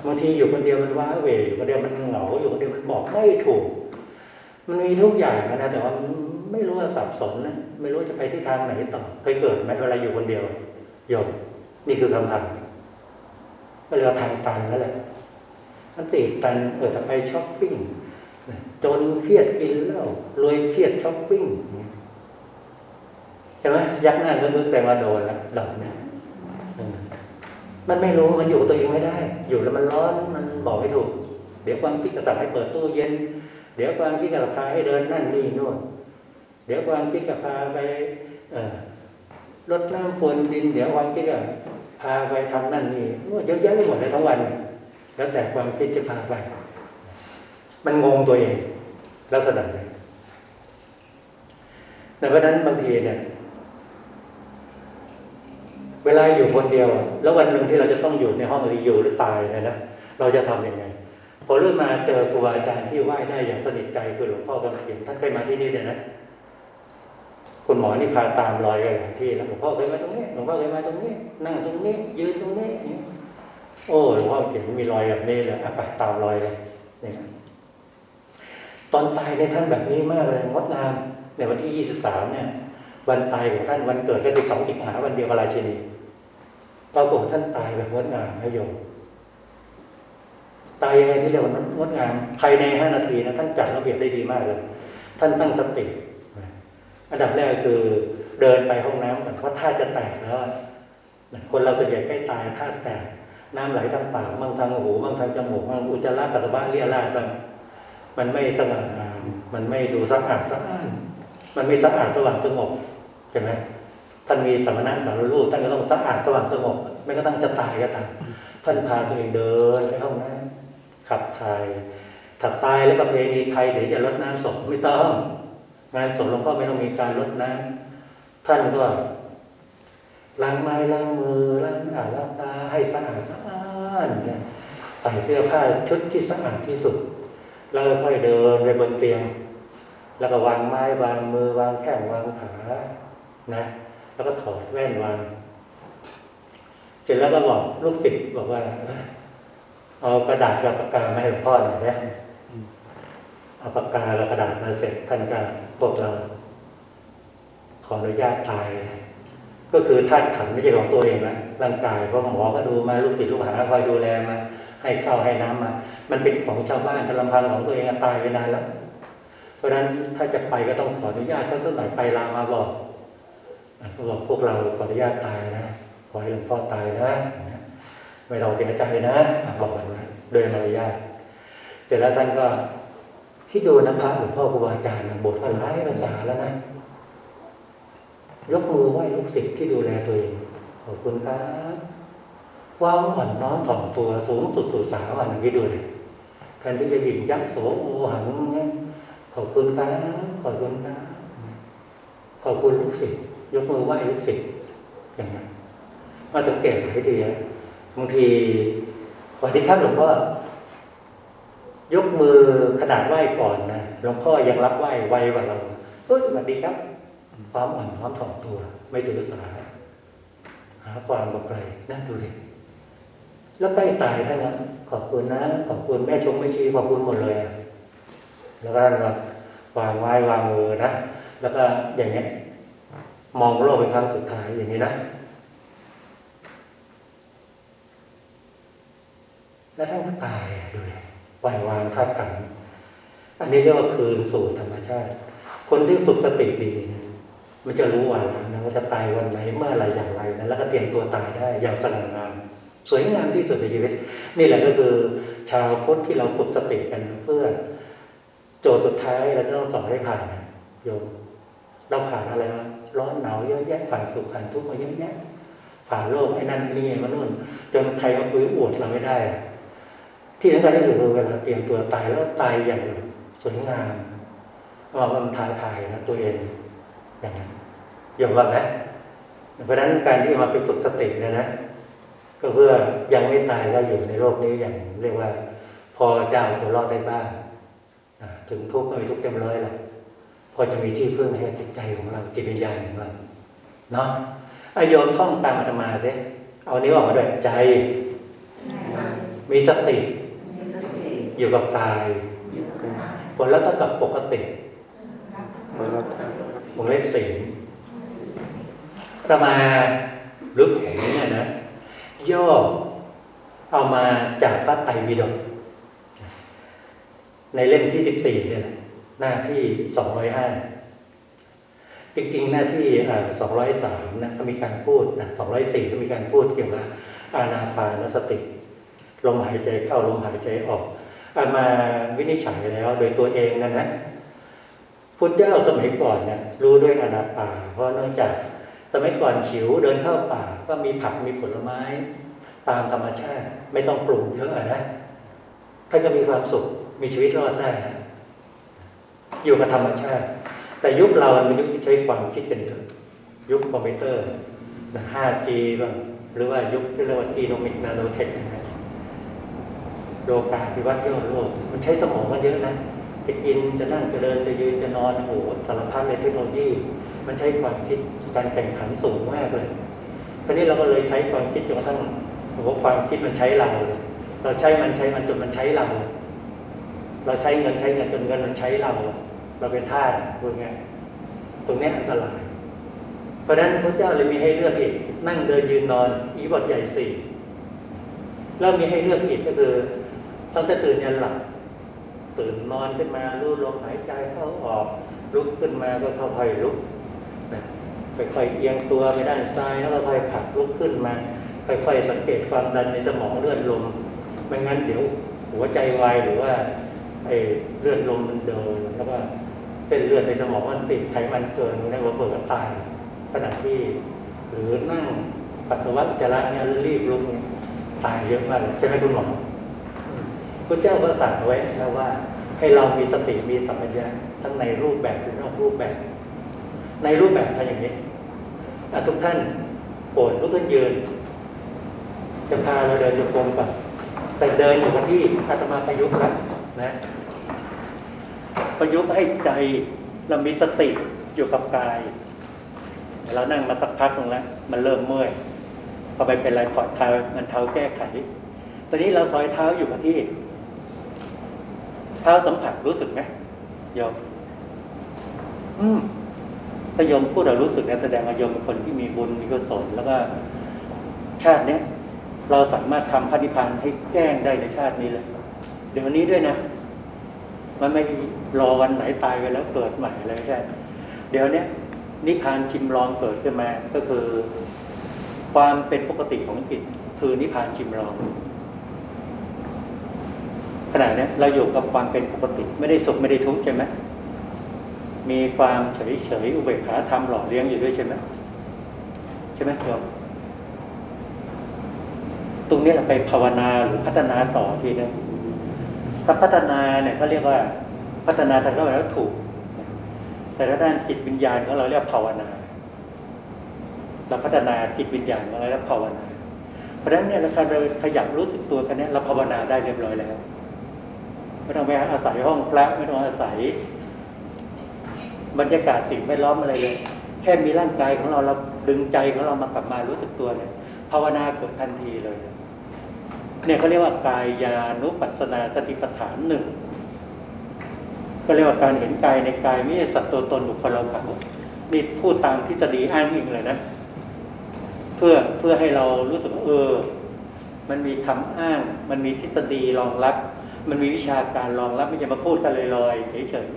บางทีอยู่คนเดียวมันว้าเหวอยู่คนเดียวมันเหงาอยู่คนเดียวมันบอกไม่ถูก มันมีทุกอย่างนะแต่ว่าไม่รู้ว่าสับสนนะไม่รู้จะไปที่ทางไหนต่อเคยเกิดไหมเวลาอยู่คนเดียวโยมนี่คือคำถามก็เรียกว่าทางตันนั่นแหละมันติดตันเออจะไปช้อปปิ้งจนเครียดกินเหล้ารวยเครียดช้อปปิ้ง ใช่ไหมยักหน้าก็มึกแต่มาโดนแล้วดอกเนี่ยเออมันไม่รู้มันอยู่ตัวเองไม่ได้ อยู่แล้วมันร้อนมันบอกไม่ถูก เดี๋ยวความคิดกระสับให้เปิดตู้เย็น เดี๋ยวความคิดกับพาให้เดินนั่นนี่โน่นเดี๋ยวความคิดกับพาไปเอรดน้ำพรวนดิน เดี๋ยวความคิดกับพาไปทำนั่นนี่เยอะแยะไปหมดเลยทั้งวัน แล้วแต่ความคิดจะพาไป มันงงตัวเองลักษณะนี้แต่เพราะนั้นบางทีเนี่ย เวลาอยู่คนเดียวอะแล้ววันหนึ่งที่เราจะต้องอยู่ในห้องรีอยู่หรือตายเนยนะเราจะทำยังไงพอเริ่มมาเจอครูบาอาจารย์ที่ไหว้ได้อย่างสนิทใจคือหลวงพ่อกำเขียนท่านเคยมาที่นี่เนี่ยนะคุณหมอนี่พาตามรอยกันหลายที่แล้วหลวงพ่อเคยมาตรงนี้หลวงพ่อเคยมาตรงนี้ นั่งตรงนี้ ยืนตรงนี้โอ้หลวงพ่อเขียนมีรอยแบบนี้เลยไปตามรอยเลยนี่ตอนตายในท่านแบบนี้มากเลยงดงามในวันที่ยี่สิบสามเนี่ย วันตายของท่านวันเกิดก็สิบสองสิงหาวันเดียวกับราชินีปรากฏท่านตายแบบงดงามนะโยมตายยังไงที่เรียกว่างดงามภายในห้านาทีนะท่านจัดระเบียบได้ดีมากเลย ท่านตั้งสติอันดับแรกคือเดินไปห้องน้ำก่อนเพราท่าจะแตกแล้วคนเราส่วนใหญ่ใกล้ตายท่าแตกน้ำไหลทางปากมั่งทางหูมั่งทางจมูกมั่งอุจจาระปัสสาวะเลี่ยราดกันมันไม่สง่างามมันไม่ดูสะอาดสะอ้านมันไม่สะอาดสว่างสงบ ใช่ไหมท่านมีสมณะสารรูปท่านก็ต้องสะอาดสว่างสงบไม่ก็ต้องจะตายก็ตามท่านพาตัวเองเดินไปห้องน้ำขับถ่ายถ้าตายแล้วประเพณีไทยเดี๋ยวจะรดน้ำศพไม่ต้องงานศพหลวงพ่อไม่ต้องมีการรดน้ำท่านก็ล้างไม้ล้างมือล้างหน้าล้างตาให้สะอาดสะอ้านใส่เสื้อผ้าชุดที่สะอาดที่สุด แล้วค่อยเดินไปบนเตียง แล้วก็วางไม้วางมือวางแข้งวางขา นะ แล้วก็ถอดแว่นวางเสร็จแล้วก็บอกลูกศิษย์บอกว่า เอากระดาษกับปากกามาให้หลวงพ่อหน่อยนะเอาปากกากับกระดาษมาเสร็จท่านก็พวกเรา ขออนุญาตตาย ก็คือธาตุขันไม่ใช่ของตัวเองนะร่างกายเพราะหมอก็ดูมาลูกศิษย์ลูกหาคอยดูแลมาให้ข้าวให้น้ำมา มันเป็นของชาวบ้านทลำพังของตัวเองตายไปนานแล้ว เพราะฉะนั้นถ้าจะไปก็ต้องขออนุญาตเขาสักหน่อยไปลามาบอก เขาบอกพวกเราขออนุญาตตายนะ ขอให้หลวงพ่อตายนะ ไม่ต้องเสียใจนะบอกกันนะโดยมารยาทเสร็จแล้วท่านก็คิดดูนะพระหลวงพ่อครูบาอาจารย์บทก็หลายภาษาแล้วนะ ยกมือไหว้ลูกศิษย์ที่ดูแลตัวเองขอบคุณครับว่างอ่อนน้อมถ่อมตัวสูงสุดสู่สาวันนี้ดูเลยแทนที่จะหยิบยักษ์โสโอหังเนี่ยขอบคุณครับขอบคุณครับขอบคุณลูกศิษย์ ยกมือไหว้ลูกศิษย์อย่างนั้มาสังเกตหลายทีนะบางทีสวัสดีครับหลวงพ่อยกมือขนาดไหว้ก่อนนะหลวงพ่อยังรับไหว้ไวกว่าเราเฮ้ยสวัสดีครับ ความอ่อนน้อมถ่อมตัว ไม่ถือสาหาความกับใครนะดูดิแล้วใกล้ตายท่านนะขอบคุณนะ ขอบคุณแม่ชมแม่ชีขอบคุณหมดเลยอะแล้วก็วางไว้วางมือนะแล้วก็อย่างเงี้ย มองโลกเป็นครั้งสุดท้ายอย่างนี้นะ แล้วท่านก็ตายดูเลยปล่อยวางธาตุขันอันนี้เรียกว่าคืนสู่ธรรมชาติ คนที่ฝึกสติดีเนี่ยมันจะรู้วันนะว่าจะตายวันไหนเมื่อไรอย่างไรนะแล้วก็เตรียมตัวตายได้อย่างสง่างามสวยงามที่สุดในชีวิต นี่แหละก็คือชาวพุทธที่เราฝึกสติกันเพื่อ โจทย์สุดท้ายเราจะต้องสอนให้ผ่านโยมเราผ่านอะไรมา ร้อนหนาวเยอะแยะผ่านสุขผ่านทุกข์มาเยอะแยะผ่าโลกไอ้นั่นนี่มานู่นจนใครมาคุยอวดเราไม่ได้ ที่สำคัญที่สุดคือเวลาเตรียมตัวตายแล้วตายอย่างสวยงามเรามันท้าทายนะตัวเองอย่างนั้นยอมรับไหมเพราะฉะนั้นการที่มาไปฝึกสติเนยนะ ก็เพื่อยังไม่ตายก็อยู่ในโลกนี้อย่างเรียกว่า พอเจ้าตัวรอดได้บ้างถึงทุกข์ไม่มีทุกข์เต็มร้อยหรอก พอจะมีที่พึ่งให้จิตใจของเราจิตวิญญาณของเราเนาะอายมท่องตามอาตมาสิเอานิ้วออกมาด้วยใจ มีสติมีสติอยู่กับกายอยู่กับกายผลแล้วเท่ากับปกติเมื่อเราวงเล็บสี่อาตมาหรือผมเนี่ยนะย่อเอามาจากพระไตรปิฎกในเล่มที่สิบสี่เนี่ยแหละ หน้าที่สองร้อยห้าจริงๆ หน้าที่สองร้อยสามนะเขามีการพูดนะสองร้อยสี่ก็มีการพูดเกี่ยวกับอานาปานสติ ลมหายใจเข้าลมหายใจออกเอามาวินิจฉัยแล้วโดยตัวเองนั่นนะพุทธเจ้าสมัยก่อนเนี่ยรู้ด้วยอานาปาเพราะเนื่องจากสมัยก่อนหิวเดินเข้าป่าก็มีผักมีผลไม้ ตามธรรมชาติ ไม่ต้องปรุงเยอะอะนะท่านก็มีความสุขมีชีวิตรอดได้นะ อยู่กับธรรมชาติ แต่ยุคเรามันยุคที่ใช้ความคิดกันเยอะยุคคอมพิวเตอร์ 5G บ้างหรือว่ายุคที่เรียกว่า genomic nanotech นะโลกาภิวัตน์ยอดโลก มันใช้สมองมันเยอะนะจะกินจะนั่งจะเดินจะยืนจะนอนโอ้โหสารพัดในเทคโนโลยี มันใช้ความคิดการแข่งขันสูงมากเลยคราวนี้เราก็เลยใช้ความคิดจนกระทั่งเพราความคิดมันใช้เราเลยเราใช้มันใช้มันจนมันใช้เรา เราใช้เงินใช้เงินจนเงินมันใช้เรา เราเป็นทาสพูดง่ายตรงนี้อันตราย เพราะฉะนั้นพระเจ้าเลยมีให้เลือกอีก นั่งเดินยืนนอน อีบทใหญ่สี่แล้วมีให้เลือกอีกก็คือต้องจะตื่นยันหลับตื่นนอนขึ้นมารู้ลมหายใจเข้าออก ลุกขึ้นมาก็ค่อยๆลุกนะค่อยๆเอียงตัวไปด้านซ้ายแล้วค่อยผลักลุกขึ้นมาค่อยๆสังเกตความดันในสมองเลือดลมไม่งั้นเดี๋ยวหัวใจวายหรือว่าไอ้เลือดลมมันเดินแล้วก็ ส้นเลือดในสมองมันติดไขมันเกินในหัวเปิดตายขณะที่หรือนั่งปัสสาวะอุจจาระเนี่ยรีบลุกเนี่ยตายเยอะมากใช่ไหมคุณหมอพระเจ้าก็สั่งไว้นะว่า ให้เรามีสติมีสัมปชัญญะทั้งในรูปแบบหรือนอกรูปแบบ ในรูปแบบทำอย่างนี้ทุกท่านโปรดลุกขึ้นยืน จะพาเราเดินจงกรมก่อนแต่เดินอยู่กับที่อาตมาปยุกต์นะ ประยุกต์ให้ใจเรามีสติอยู่กับกาย เรานั่งมาสักพักหนึงแล้ว มันเริ่มเมื่อยพอไปเป็นไรปอดเท้ามันเท้าแก้ไข ตอนนี้เราซอยเท้าอยู่กับที่ เท้าสัมผัสรู้สึกไหมโยมอืมถ้าโยมพูดเรารู้สึกนะแสดงว่าโยมเป็นคนที่มีบุญมีกุศลแล้วก็ชาติเนี้ยเราสามารถทำพระนิพพานให้แจ้งได้ในชาตินี้เลย เดี๋ยววันนี้ด้วยนะ มันไม่รอวันไหนตายไปแล้วเกิดใหม่เลยไม่ใช่ เดี๋ยวนี้นิพพานชิมลองเกิดขึ้นมา ก็คือ ความเป็นปกติของจิตคือนิพพานชิมลองขณะนี้เราอยู่กับความเป็นปกติ ไม่ได้สุขไม่ได้ทุกข์ใช่ไหมมีความเฉยเฉยอุเบกขาธรรมหล่อเลี้ยงอยู่ด้วยใช่ไหมใช่ไหมโยมตรงนี้เราไปภาวนาหรือพัฒนาต่อทีนึง ถ้าพัฒนาเนี่ยเขาเรียกว่าพัฒนาทางด้านวัตถุแต่ถ้าด้านจิตวิญญาณของเราเรียกภาวนาเราพัฒนาจิตวิญญาณของเราเรียกภาวนา เพราะฉะนั้นเนี่ยเราขยับรู้สึกตัวกันเนี่ยเราภาวนาได้เรียบร้อยแล้วไม่ต้องไปอาศัยห้องพระไม่ต้องอาศัย บรรยากาศสิ่งแวดล้อมอะไรเลย แค่มีร่างกายของเราเราดึงใจของเรามากลับมารู้สึกตัวเนี่ยภาวนาเกิดทันทีเลย เนี่ยเขาเรียกว่ากายานุปัสสนาสติปัฏฐานหนึ่งก็เรียกว่าการเห็นกายในกายไม่ใช่สัตว์ตัวตนบุคคลเราเขานี่พูดตามทฤษฎีอ้างอิงเลยนะ เพื่อเพื่อให้เรารู้สึกว่าเออ มันมีคำอ้าง มันมีทฤษฎีรองรับ มันมีวิชาการรองรับไม่ใช่มาพูดกันลอยๆเฉย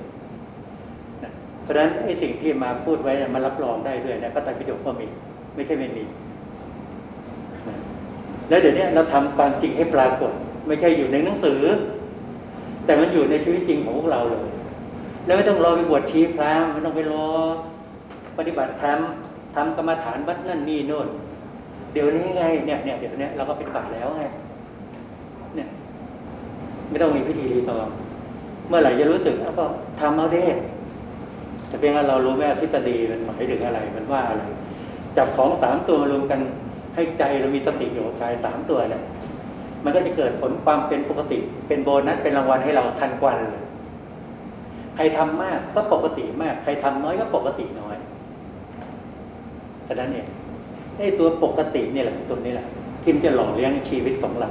ๆนะเพราะฉะนั้นไอ้สิ่งที่มาพูดไว้เนี่ยมันรับรองได้ด้วยนะพระไตรปิฎกก็มีไม่ใช่ไม่มี แล้วเดี๋ยวนี้เราทำความจริงให้ปรากฏ ไม่ใช่อยู่ในหนังสือ แต่มันอยู่ในชีวิตจริงของพวกเราเลย แล้วไม่ต้องรอไปบวชชีพรามไม่ต้องไปรอปฏิบัติธรรมทำกรรมฐานวัดนั่นนี่โน่น เดี๋ยวนี้ไงเนี่ยเนี่ยเดี๋ยวนี้เราก็ปฏิบัติแล้วไงเนี่ย ไม่ต้องมีพิธีรีตองเมื่อไหร่จะรู้สึกแล้วก็ทำเอาเด้แต่เพียงว่าเรารู้แม่ทฤษฎีมันหมายถึงอะไรมันว่าอะไรจับของสามตัวมารวมกัน ให้ใจเรามีสติอยู่กับกายสามตัวเนี่ยมันก็จะเกิดผลความเป็นปกติ เป็นโบนัสเป็นรางวัลให้เราทันกวันเลย ใครทำมากก็ปกติมาก ใครทำน้อยก็ปกติน้อยแค่นั้นเองไอ้ตัวปกติเนี่ยแหละตัวนี้แหละที่มันจะหล่อเลี้ยงชีวิตของเรา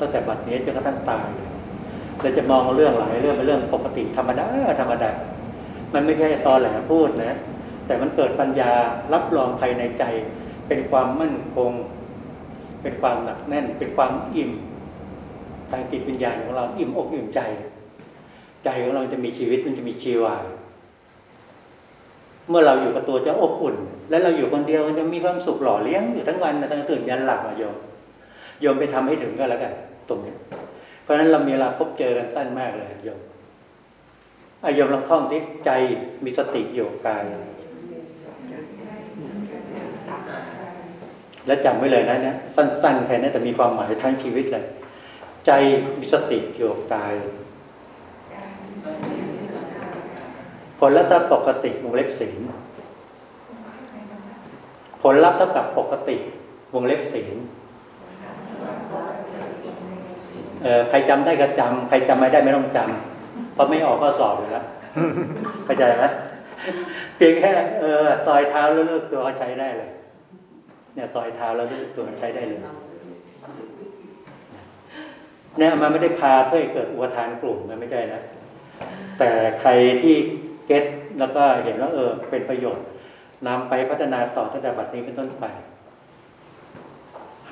ตั้งแต่บัดนี้จนกระทั่งตายเราจะมองเรื่องหลายเรื่องเป็นเรื่องปกติธรรมดาธรรมดา มันไม่ใช่ตอนแหลพูดนะ แต่มันเกิดปัญญารับรองภายในใจ เป็นความมั่นคง เป็นความหนักแน่น เป็นความอิ่ม ทางจิตวิญญาณของเราอิ่มอกอิ่มใจ ใจของเราจะมีชีวิตมันจะมีชีวาเมื่อเราอยู่กับตัวจะอบอุ่น และเราอยู่คนเดียวมันจะมีความสุขหล่อเลี้ยงอยู่ทั้งวันนะตั้งแต่ตื่นยันหลับอะโยมโยมไปทำให้ถึงก็แล้วกันตรงนี้เพราะฉะนั้นเรามีเวลาพบเจอกันสั้นมากเลยโยมอะโยมลองท่องที่ใจมีสติอยู่กาย แล้วจำไว้เลยนะเนี่ยสั้นๆแค่นี้แต่มีความหมายทั้งชีวิตเลย ใจมีสติอยู่กับกายผลลัพธ์ถ้าปกติวงเล็บศีลผลลัพธ์เท่ากับปกติวงเล็บศีลเออใครจำได้ก็จำใครจำไม่ได้ไม่ต้องจำเพราะไม่ออกก็สอบอยู่แล้วเข้าใจไหมเพียงแค่เออซอยเท้าแล้วเลือกตัวก็ใช้ได้เลย เนี่ยซอยเท้าแล้วเลือกตัวใช้ได้เลยเนี่ยมันไม่ได้พาเพื่อให้เกิดอุปทานกลุ่มนะไม่ใช่นะแต่ใครที่เก็ตแล้วก็เห็นว่าเออ เป็นประโยชน์นำไปพัฒนาต่อตั้งแต่บัดนี้เป็นต้นไป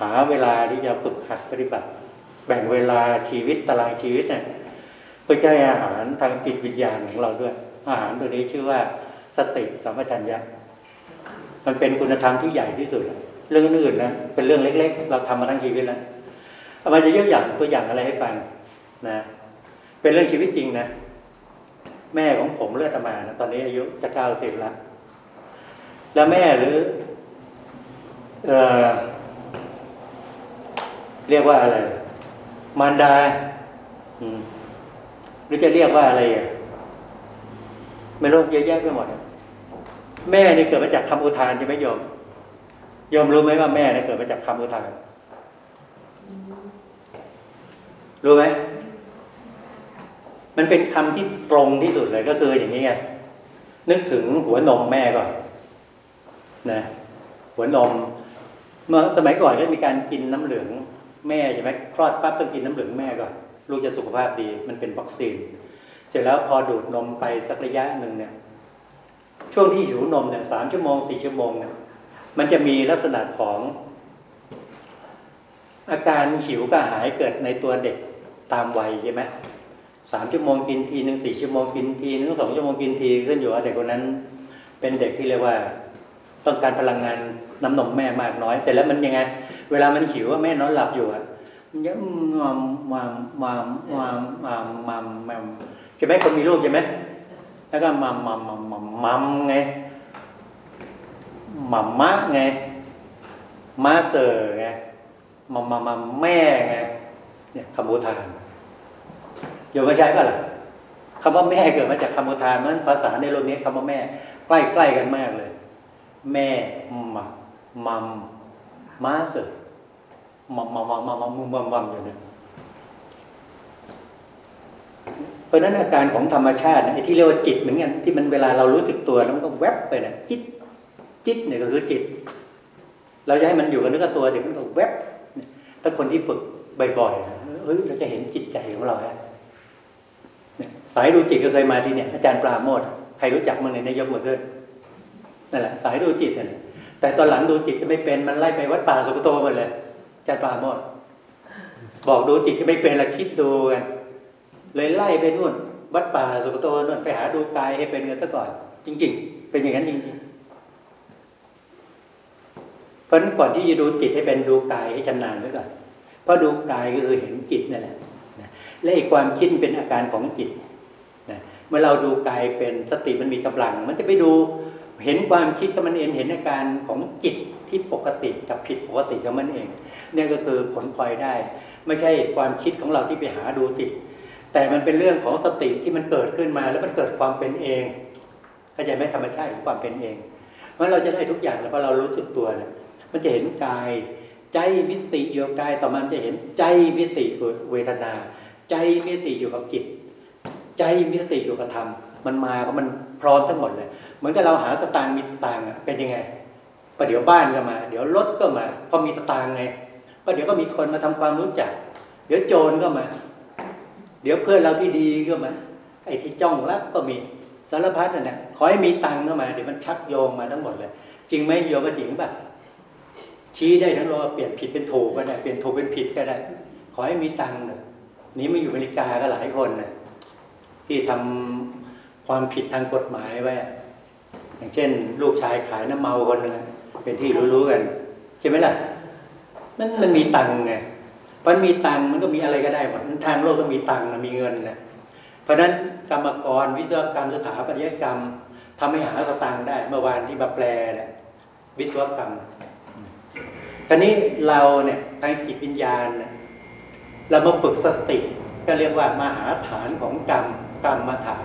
หาเวลาที่จะฝึกหัดปฏิบัติ แบ่งเวลาชีวิตตารางชีวิตเนี่ยเพื่อให้อาหารทางจิตวิญญาณของเราด้วย อาหารตัวนี้ชื่อว่าสติสัมปชัญญะมันเป็นคุณธรรมที่ใหญ่ที่สุดเเรื่องอื่นนะเป็นเรื่องเล็ก ๆ เราทำมาทั้งชีวิตแล้วเอามาจะยกอย่างตัวอย่างอะไรให้ฟังนะเป็นเรื่องชีวิตจริงนะแม่ของผมเลือดมานะตอนนี้อายุจะเก้าสิบแล้วแล้วแม่หรือ เออเรียกว่าอะไร มารดาอืมหรือจะเรียกว่าอะไรอะไม่รู้เยอะแยะไปหมด แม่นี่เกิดมาจากคำอุทานใช่ไหมโยม โยมรู้ไหมว่าแม่นี่เกิดมาจากคำอุทานรู้ไหมมันเป็นคำที่ตรงที่สุดเลยก็คืออย่างนี้ไงนึกถึงหัวนมแม่ก่อนนะหัวนม เมื่อสมัยก่อนก็มีการกินน้ำเหลืองแม่ใช่ไหมคลอดปั๊บต้องกินน้ำเหลืองแม่ก่อนลูกจะสุขภาพดี มันเป็นวัคซีน เสร็จแล้วพอดูดนมไปสักระยะหนึ่งเนี่ย ช่วงที่หิวนมเนี่ยสามชั่วโมงสี่ชั่วโมงเนี่ย มันจะมีลักษณะของอาการหิวกระหายเกิดในตัวเด็กตามวัยใช่ไหมสามชั่วโมงกินทีหนึ่งสี่ชั่วโมงกินทีหนึ่งสองชั่วโมงกินทีขึ้นอยู่ว่าเด็กคนนั้น เป็นเด็กที่เรียกว่า ต้องการพลังงานน้ำนมแม่มากน้อยแต่แล้วมันยังไง เวลามันหิวว่าแม่นอนหลับอยู่อะมันยังมามมามมามมามมามมามมามใช่ไหมคนมีลูกใช่ไหมแล้วก็มัมมัมมัมมัมมัมไง หม่ำมะไงมาเซอร์ไงมามามาแม่ไงเนี่ยคำโบูทานโยมม่ใช้ก็หล่ะคำว่าแม่เกิดมาจากคำโบูทานมันภาษาในโลกนี้คำว่าแม่ ใกล้ใกล้กันมากเลย แม่มามัมมาเซอร์มัมมัมมัมมัมมัมมัมมัมอยู่เนี่ยเพราะนั้นอาการของธรรมชาติไอ้ที่เรียกว่าจิตเหมือนกันที่มันเวลาเรารู้สึกตัวแล้วมันก็แวบไปเนี่ยจิต จิตเนี่ยก็คือจิต เราจะให้มันอยู่กับเนื้อกับตัวเดี๋ยวมันก็แวบเนี่ยถ้าคนที่ฝึกบ่อยๆนะเฮ้ยเราจะเห็นจิตใจของเราฮะสายดูจิตก็เคยมาที่เนี่ยอาจารย์ปราโมทใครรู้จักมั้งเนี่ยนายกมือขึ้นนั่นแหละ สายดูจิตเนี่ยแต่ตอนหลังดูจิตก็ไม่เป็นมันไล่ไปวัดป่าสุกโตหมดเลยอาจารย์ปราโมทบอกดูจิตก็ไม่เป็นละคิดดูกันเลยไล่ไปนู่น วัดป่าสุกโตนู่นไปหาดูกายให้เป็นกันซะก่อน จริง ๆ เป็นอย่างนั้นจริงๆ เพราะนั้นก่อนที่จะดูจิตให้เป็นดูกายให้ชำนาญไว้ก่อนเพราะดูกายก็คือเห็นจิตนั่นแหละและไอ้ความคิดเป็นอาการของจิตนะเมื่อเราดูกายเป็นสติมันมีกำลัง มันจะไปดูเห็นความคิดก็มันเองเห็นอาการของจิตที่ปกติกับผิดปกติของมันเองเนี่ยก็คือผลพลอยได้ ไม่ใช่ความคิดของเราที่ไปหาดูจิต แต่มันเป็นเรื่องของสติที่มันเกิดขึ้นมา แล้วมันเกิดความเป็นเองเข้าใจไหมธรรมชาติของความเป็นเองเพราะเราจะได้ทุกอย่างแล้วพอเรารู้สึกตัวเนี่ย มันจะเห็นกาย จะมีสติอยู่กับกายต่อมามันจะเห็นจะมีสติอยู่เวทนา จะมีสติอยู่กับจิต จะมีสติอยู่กับธรรมมันมาเพราะมันพร้อมทั้งหมดเลยเหมือนกับเราหาสตางค์มีสตางค์เป็นยังไงประเดี๋ยวบ้านก็มา เดี๋ยวรถก็มา พอมีสตางค์ไงประเดี๋ยวก็มีคนมาทำความรู้จัก เดี๋ยวโจรก็มา เดี๋ยวเพื่อนเราที่ดีก็มา ไอ้ที่จ้องรักก็มีสารพัดนั่นแหละขอให้มีตังค์เข้ามา เดี๋ยวมันชักโยงมาทั้งหมดเลย จริงไหมโยมว่าจริงป่ะ ชี้ได้ทั้งราเปลี่ยนผิดเป็นถูกก็ได้เปลี่ยนถูกเป็นผิดก็ได้ขอให้มีตังค์เนอะนี้มาอยู่อเมริกาก็หลายคนนะที่ทำความผิดทางกฎหมายไว้อย่างเช่น ลูกชายขายน้ำเมาคนหนึงอะเป็นที่รู้ๆกันใช่ไหมล่ะมันมันมีตังค์ไงมันมีตังค์มันก็มีอะไรก็ได้หมดทางโลกก็มีตังค์นะมีเงินนะเพราะฉะนั้นกรรมกรวิศวกรรมสถาปัตยกรรมทำให้หาสตางค์ได้ เมื่อวานที่มาแปลเนี่ยวิศวกรรม คราวนี้เราเนี่ยทางจิตวิญญาณเนี่ยเรามาฝึกสติ ก็เรียกว่ามหาฐานของกรรมกรรมมาฐาน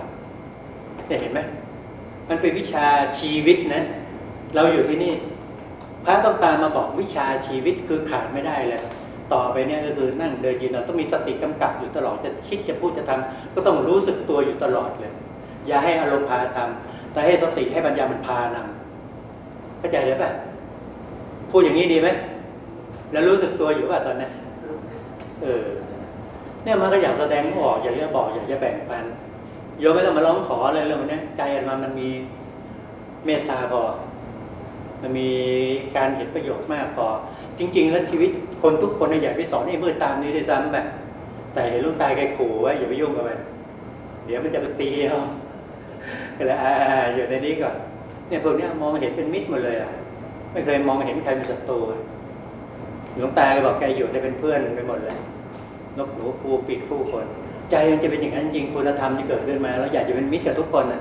เนี่ยเห็นไหมมันเป็นวิชาชีวิตนะเราอยู่ที่นี่พระต้องการมาบอกวิชาชีวิตคือขาดไม่ได้เลยต่อไปเนี่ยก็คือนั่งเดินยืนเราต้องมีสติกำกับอยู่ตลอดจะคิดจะพูดจะทำก็ต้องรู้สึกตัวอยู่ตลอดเลย อย่าให้อารมณ์พาทำแต่ให้สติให้ปัญญามันพานำเข้าใจเลยป่ะพูดอย่างนี้ดีไหม แล้วรู้สึกตัวอยู่ว่าตอนนี้เออเนี่ยมันก็อยากแสดงออก อยากจะบอก อยากจะแบ่งปันโยมไม่ต้องมาร้องขออะไรเรื่องนี้ใจอันมันมันมีเมตตาพอมันมีการเห็นประโยชน์มากพอ จริง ๆ แล้วชีวิตคนทุกคนเนี่ยอยากไปสอนให้มืดตามนี้ด้วยซ้ำแบบแต่เห็นลูกตายแกขู่ไว้อย่าไปยุ่งกับมันเดี๋ยวมันจะไปตีเอาก็เลยอ่าอยู่ในนี้ก่อนเนี่ยพวกเนี้ยมองเห็นเป็นมิตรหมดเลยอะไม่เคยมองเห็นใครเป็นศัตรู หลวงตาก็บอกแกอยู่ได้เป็นเพื่อนไปหมดเลยนกหนูภูปิดผู้คน ใจมันจะเป็นอย่างนั้นจริงคุณธรรมที่เกิดขึ้นมาแล้วอยากจะเป็นมิตรกับทุกคนนะ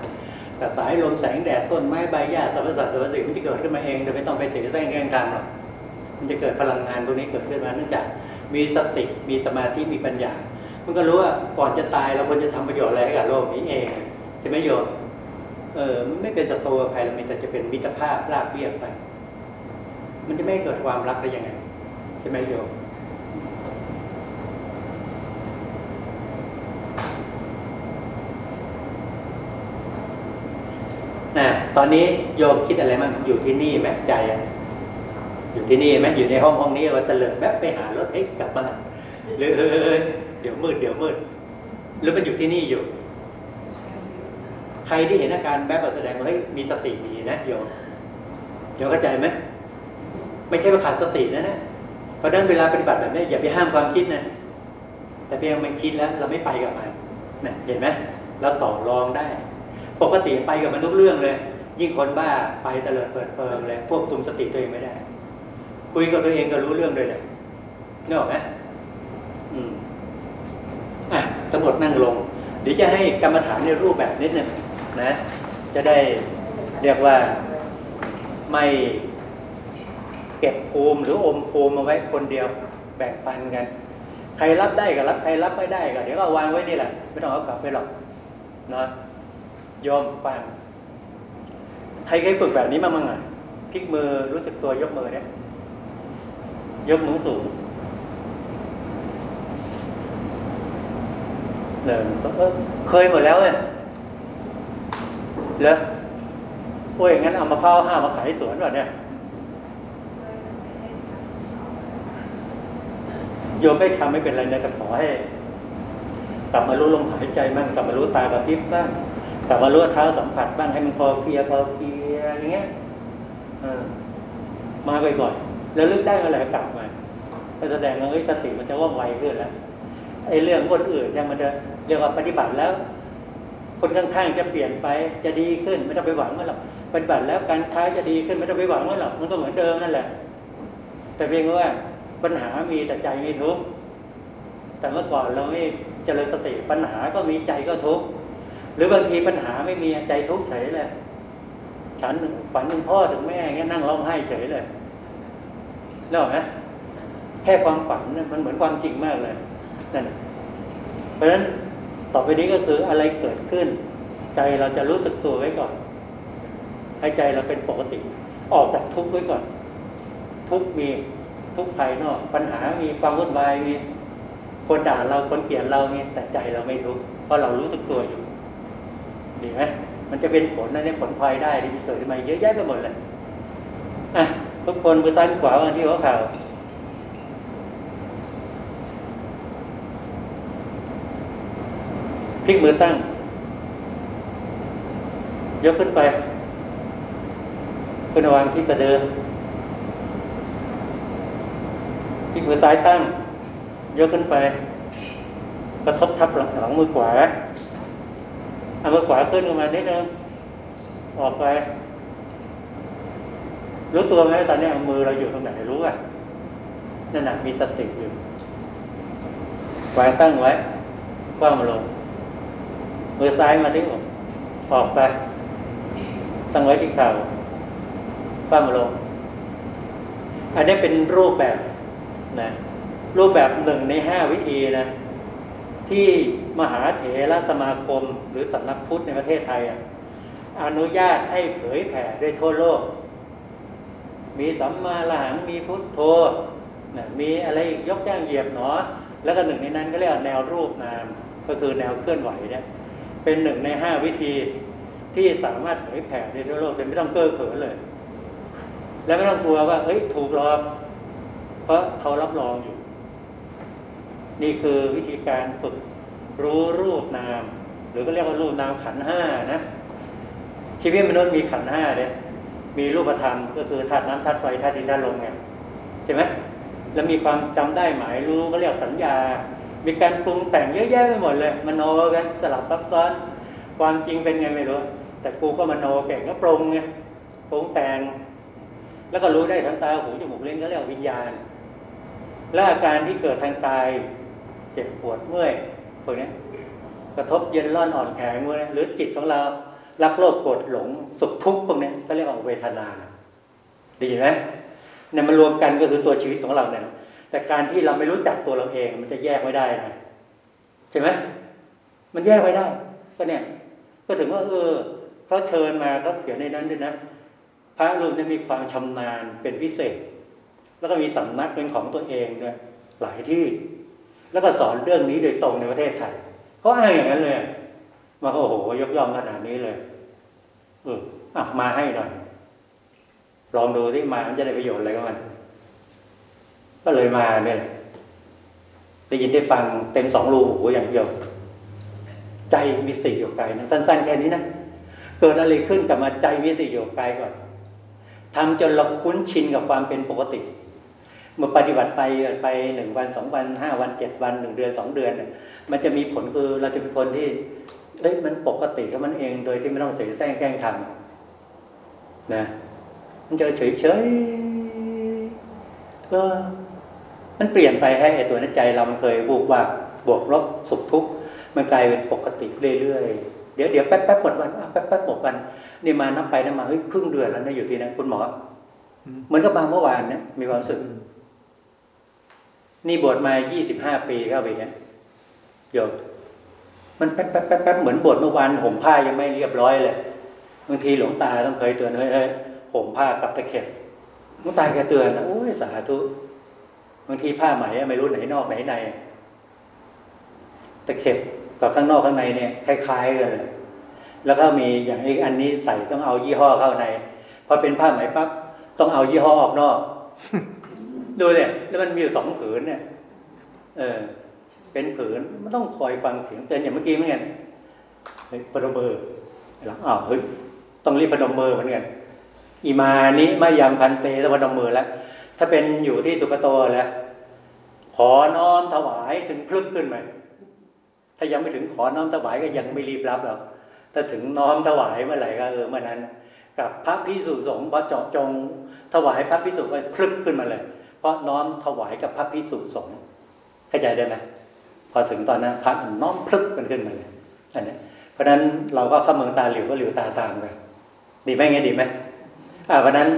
กับสายลมแสงแดดต้นไม้ใบหญ้าสรรพสัตว์สรรพสิ่งมันจะเกิดขึ้นมาเองโดยไม่ต้องไปเสียแรงแรงทำหรอกมันจะเกิดพลังงานตรงนี้เกิดขึ้นมาเนื่องจากมีสติมีสมาธิมีปัญญา มันก็รู้ว่าก่อนจะตายเราควรจะทำประโยชน์อะไรให้กับโลกนี้เองใช่ไหมโยมเออมันไม่เป็นศัตรูกับใครเราไมีแต่จะเป็นมิตรภาพลาบเบี้ยไป มันจะไม่เกิดความรักได้ยังไง ใช่ไหมโยมนะตอนนี้โยมคิดอะไรมั่งอยู่ที่นี่ไหมใจอยู่ที่นี่ไหมอยู่ในห้องห้องนี้ว่าเตลิดแวบไปหารถเอ๊ะกลับมาหรือเออเดี๋ยวมืดเดี๋ยวมืดหรือมันอยู่ที่นี่อยู่ ใครที่เห็นอาการแบบแสดงว่าเฮ้ยมีสติดีนะโยมโยมเข้าใจไหมไม่ใช่ว่าขาดสตินะนะ เพราะนั้นเวลาปฏิบัติแบบนี้อย่าไปห้ามความคิดนะ แต่เพียงมันคิดแล้ว เราไม่ไปกับมันนะเห็นไหมเราต่อรองได้ ปกติไปกับมันทุกเรื่องเลย ยิ่งคนบ้าไปเตลิดเปิดเปิงเลยควบคุมสติตัวเองไม่ได้ คุยกับตัวเองก็รู้เรื่องเลยเลยนึกออกไหมอืมอะทั้งหมดนั่งลง เดี๋ยวจะให้กรรมฐานในรูปแบบนิดหนึ่งนะ จะได้เรียกว่าไม่ เก็บภูมิหรืออมภูมิเอาไว้คนเดียวแบ่งปันกัน ใครรับได้ก็รับใครรับไม่ได้ก็เดี๋ยวก็วางไว้นี่แหละไม่ต้องเอากลับไปหรอกนะโยมฟังใครเคยฝึกแบบนี้มาบ้างอะพลิกมือรู้สึกตัวยกมือเนี่ยยกมือสูงเดินเออเคยหมดแล้วเนี่ยแล้วโอ้ยงั้นเอามาข้าวห้ามาขายสวนก่อนเนี่ย โยมไม่ทำไม่เป็นไรนะแต่ขอให้กลับมารู้ลมหายใจบ้างกลับมารู้ตากระพริบบ้างกลับมารู้เท้าสัมผัสบ้างให้มันพอเพลียพอเพลียอย่างเงี้ยเออมาบ่อยๆแล้วลึกได้เมื่อไหร่กลับมาก็แสดงว่าสติมันจะว่องไวขึ้นแล้วไอ้เรื่องคนอื่นเนี่ยมันจะเรียกว่าปฏิบัติแล้ว คนข้างๆจะเปลี่ยนไปจะดีขึ้นไม่ต้องไปหวังว่าหรอกปฏิบัติแล้วการค้าจะดีขึ้นไม่ต้องไปหวังว่าหรอกมันก็เหมือนเดิมนั่นแหละ แต่เพียงว่า ปัญหามีแต่ใจไม่ทุกข์แต่เมื่อก่อนเราไม่เจริญสติปัญหาก็มีใจก็ทุกข์หรือบางทีปัญหาไม่มีใจทุกข์เฉยเลยฉันฝันถึงพ่อถึงแม่เงี้ยนั่งร้องไห้เฉยเลยแล้วไหมแค่ความฝันมันเหมือนความจริงมากเลยนั่นเพราะฉะนั้นต่อไปนี้ก็คืออะไรเกิดขึ้น ใจเราจะรู้สึกตัวไว้ก่อน ให้ใจเราเป็นปกติ ออกจากทุกข์ไว้ก่อน ทุกข์มี ทุกภายนอก ปัญหามีความวุ่นวายมีคนด่าเราคนเกลียดเรามีแต่ใจเราไม่ทุกข์เพราะเรารู้สึกตัวอยู่ดีไหมมันจะเป็นผลนะเนี่ยผลพลอยได้ที่เกิดขึ้นมาเยอะแยะไปหมดเลยอะทุกคนมือซ้ายขวาวันที่หัวเข่าพลิกมือตั้ง ยกขึ้นไปขึ้นวางที่กระเดิม พลิกมือซ้ายตั้งยกขึ้นไป กระทบทับหลังหลังมือขวาเอามือขวาขึ้นมานิดนึงออกไป รู้ตัวไหมตอนนี้มือเราอยู่ตรงไหนรู้อะนั่นน่ะมีสติอยู่วางตั้งไว้คว้างมาลงมือซ้ายมาที่อกออกไป ตั้งไว้ที่เข่าคว้างมาลง อันนี้เป็นรูปแบบ นะรูปแบบหนึ่งในห้าวิธีนะที่มหาเถรสมาคม หรือสำนักพุทธในประเทศไทยอะอนุญาตให้เผยแผ่ได้ทั่วโลก มีสัมมาหลังมีพุทโธนะมีอะไรอีกยกย่างเหยียบหนอ แล้วก็หนึ่งในนั้นก็เรียกว่าแนวรูปนาม ก็คือแนวเคลื่อนไหวเนี่ยเป็นหนึ่งในห้าวิธีที่สามารถเผยแผ่ในทั่วโลกโดยไม่ต้องเก้อเขินเลย และไม่ต้องกลัวว่าเอ้ยถูกหลอก ราะราะเขารับรองอยู่ นี่คือวิธีการฝึกรู้รูปนาม หรือก็เรียกว่ารูปนามขันห้านะ ชีวิตมนุษย์มีขันห้าเนี่ยมีรูปธรรมก็คือธาตุน้ำธาตุไฟธาตุดินธาตุลมไงใช่ไหมแล้วมีความจำได้หมายรู้ก็เรียกสัญญา มีการปรุงแต่งเยอะแยะไปหมดเลยมโนกันสลับซับซ้อน ความจริงเป็นไงไม่รู้ แต่กูก็มโนเก่งก็ปรุงไงปรุงแต่ง แล้วก็รู้ได้ทางตาหูจมูกเล่นก็เรียกวิญญาณ และอาการที่เกิดทางกายเจ็บปวดเมื่อยพวกนี้กระทบเย็นร้อนอ่อนแข็งพวกนี้หรือจิตของเรารักโลภโกรธหลงสุขทุกข์พวกนี้ก็เรียกว่าเวทนาดีไหมเนี่ยมันรวมกันก็คือตัวชีวิตของเราเนี่ยแต่การที่เราไม่รู้จักตัวเราเอง มันจะแยกไม่ได้นะใช่ไหมมันแยกไม่ได้ ก็เนี่ย ก็ถึงว่าเออเขาเชิญมาเขาเขียนในนั้นด้วยนะ พระรูปนี้มีความชำนาญเป็นพิเศษ แล้วก็มีสำนักเป็นของตัวเองด้วยหลายที่ แล้วก็สอนเรื่องนี้โดยตรงในประเทศไทยเขาอ้างอย่างนั้นเลยมาโอ้โหยกย่องขนาดนี้เลยเอออะมาให้หน่อยลองดูที่มามันจะได้ประโยชน์อะไรกับมัน ก็เลยมาเนี่ยได้ยินได้ฟังเต็มสองรูหูอย่างเดียว ใจมีสติอยู่ไกลนะสั้นๆแค่นี้นะเกิดอะไรขึ้นกับมาใจมีสติอยู่ไกลก่อนทำจนเราคุ้นชินกับความเป็นปกติ มื่อปฏิบัติไปไปหนึ่งวันสองวันห้าวันเจ็ดวันหนึ่งเดือนสองเดือนเนี่ยมันจะมีผลคือเราจะเป็นคนที่เอ้ยมันปกติของมันเองโดยที่ไม่ต้องเสียแซงแกล้งทำนะมันจะเฉยเฉยๆก็มันเปลี่ยนไปให้ไอ้ตัวนั้นใจเรามันเคยบูบว่าบวกลบสุขทุกข์มันกลายเป็นปกติเรื่อยๆเดี๋ยวเดี๋ยวแป๊บแป๊บหมดวันอะแป๊บแป๊บหมดวันนี่มานับไปนับมาเฮ้ยครึ่งเดือนแล้วนะอยู่ที่นั่นคุณหมอเหมือนกับมาเมื่อวานเนี่ยมีความรู้สึก นี่บวชมายี่สิบห้าปีเข้าไปเนี่ยโยมมันแป๊บแป๊บแป๊บแป๊บเหมือนบวชเมื่อวานห่มผ้ายังไม่เรียบร้อยเลยบางทีหลวงตาต้องเคยเตือนเฮ้ยเฮ้ยห่มผ้ากับตะเข็บหลวงตาแกเตือนนะโอ้ยสาธุบางทีผ้าไหมไม่รู้ไหนนอกไหนในตะเข็บกับข้างนอกข้างในเนี่ยคล้ายๆกันเลยแล้วก็มีอย่างอีกอันนี้ใส่ต้องเอายี่ห้อเข้าในพอเป็นผ้าไหมปั๊บต้องเอายี่ห้อออกนอก ดูเนี่ยแล้วมันมีอยู่สองผืนเนี่ย เออ เป็นผืนมันต้องคอยฟังเสียงเตือนอย่างเมื่อกี้เหมือนกันเฮ้ยพนมมือหลังอ้าวเฮ้ยต้องรีบพนมมือเหมือนกันอีมานี้ไม่ยำพันเตแล้วพนมมือแล้วถ้าเป็นอยู่ที่สุกโตแล้วขอน้อมถวายถึงพลึกขึ้นไหมถ้ายังไม่ถึงขอน้อมถวายก็ยังไม่รีบรับหรอกถ้าถึงน้อมถวายเมื่อไหร่ก็เออเมื่อนั้น กับพระพิสุสงฆ์พอเจาะจงถวายพระพิสุก็พลึกขึ้นมาเลย เพราะน้อมถวายกับพระพิสุสงฆ์เข้าใจได้ไหมพอถึงตอนนั้นพระน้อมพลึกกันขึ้นมาเลยอันนี้เพราะฉะนั้นเราก็เข้าเมืองตาหลิวก็หลิวตาตามกันดีไหมไงดีไหมอ่าเพราะนั้น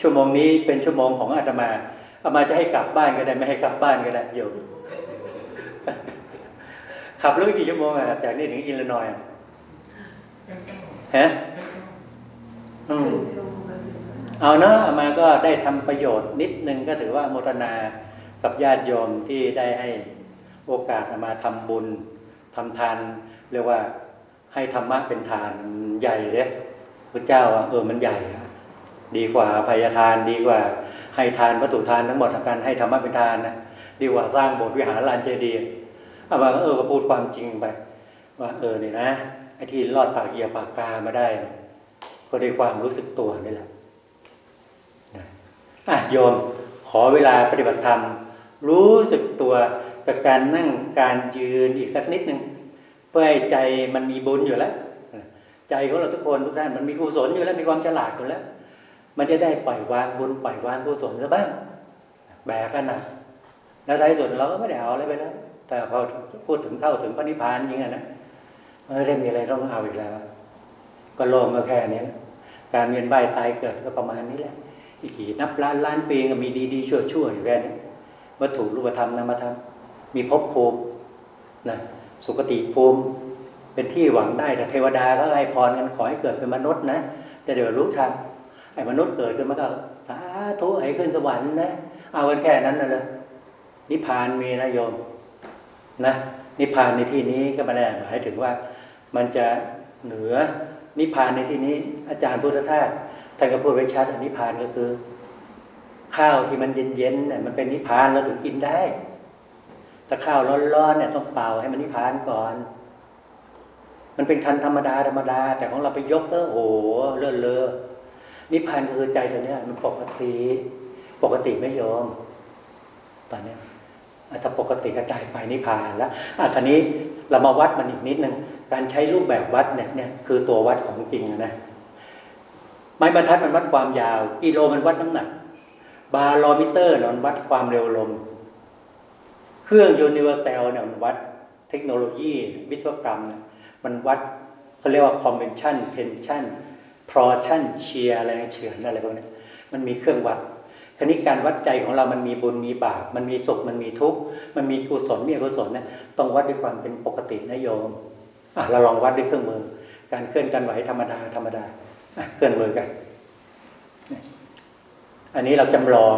ชั่วโมงนี้เป็นชั่วโมงของอาตมาอามาจะให้กลับบ้านก็ได้ไม่ให้กลับบ้านก็ได้โยมขับรถกี่ชั่วโมงอะจากนี่ถึงอิลลินอยส์อะฮะอืม เอาเนาะอามาก็ได้ทำประโยชน์นิดนึงก็ถือว่าโมทนากับญาติโยมที่ได้ให้โอกาสอามาทำบุญทำทานเรียกว่าให้ธรรมะเป็นทานใหญ่เลยพระเจ้าเออมันใหญ่ดีกว่าอภัยทานดีกว่า ให้ทานวัตถุทานทั้งหมดทำการให้ธรรมะเป็นทานนะดีกว่าสร้างโบสถ์วิหารลานเจดีย์อามาเออก็พูดความจริงไป ว่าเออเนี่ยนะไอ้ที่รอดปากเหยียปากกามาได้ ก็ด้วยความรู้สึกตัวนี่แหละ อะโยมขอเวลาปฏิบัติธรรม รู้สึกตัวกับการนั่งการยืนอีกสักนิดหนึ่งเพื่อให้ใจมันมีบุญอยู่แล้ว ใจของเราทุกคนทุกท่านมันมีกุศลอยู่แล้วมีความฉลาดอยู่แล้ว มันจะได้ปล่อยวางบุญปล่อยวางกุศลซะบ้างแบกกันนะแล้วท้ายสุดเราก็ไม่ได้เอาอะไรไปแล้วแต่พอพูดถึงเข้าถึงพระนิพพานจริงๆนะไม่ได้มีอะไรต้องเอาอีกแล้ว ก็โล่งก็แค่นี้การเวียนว่ายตายเกิดก็ประมาณนี้แหละ อีกกี่นับล้านล้านปีก็มีดีๆชั่วๆอยู่แค่นี้วัตถุรูปธรรมนามธรรมมีภพภูมินะสุคติภูมิเป็นที่หวังได้แต่เทวดาก็ให้พรกันขอให้เกิดเป็นมนุษย์นะจะเดี๋ยวรู้ธรรมไอ้มนุษย์เกิดขึ้นมาก็สาธุให้ขึ้นสวรรค์นะเอากันแค่นั้นนะเลยนิพพานมีนะโยมนะนิพพานในที่นี้ก็ไม่ได้หมายถึงว่ามันจะเหนือนิพพานในที่นี้ อาจารย์พุทธทาส ท่านก็พูดไว้ชัดอนิพพานก็คือ ข้าวที่มันเย็นๆเนี่ยมันเป็นนิพพานเราถึงกินได้ แต่ข้าวร้อนๆเนี่ยต้องเป่าให้มันนิพพานก่อน มันเป็นคันธรรมดาธรรมดา แต่ของเราไปยกก็โอ้โหเลื่อนเลอนิพพานคือใจตัวเนี้ยมันปกติ ปกติไม่ยอมตอนเนี้ยถ้าปกติกระจายไปนิพพานแล้วอะคราวนี้เรามาวัดมันอีกนิดนึงการใช้รูปแบบวัดเนี่ยเนี่ยคือตัววัดของจริงนะ ไม้บรรทัดมันวัดความยาว กิโลมันวัดน้ำหนัก บาโลมิเตอร์มันวัดความเร็วลม เครื่องยูนิเวอร์แซลเนี่ยมันวัดเทคโนโลยี วิศวกรรมเนี่ยมันวัดเขาเรียกว่า convention tension torsion shear อะไรเฉือนอะไรพวกนี้มันมีเครื่องวัดคราวนี้การวัดใจของเรามันมีบุญมีบาปมันมีสุขมันมีทุกข์มันมีกุศลมีอกุศลเนี่ยต้องวัดด้วยความเป็นปกตินะโยมอะเราลองวัดด้วยเครื่องมือ การเคลื่อนกันไหวธรรมดาธรรมดา เคลื่อนมือกัน อันนี้เราจำลอง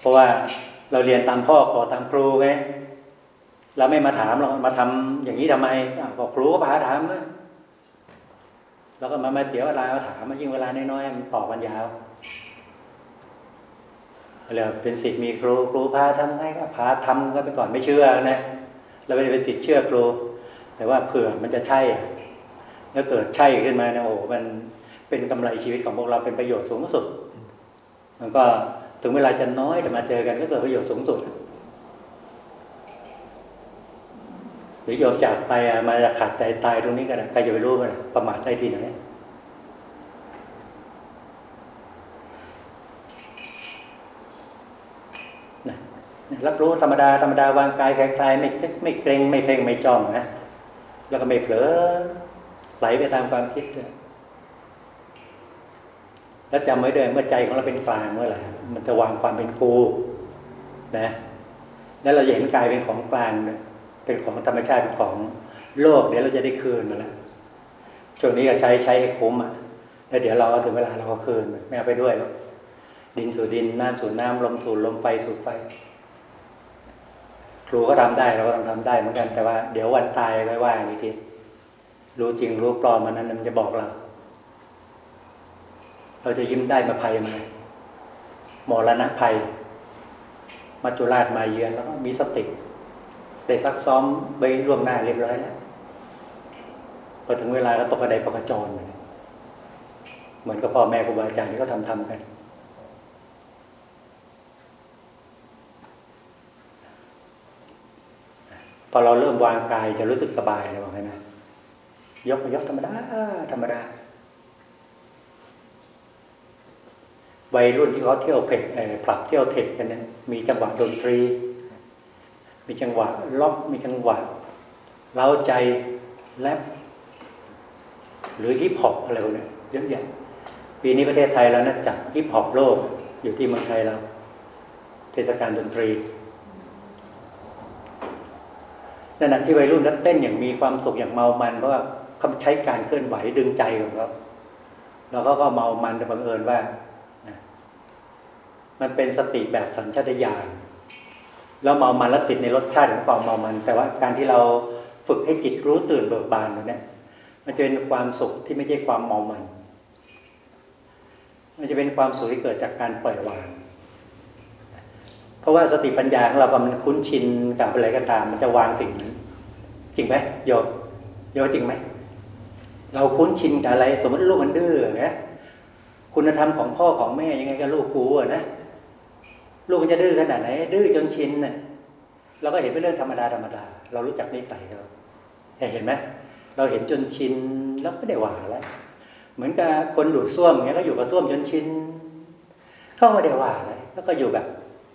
เพราะว่าเราเรียนตามพ่อขอตามครูไงเราไม่มาถามเรามาทำอย่างนี้ทำไมบอกครูก็พาถามแล้วก็มามาเสียเวลาถามมายิ่งเวลาน้อยๆมันต่อกันยาวเราเป็นสิทธิ์มีครูครูพาทำไงก็พาทำก็ไปก่อนไม่เชื่อนะเราไม่ได้เป็นสิทธิ์เชื่อครู แต่ว่าเผื่อมันจะใช่แล้วเกิดใช่ขึ้นมาเนี่ยโอ้โหมัน เป็นกำไรชีวิตของพวกเราเป็นประโยชน์สูงสุด มันก็ถึงเวลาจะน้อยแต่มาเจอกันก็เกิดประโยชน์สูงสุดหรือโยมจากไปอะมาจะขาดใจตายตรงนี้กันใครจะไปรู้มันประมาทได้ที่ไหนรับรู้ธรรมดาธรรมดาวางกายคลายๆไม่ไม่เกรงไม่เพ่งไม่จ้องนะ แล้วก็ไม่เผลอไหลไปตามความคิดเลย แล้วจำไว้ด้วยเมื่อใจของเราเป็นกลางเมื่อไหร่มันจะวางความเป็นกูนะแล้วเราจะเห็นกายเป็นของกลางเป็นของธรรมชาติเป็นของโลกเดี๋ยวเราจะได้คืนมาแล้วช่วงนี้ก็ใช้ใช้ให้คุ้มอะแล้วเดี๋ยวเราถึงเวลาเราก็คืนไม่เอาไปด้วยหรอกดินสู่ดินน้ำสู่น้ำลมสู่ลมไฟสู่ไฟครูก็ทำได้เราก็ต้องทำได้เหมือนกันแต่ว่าเดี๋ยววันตายไม่ว่าอีกทีรู้จริงรู้ปลอมมันนั้นมันจะบอกเรา เราจะยิ้มได้มาภัยมาหมรณะภัยมัจจุราชมาเยือนแล้วก็มีสติได้ซักซ้อมไปล่วงหน้าเรียบร้อยแล้วพอถึงเวลาก็ตกกระไดประกจรเลยเหมือนกับพ่อแม่ครูบาอาจารย์ที่เขาทำทำกัน พอเราเริ่มวางกายจะรู้สึกสบายเลยบอกให้นะยกยกธรรมดาธรรมดา วัยรุ่นที่เขาเที่ยวเผ็ดปรับเที่ยวเทคกันเนี่ยมีจังหวะดนตรี มีจังหวะร็อกมีจังหวะเร้าใจแร็ปหรือฮิปฮอปอะไรพวกนี้เยอะแยะปีนี้ประเทศไทยแล้วนะจัดฮิปฮอปโลกอยู่ที่เมืองไทยเราเทศกาลดนตรีนั่นนะที่วัยรุ่นนักเต้นอย่างมีความสุขอย่างเมามันเพราะว่าเขาใช้การเคลื่อนไหวดึงใจของเขาแล้วก็ก็เมามันแต่บังเอิญว่า มันเป็นสติแบบสัญชาตญาณแล้วเมามันแล้วติดในรสชาติของความเมามัน แต่ว่าการที่เราฝึกให้จิตรู้ตื่นเบิกบานตรงนี้มันจะเป็นความสุขที่ไม่ใช่ความเมามัน มันจะเป็นความสุขที่เกิดจากการปล่อยวาง เพราะว่าสติปัญญาของเราพอมันคุ้นชินกับอะไรก็ตาม มันจะวางสิ่งนั้น จริงไหมโยมโยมจริงไหมเราคุ้นชินกับอะไร สมมติลูกมันดื้อนะคุณธรรมของพ่อของแม่ยังไงกับลูกกูอะนะ ลูกมันจะดื้อขนาดไหน ดื้อจนชินน่ะเราก็เห็นเป็นเรื่องธรรมดาธรรมดา เรารู้จักนิสัยเราเห็นไหมเราเห็นจนชินแล้วไม่ได้หวาแล้วเหมือนกับคนดูดซ่วมเงี้ยก็อยู่กับซ่วมจนชินเข้าไม่ได้หวาเลยแล้วก็อยู่แบบ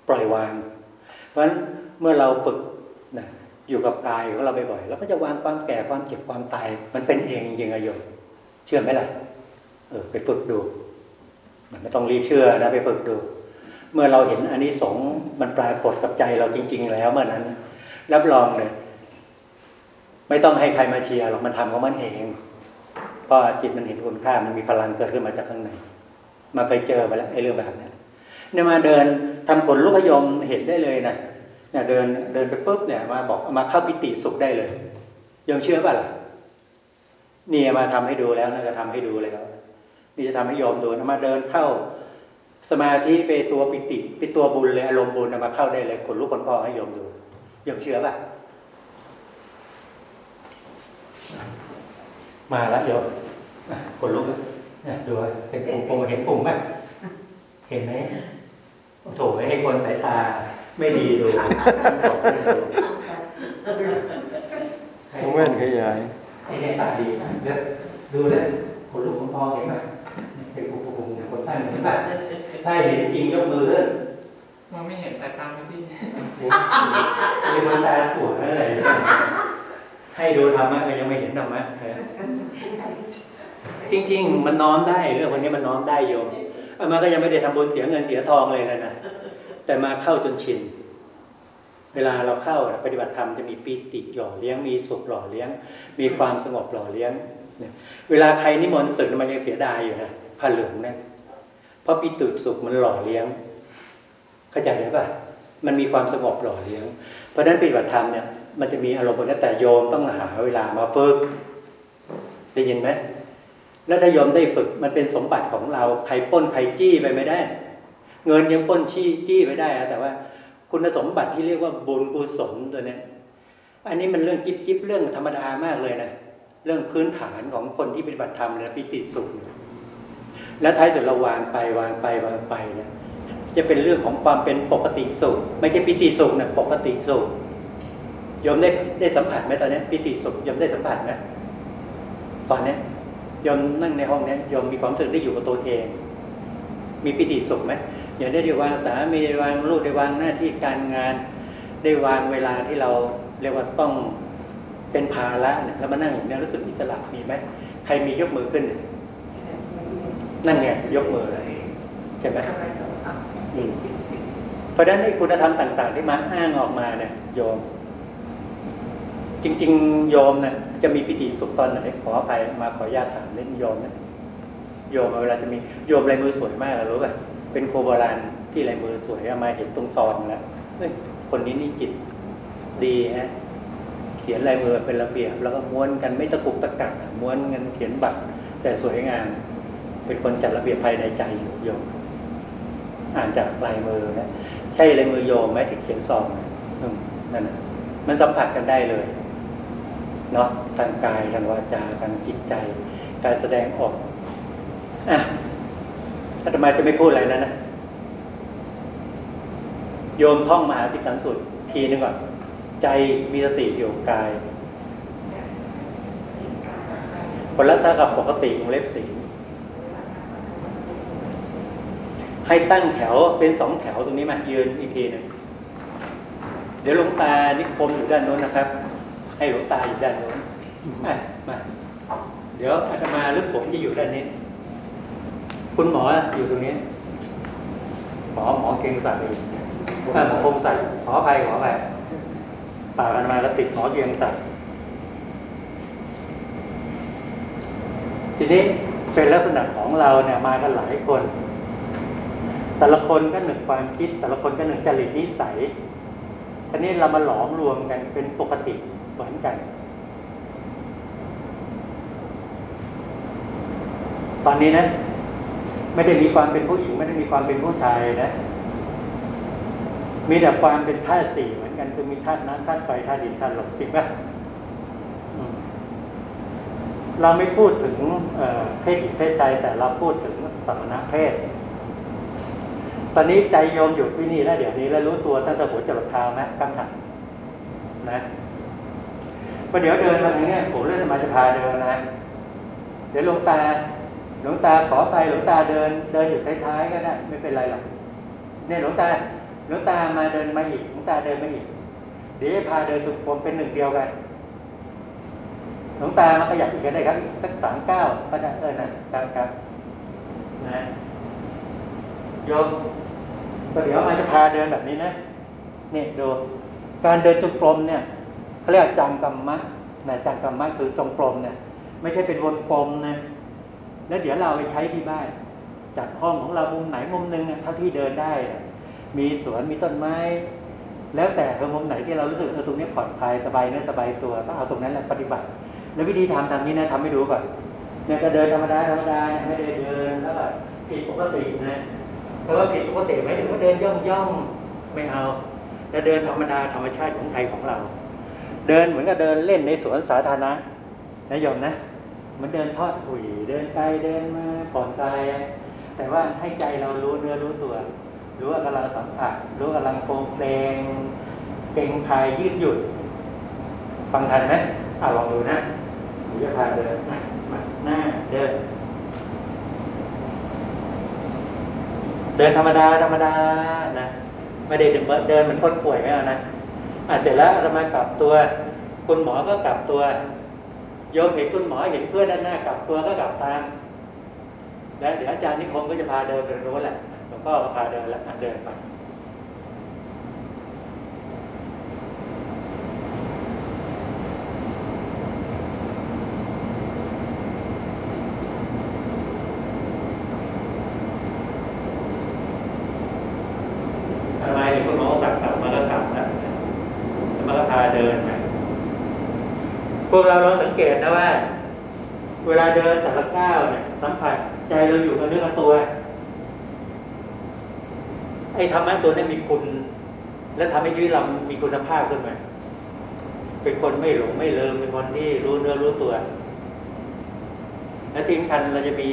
ปล่อยวาง เพราะฉะนั้นเมื่อเราฝึกนะอยู่กับกายของเราบ่อยๆเราก็จะวางความแก่ความเจ็บความตาย มันเป็นเองจริงๆอะโยมเชื่อไหมล่ะเออไปฝึกดู มันไม่ต้องรีบเชื่อนะไปฝึกดู เมื่อเราเห็นอันนี้สงมันปรากฏกับใจเราจริง ๆ แล้วเมื่อนั้นรับรองเลยไม่ต้องให้ใครมาเชียร์หรอกมันทำของมันเองเพราะจิตมันเห็นคุณค่ามันมีพลังเกิดขึ้นมาจากข้างในมาเคยเจอมาแล้วไอ้เรื่องแบบนี้เนี่ยมาเดินทำผลลูกพยมเห็นได้เลยนะเนี่ยเดินเดินไปปุ๊บเนี่ยมาบอกมาเข้าปิติสุขได้เลยยอมเชื่อป่ะล่ะนี่มาทำให้ดูแล้วนะจะทำให้ดูเลยครับนี่จะทำให้โยมดูนะมาเดินเข้า สมาธิเป็นตัวปิติเป็นตัวบุญเลยอารมณ์บุญเอามาเข้าได้เลยขนลุกขนพองให้โยมดูโยมเชื่อป่ะมาแล้วโยมขนลุกแล้วเนี่ยดูเห็นปุ่มปุ่มเห็นปุ่มไหมเห็นไหมโอ้โถให้คนสายตา ไม่ดีดูต้องแว่นขยายให้สายตาดีนะเดี๋ยวดูแล้วขนลุกขนพองเห็นไหมเห็นปุ่มปุ่มคนตั้งเห็นป่ะ ถ้าเห็นจริงยกมือขึ้นมองไม่เห็นแต่ตามไปที่มีคนตาสวยอะไรให้ดูธรรมะก็ยังไม่เห็นธรรมะจริง ๆ มันน้อมได้เรื่องวันนี้มันน้อมได้โยมเอามาก็ยังไม่ได้ทำบุญเสียเงินเสียทองเลยนะนะแต่มาเข้าจนชินเวลาเราเข้าปฏิบัติธรรมจะมีปีติหล่อเลี้ยง มีสุขหล่อเลี้ยง มีความสงบหล่อเลี้ยงเนี่ยเวลาใครนิมนต์ศึกมันยังเสียดายอยู่นะผ้าเหลืองนะ เพราะปีติสุขมันหล่อเลี้ยงเข้าใจไหมป่ะมันมีความสงบหล่อเลี้ยง เพราะฉะนั้นปฏิบัติธรรมเนี่ยมันจะมีอารมณ์บนนั้นแต่โยมต้องหาเวลามาฝึกได้ยินไหมแล้วถ้าโยมได้ฝึกมันเป็นสมบัติของเราใครปล้นใครจี้ไปไม่ได้ เงินยังปล้นชี้จี้ไปได้อะแต่ว่า คุณสมบัติที่เรียกว่าบุญกุศลตัวเนี้ยอันนี้มันเรื่องจิ๊บจิ๊บเรื่องธรรมดามากเลยนะเรื่องพื้นฐานของคนที่ปฏิบัติธรรมและปิติสุข และท้ายสุดเราวางไปวางไปวางไปเนี่ยจะเป็นเรื่องของความเป็นปกติสุขไม่ใช่ปิติสุขนะปกติสุขยมได้ได้สัมผัสไหมตอนนี้ปิติสุขยมได้สัมผัสไหมตอนนี้ยมนั่งในห้องนี้โยมมีความรู้สึกได้อยู่กับตัวเอง มีปิติสุขไหมอย่าได้ได้วางสามีได้วางลูกได้วางหน้าที่การงาน ได้วางเวลาที่เราเรียกว่าต้องเป็นภาระแล้วมานั่งอย่างนี้รู้สึกอิสระมีไหมใครมียกมือขึ้น นั่นไงยกมือเลยใช่ไหมเพราะฉะนั้นไอ้คุณธรรมต่าง ๆ ที่มาอ้างออกมาเนี่ยโยม จริง ๆ โยมเนี่ยจะมีปิติสุขตอนไหนขออภัยมาขอญาตถามเล่นโยมนะโยมเวลาจะมีโยมลายมือสวยมากอะรู้ป่ะเป็นโคโบราณที่ลายมือสวยมาเห็นตรงซองแล้วคนนี้นี่จิตดีฮะเขียนลายมือเป็นระเบียบ แล้วก็ม้วนกันไม่ตะกุกตะกักอะม้วนกันเขียนบัตรแต่สวยงาม เป็นคนจัดระเบียบภายในใจอยู่โยมอ่านจากลายมือนะใช่ลายมือโยมไหมที่เขียนซองน่ะอืมนั่นน่ะมันสัมผัสกันได้เลยเนาะทางกายทางวาจาทางจิตใจ การแสดงออกอะอาตมาจะไม่พูดอะไรแล้วนะโยมท่องมหาติสังสุดทีนึงก่อนใจมีสติอยู่กับกายผลลัพธ์เท่ากับปกติของเล็บสี ให้ตั้งแถวเป็นสองแถวตรงนี้มายืนอีกทีหนึงเดี๋ยวหลวงตานิคมอยู่ด้านโน้นนะครับ ให้หลวงตาอยู่ด้านโน้นมามาเดี๋ยวอาตมาหรือผมจะอยู่ด้านนี้ คุณหมออยู่ตรงนี้ หมอหมอเก่งศักดิ์อยู่อ่าหมอคงศักดิ์ขออภัยขออภัยปากอาตมาก็ติดหมอเก่งศักดิ์ทีนี้เป็นลักษณะของเราเนี่ยมากันหลายคน แต่ละคนก็หนึ่งความคิด แต่ละคนก็หนึ่งจริตนิสัยทีนี้เรามาหลอมรวมกันเป็นปกติเหมือนกัน ตอนนี้นะ ไม่ได้มีความเป็นผู้หญิง ไม่ได้มีความเป็นผู้ชายนะ มีแต่ความเป็นธาตุสี่เหมือนกันคือมีธาตุน้ำธาตุไฟธาตุดินธาตุลมจริงปะอืมเราไม่พูดถึงเพศหญิงเพศชายแต่เราพูดถึงสมณะเพศ ตอนนี้ใจโยมอยู่ที่นี่แล้วเดี๋ยวนี้แล้วรู้ตัวตั้งแต่หัวจรดเท้าไหมกำถังนะพอเดี๋ยวเดินมาตรงเนี้ยผมเรื่องมาจะพาเดินนะ เดี๋ยวหลวงตาหลวงตาขอไปหลวงตาเดิน เดินอยู่ท้ายๆก็ได้ไม่เป็นไรหรอกเนี่ยหลวงตาหลวงตามาเดินมาอีกหลวงตาเดินมาอีก เดี๋ยวจะพาเดินทุกผมเป็นหนึ่งเดียวกันหลวงตามาขยับอีกก็ได้ครับสักสามเก้าก็ได้เออนะครับครับนะโยม ก็เดี๋ยวอาจจะพาเดินแบบนี้นะนี่ดูการเดินจงกรมเนี่ยเขาเรียกจังกรรมะนะจังกรรมะคือจงกรมเนี่ย ไม่ใช่เป็นวนกลมนะแล้วเดี๋ยวเราไปใช้ที่บ้านจัดห้องของเรามุมไหนมุมหนึ่งอะเท่าที่เดินได้ มีสวนมีต้นไม้ แล้วแต่เออมุมไหนที่เรารู้สึกเออตรงนี้ผ่อนคลายสบายเนื้อสบายตัวก็เอาตรงนั้นแหละปฏิบัติ แล้ววิธีทำทำนี้นะทำให้ดูก่อนเนี่ยก็เดินธรรมดาธรรมดาไม่ได้เดินแล้วก็ผิดปกตินะ แต่ว่าผิดปกติไหมถึงว่าเดินย่องย่องไม่เอาแต่เดินธรรมดาธรรมชาติของไทยของเรา เดินเหมือนกับเดินเล่นในสวนสาธารณะนะโยมนะมันเดินทอดถุยเดินไปเดินมาผ่อนคลายแต่ว่าให้ใจเรารู้เนื้อรู้ตัว รู้ว่ากำลังสัมผัสรู้กำลังโปรงเพลงเก่งคายยืดหยุ่นฟังทันไหมอะลองดูนะหรือจะพาเดินมาหน้าเดิน เดินธรรมดาธรรมดานะไม่ได้เดินเดินเหมือนคนป่วยไม่เอานะอะเสร็จแล้วเรามากลับตัว คุณหมอก็กลับตัวโยมเห็นคุณหมอเห็นเพื่อนด้านหน้ากลับตัวก็กลับตามแล้วเดี๋ยวอาจารย์นิคมก็จะพาเดินไปรู้นแหละหลวงพ่อก็พาเดินแล้วอะเดินไป ทำไมเดี๋ยวคุณหมอสั่งกลับมาก็กลับแล้วแล้วมาก็พาเดินไปพวกเราลองสังเกตนะว่า เวลาเดินแต่ละก้าวเนี่ยสัมผัสใจเราอยู่กับเนื้อกับตัว ไอ้ธรรมะตัวนี้มีคุณ และทำให้ชีวิตเรามีคุณภาพขึ้นมาเป็นคนไม่หลงไม่เลืมเป็นคนที่รู้เนื้อรู้ตัว และที่สำคัญเราจะมี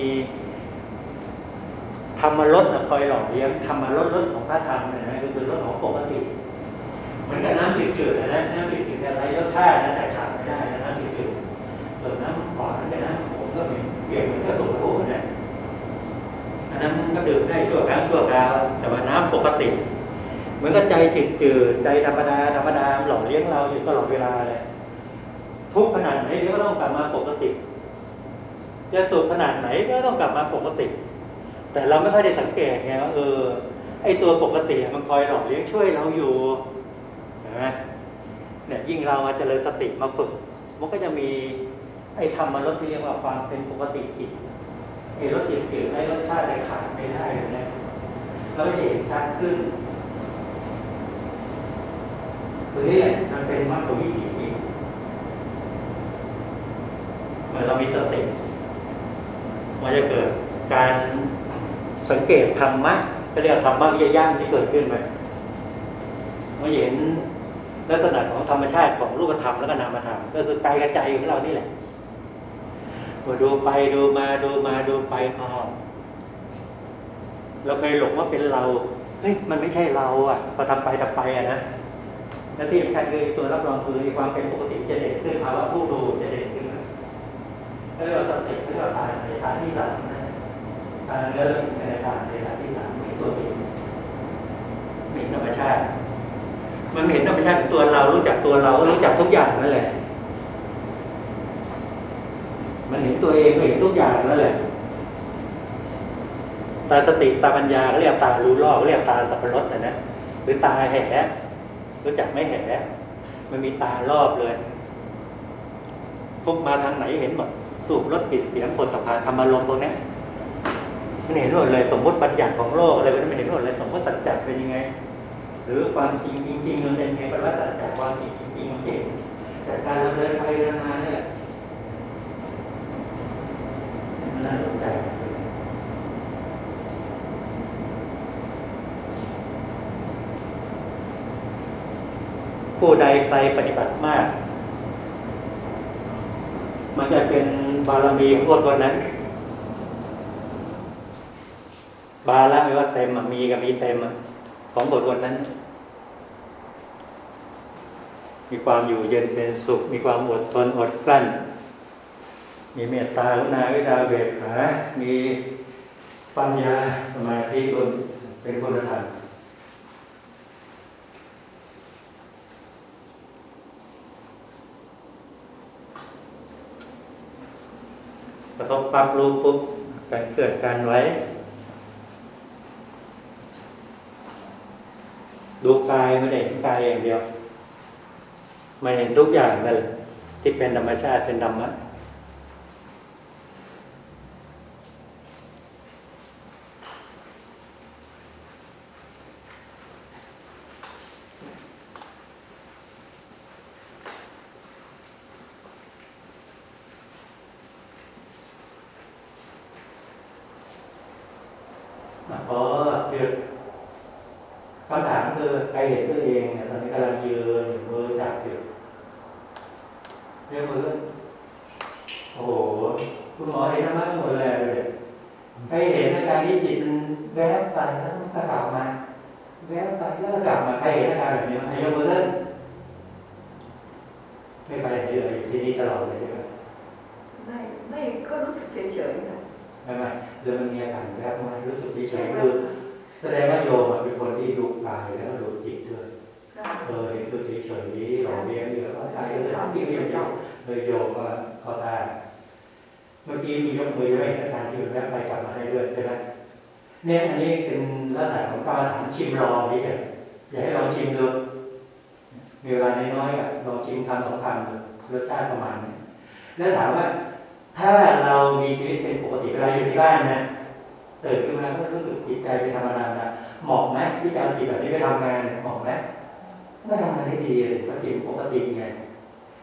ธรรมรสคอยหล่อเลี้ยงธรรมรสรสของพระธรรมเนี่ยนะคือรสของปกติเหมือนกับน้ำจืดๆนะนะน้ำจืดๆอะไรรสชาตินะแต่ขาดไม่ได้นะน้ำจืดๆส่วนน้ำหวานกับน้ำขมก็มีเปรียบเหมือนกับสุโขนะอันนั้นก็ ดื่มได้ชั่วครั้งชั่วคราวแต่ว่าน้ำปกติ เหมือนกับใจจืดๆใจธรรมดาธรรมดาหล่อเลี้ยงเราอยู่ตลอดเวลาเลยทุกขนาดไหนก็ต้องกลับมาปกติ จะสุขขนาดไหนก็ต้องกลับมาปกติ แต่เราไม่ค่อยได้สังเกตไงว่าเออไอตัวปกติมันคอยหล่อเลี้ยงช่วยเราอยู่เห็นไหมเนี่ยยิ่งเรามาเจริญสติมาฝึกมันก็จะมีไอธรรมรสที่เรียกว่าความเป็นปกติจิต ไอรสจืดๆไอรสชาติอะไรขาดไม่ได้เลยนะเราจะเห็นชัดขึ้นคือนี่แหละมันเป็นมรรควิถีเมื่อเรามีสติมันจะเกิดการสังเกตธรรมะก็เรียกธรรมะวิญญาณที่เกิดขึ้นไปมันเห็นลักษณะของธรรมชาติของรูปธรรมแล้วก็นามธรรมก็คือกายกับใจของเรานี่แหละ เมื่อดูไปดูมาดูมาดูไปพอเราเคยหลงว่าเป็นเราเฮ้ยมันไม่ใช่เราอะพอทำไปทำไปอะนะและที่สำคัญคือตัวรับรองคือความเป็นปกติจะเด่นขึ้นภาวะผู้ดูจะเด่นขึ้นมาแล้วเราสติแล้วเราตายในฐานที่สามนะตายแล้วเราในฐานในฐานที่สามมีตัวเองมีธรรมชาติ มันเห็นธรรมชาติตัวเรารู้จักตัวเรารู้จักทุกอย่างนั่นแหละ มันเห็นตัวเองเห็นทุกอย่างนั่นแหละตาสติตาปัญญาเขาเรียกตารู้รอบเขาเรียกตาสัพพรสนะนะหรือตาแห่รู้จักไม่แห่มันมีตารอบเลยพวกมาทางไหนเห็นหมดสูบรถกลิ่นเสียงผลสะพานธรรมารมณ์ตรงนี้มันเห็นหมดเลย สมมติบัญญัติของโลกอะไรมันเห็นหมดเลย สมมติสัจจะเป็นยังไง หรือความจริงจริงๆมันเป็นยังไงแปลว่าสัจจะความจริงจริงๆมันเก่งแต่การเราเดินไปเดินมาเนี่ยมั น่าสนใจผู้ใดใครปฏิบัติมาก มันจะเป็นบารมีของคนคนนั้น บาละไม่ว่าเต็มมีกับมีเต็มของคนคนนั้น มีความอยู่เย็นเป็นสุข มีความอดทนอดกลั้น มีเมตตากรุณาวิชาเบกขามีปัญญาสมาธิคุณเป็นคุณธรรมกระทบปั๊บรู้ปุ๊บการเกิดการไว้ ดูกายไม่ได้เห็นกายอย่างเดียวมันเห็นทุกอย่างนั่นแหละที่เป็นธรรมชาติเป็นธรรมะ เพราะคือคำถามคือใครเห็นตัวเองเนี่ยตอนนี้กำลังยืนอยู่มือจับอยู่เรียกมือโอ้โหคุณหมอเห็นมากหมดเลยใครเห็นอาการที่จิตมันแวบไปแล้วกระลับมา แวบไปแล้วกระลับมาใครเห็นอาการแบบนี้ไหมยกมือขึ้น เห็นตัวเฉยๆนี้หล่อเลี้ยงอยู่แล้วก็ใจก็เลยทำที่เรียนจบเลยโยมก็เข้าได้เมื่อกี้มียกมือไว้อาจารย์ที่อยู่แวไปกลับมาให้ด้วยใช่ไหมเนี่ยอันนี้เป็นลักษณะของการถามชิมลองนี่เฉยอยากให้ลองชิมดูมีเวลาน้อยๆอะลองชิมคำสองคำรสชาติประมาณนี้แล้วถามว่า ถ้าเรามีชีวิตเป็นปกติเวลาอยู่ที่บ้านนะตื่นขึ้นมาก็รู้สึกจิตใจเป็นธรรมดานะเหมาะไหมที่จะเอาจิตแบบนี้ไปทำงานเหมาะไหม ก็ทำงานได้ดีเลยปกติปกติไง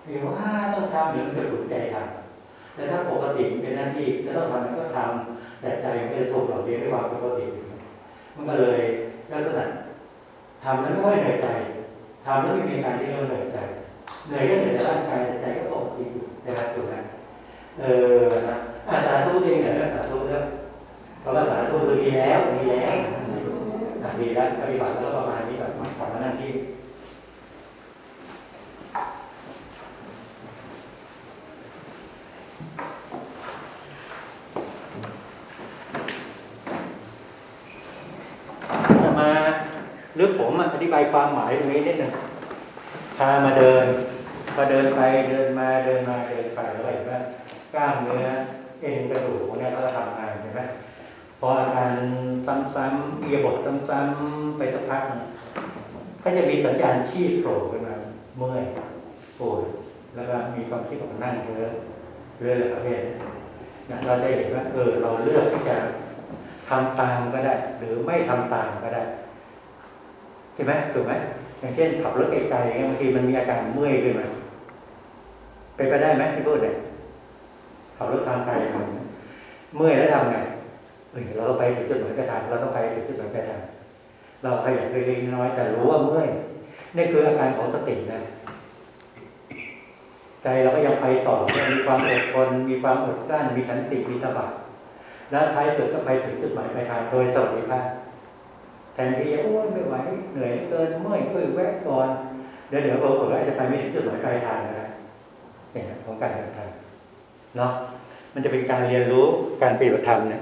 มีว่าต้องทำหรือมันจะฝืนใจทำแต่ถ้าปกติเป็นหน้าที่จะต้องทำมันก็ทำแต่ใจมันก็จะถูกหล่อเลี้ยงด้วยความปกติมันก็เลยลักษณะทำแล้วไม่ค่อยเหนื่อยใจทำแล้วไม่มีการที่เราเหนื่อยใจเหนื่อยก็เหนื่อยแต่ร่างกายแต่ใจก็ปกติอยู่นะครับถูกไหมเออนะอาสาธุเองเนี่ยสาธุแล้วเพราะว่าสาธุคือดีแล้วดีแล้วดีแล้วปฏิบัติแล้วประมาณนี้แบบกลับมานั่งที่จะมาหรือผมอะอ ธิบายความหมายตรงนี้นิดหนึ่งพามาเดินพอเดินไปเดินมาเดินมาเดินไปแล้วเห็นว่ากล้ามเนื้อเอ็นกระดูกเนี่ยเขาทำงานเห็นไหมพออาการซ้ำๆเอียบทซ้ำๆไปสักพักก็จะมีสัญญาณชีพโผล่ขึ้นมาเมื่อยปวดแล้วก็มีความคิดของนั่งเยอะเรื่องอะไรประเภทนี้นะเราได้เห็นว่าเออเราเลือกที่จะทำตามก็ได้ หรือไม่ทำตามก็ได้ ใช่ไหมถูกไหมอย่างเช่นขับรถไกลๆเนี่ยบางทีมันมีอาการเมื่อยขึ้นมาเป็นไปได้ไหมที่พูดเนี่ยขับรถทางไกลเมื่อยแล้วทำไงเฮ้ยเราก็ไปถึงจุดหมายปลายทางเราต้องไปถึงจุดหมายปลายทางเราขยันเล็กๆน้อยแต่รู้ว่าเมื่อยนี่คืออาการของสตินะใจเราก็ยังไปต่อมีความอดทนมีความอดกลั้นมีขันติมีตบะแล้วท้ายสุดก็ไปถึงจุดหมายปลายทางโดยสวัสดิภาพ นที่จะโอ้ยไม่ไหวเหนื่อยเหลือเกินเมื่อยช่วยแวะก่อนเดี๋ยวเดี๋ยวเออผมอาจจะไปไม่ถึงจุดหมายปลายทางนะเนี่ยของการเดินทางเนาะมันจะเป็นการเรียนรู้การปฏิบัติธรรมเนี่ย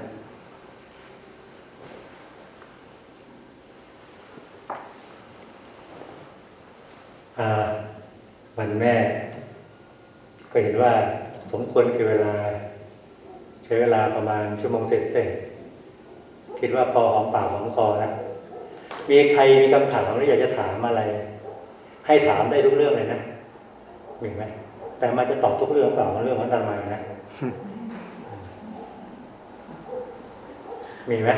อ่าวันแม่ ก็เห็นว่าสมควรคือเวลา ใช้เวลาประมาณชั่วโมงเศษๆคิดว่าพอหอมปากหอมคอแล้ว มีใครมีคำถามหรืออยากจะถามอะไร ให้ถามได้ทุกเรื่องเลยนะมีไหมแต่มันจะตอบทุกเรื่องเปล่ามันเรื่องของอาตมานะมีไหม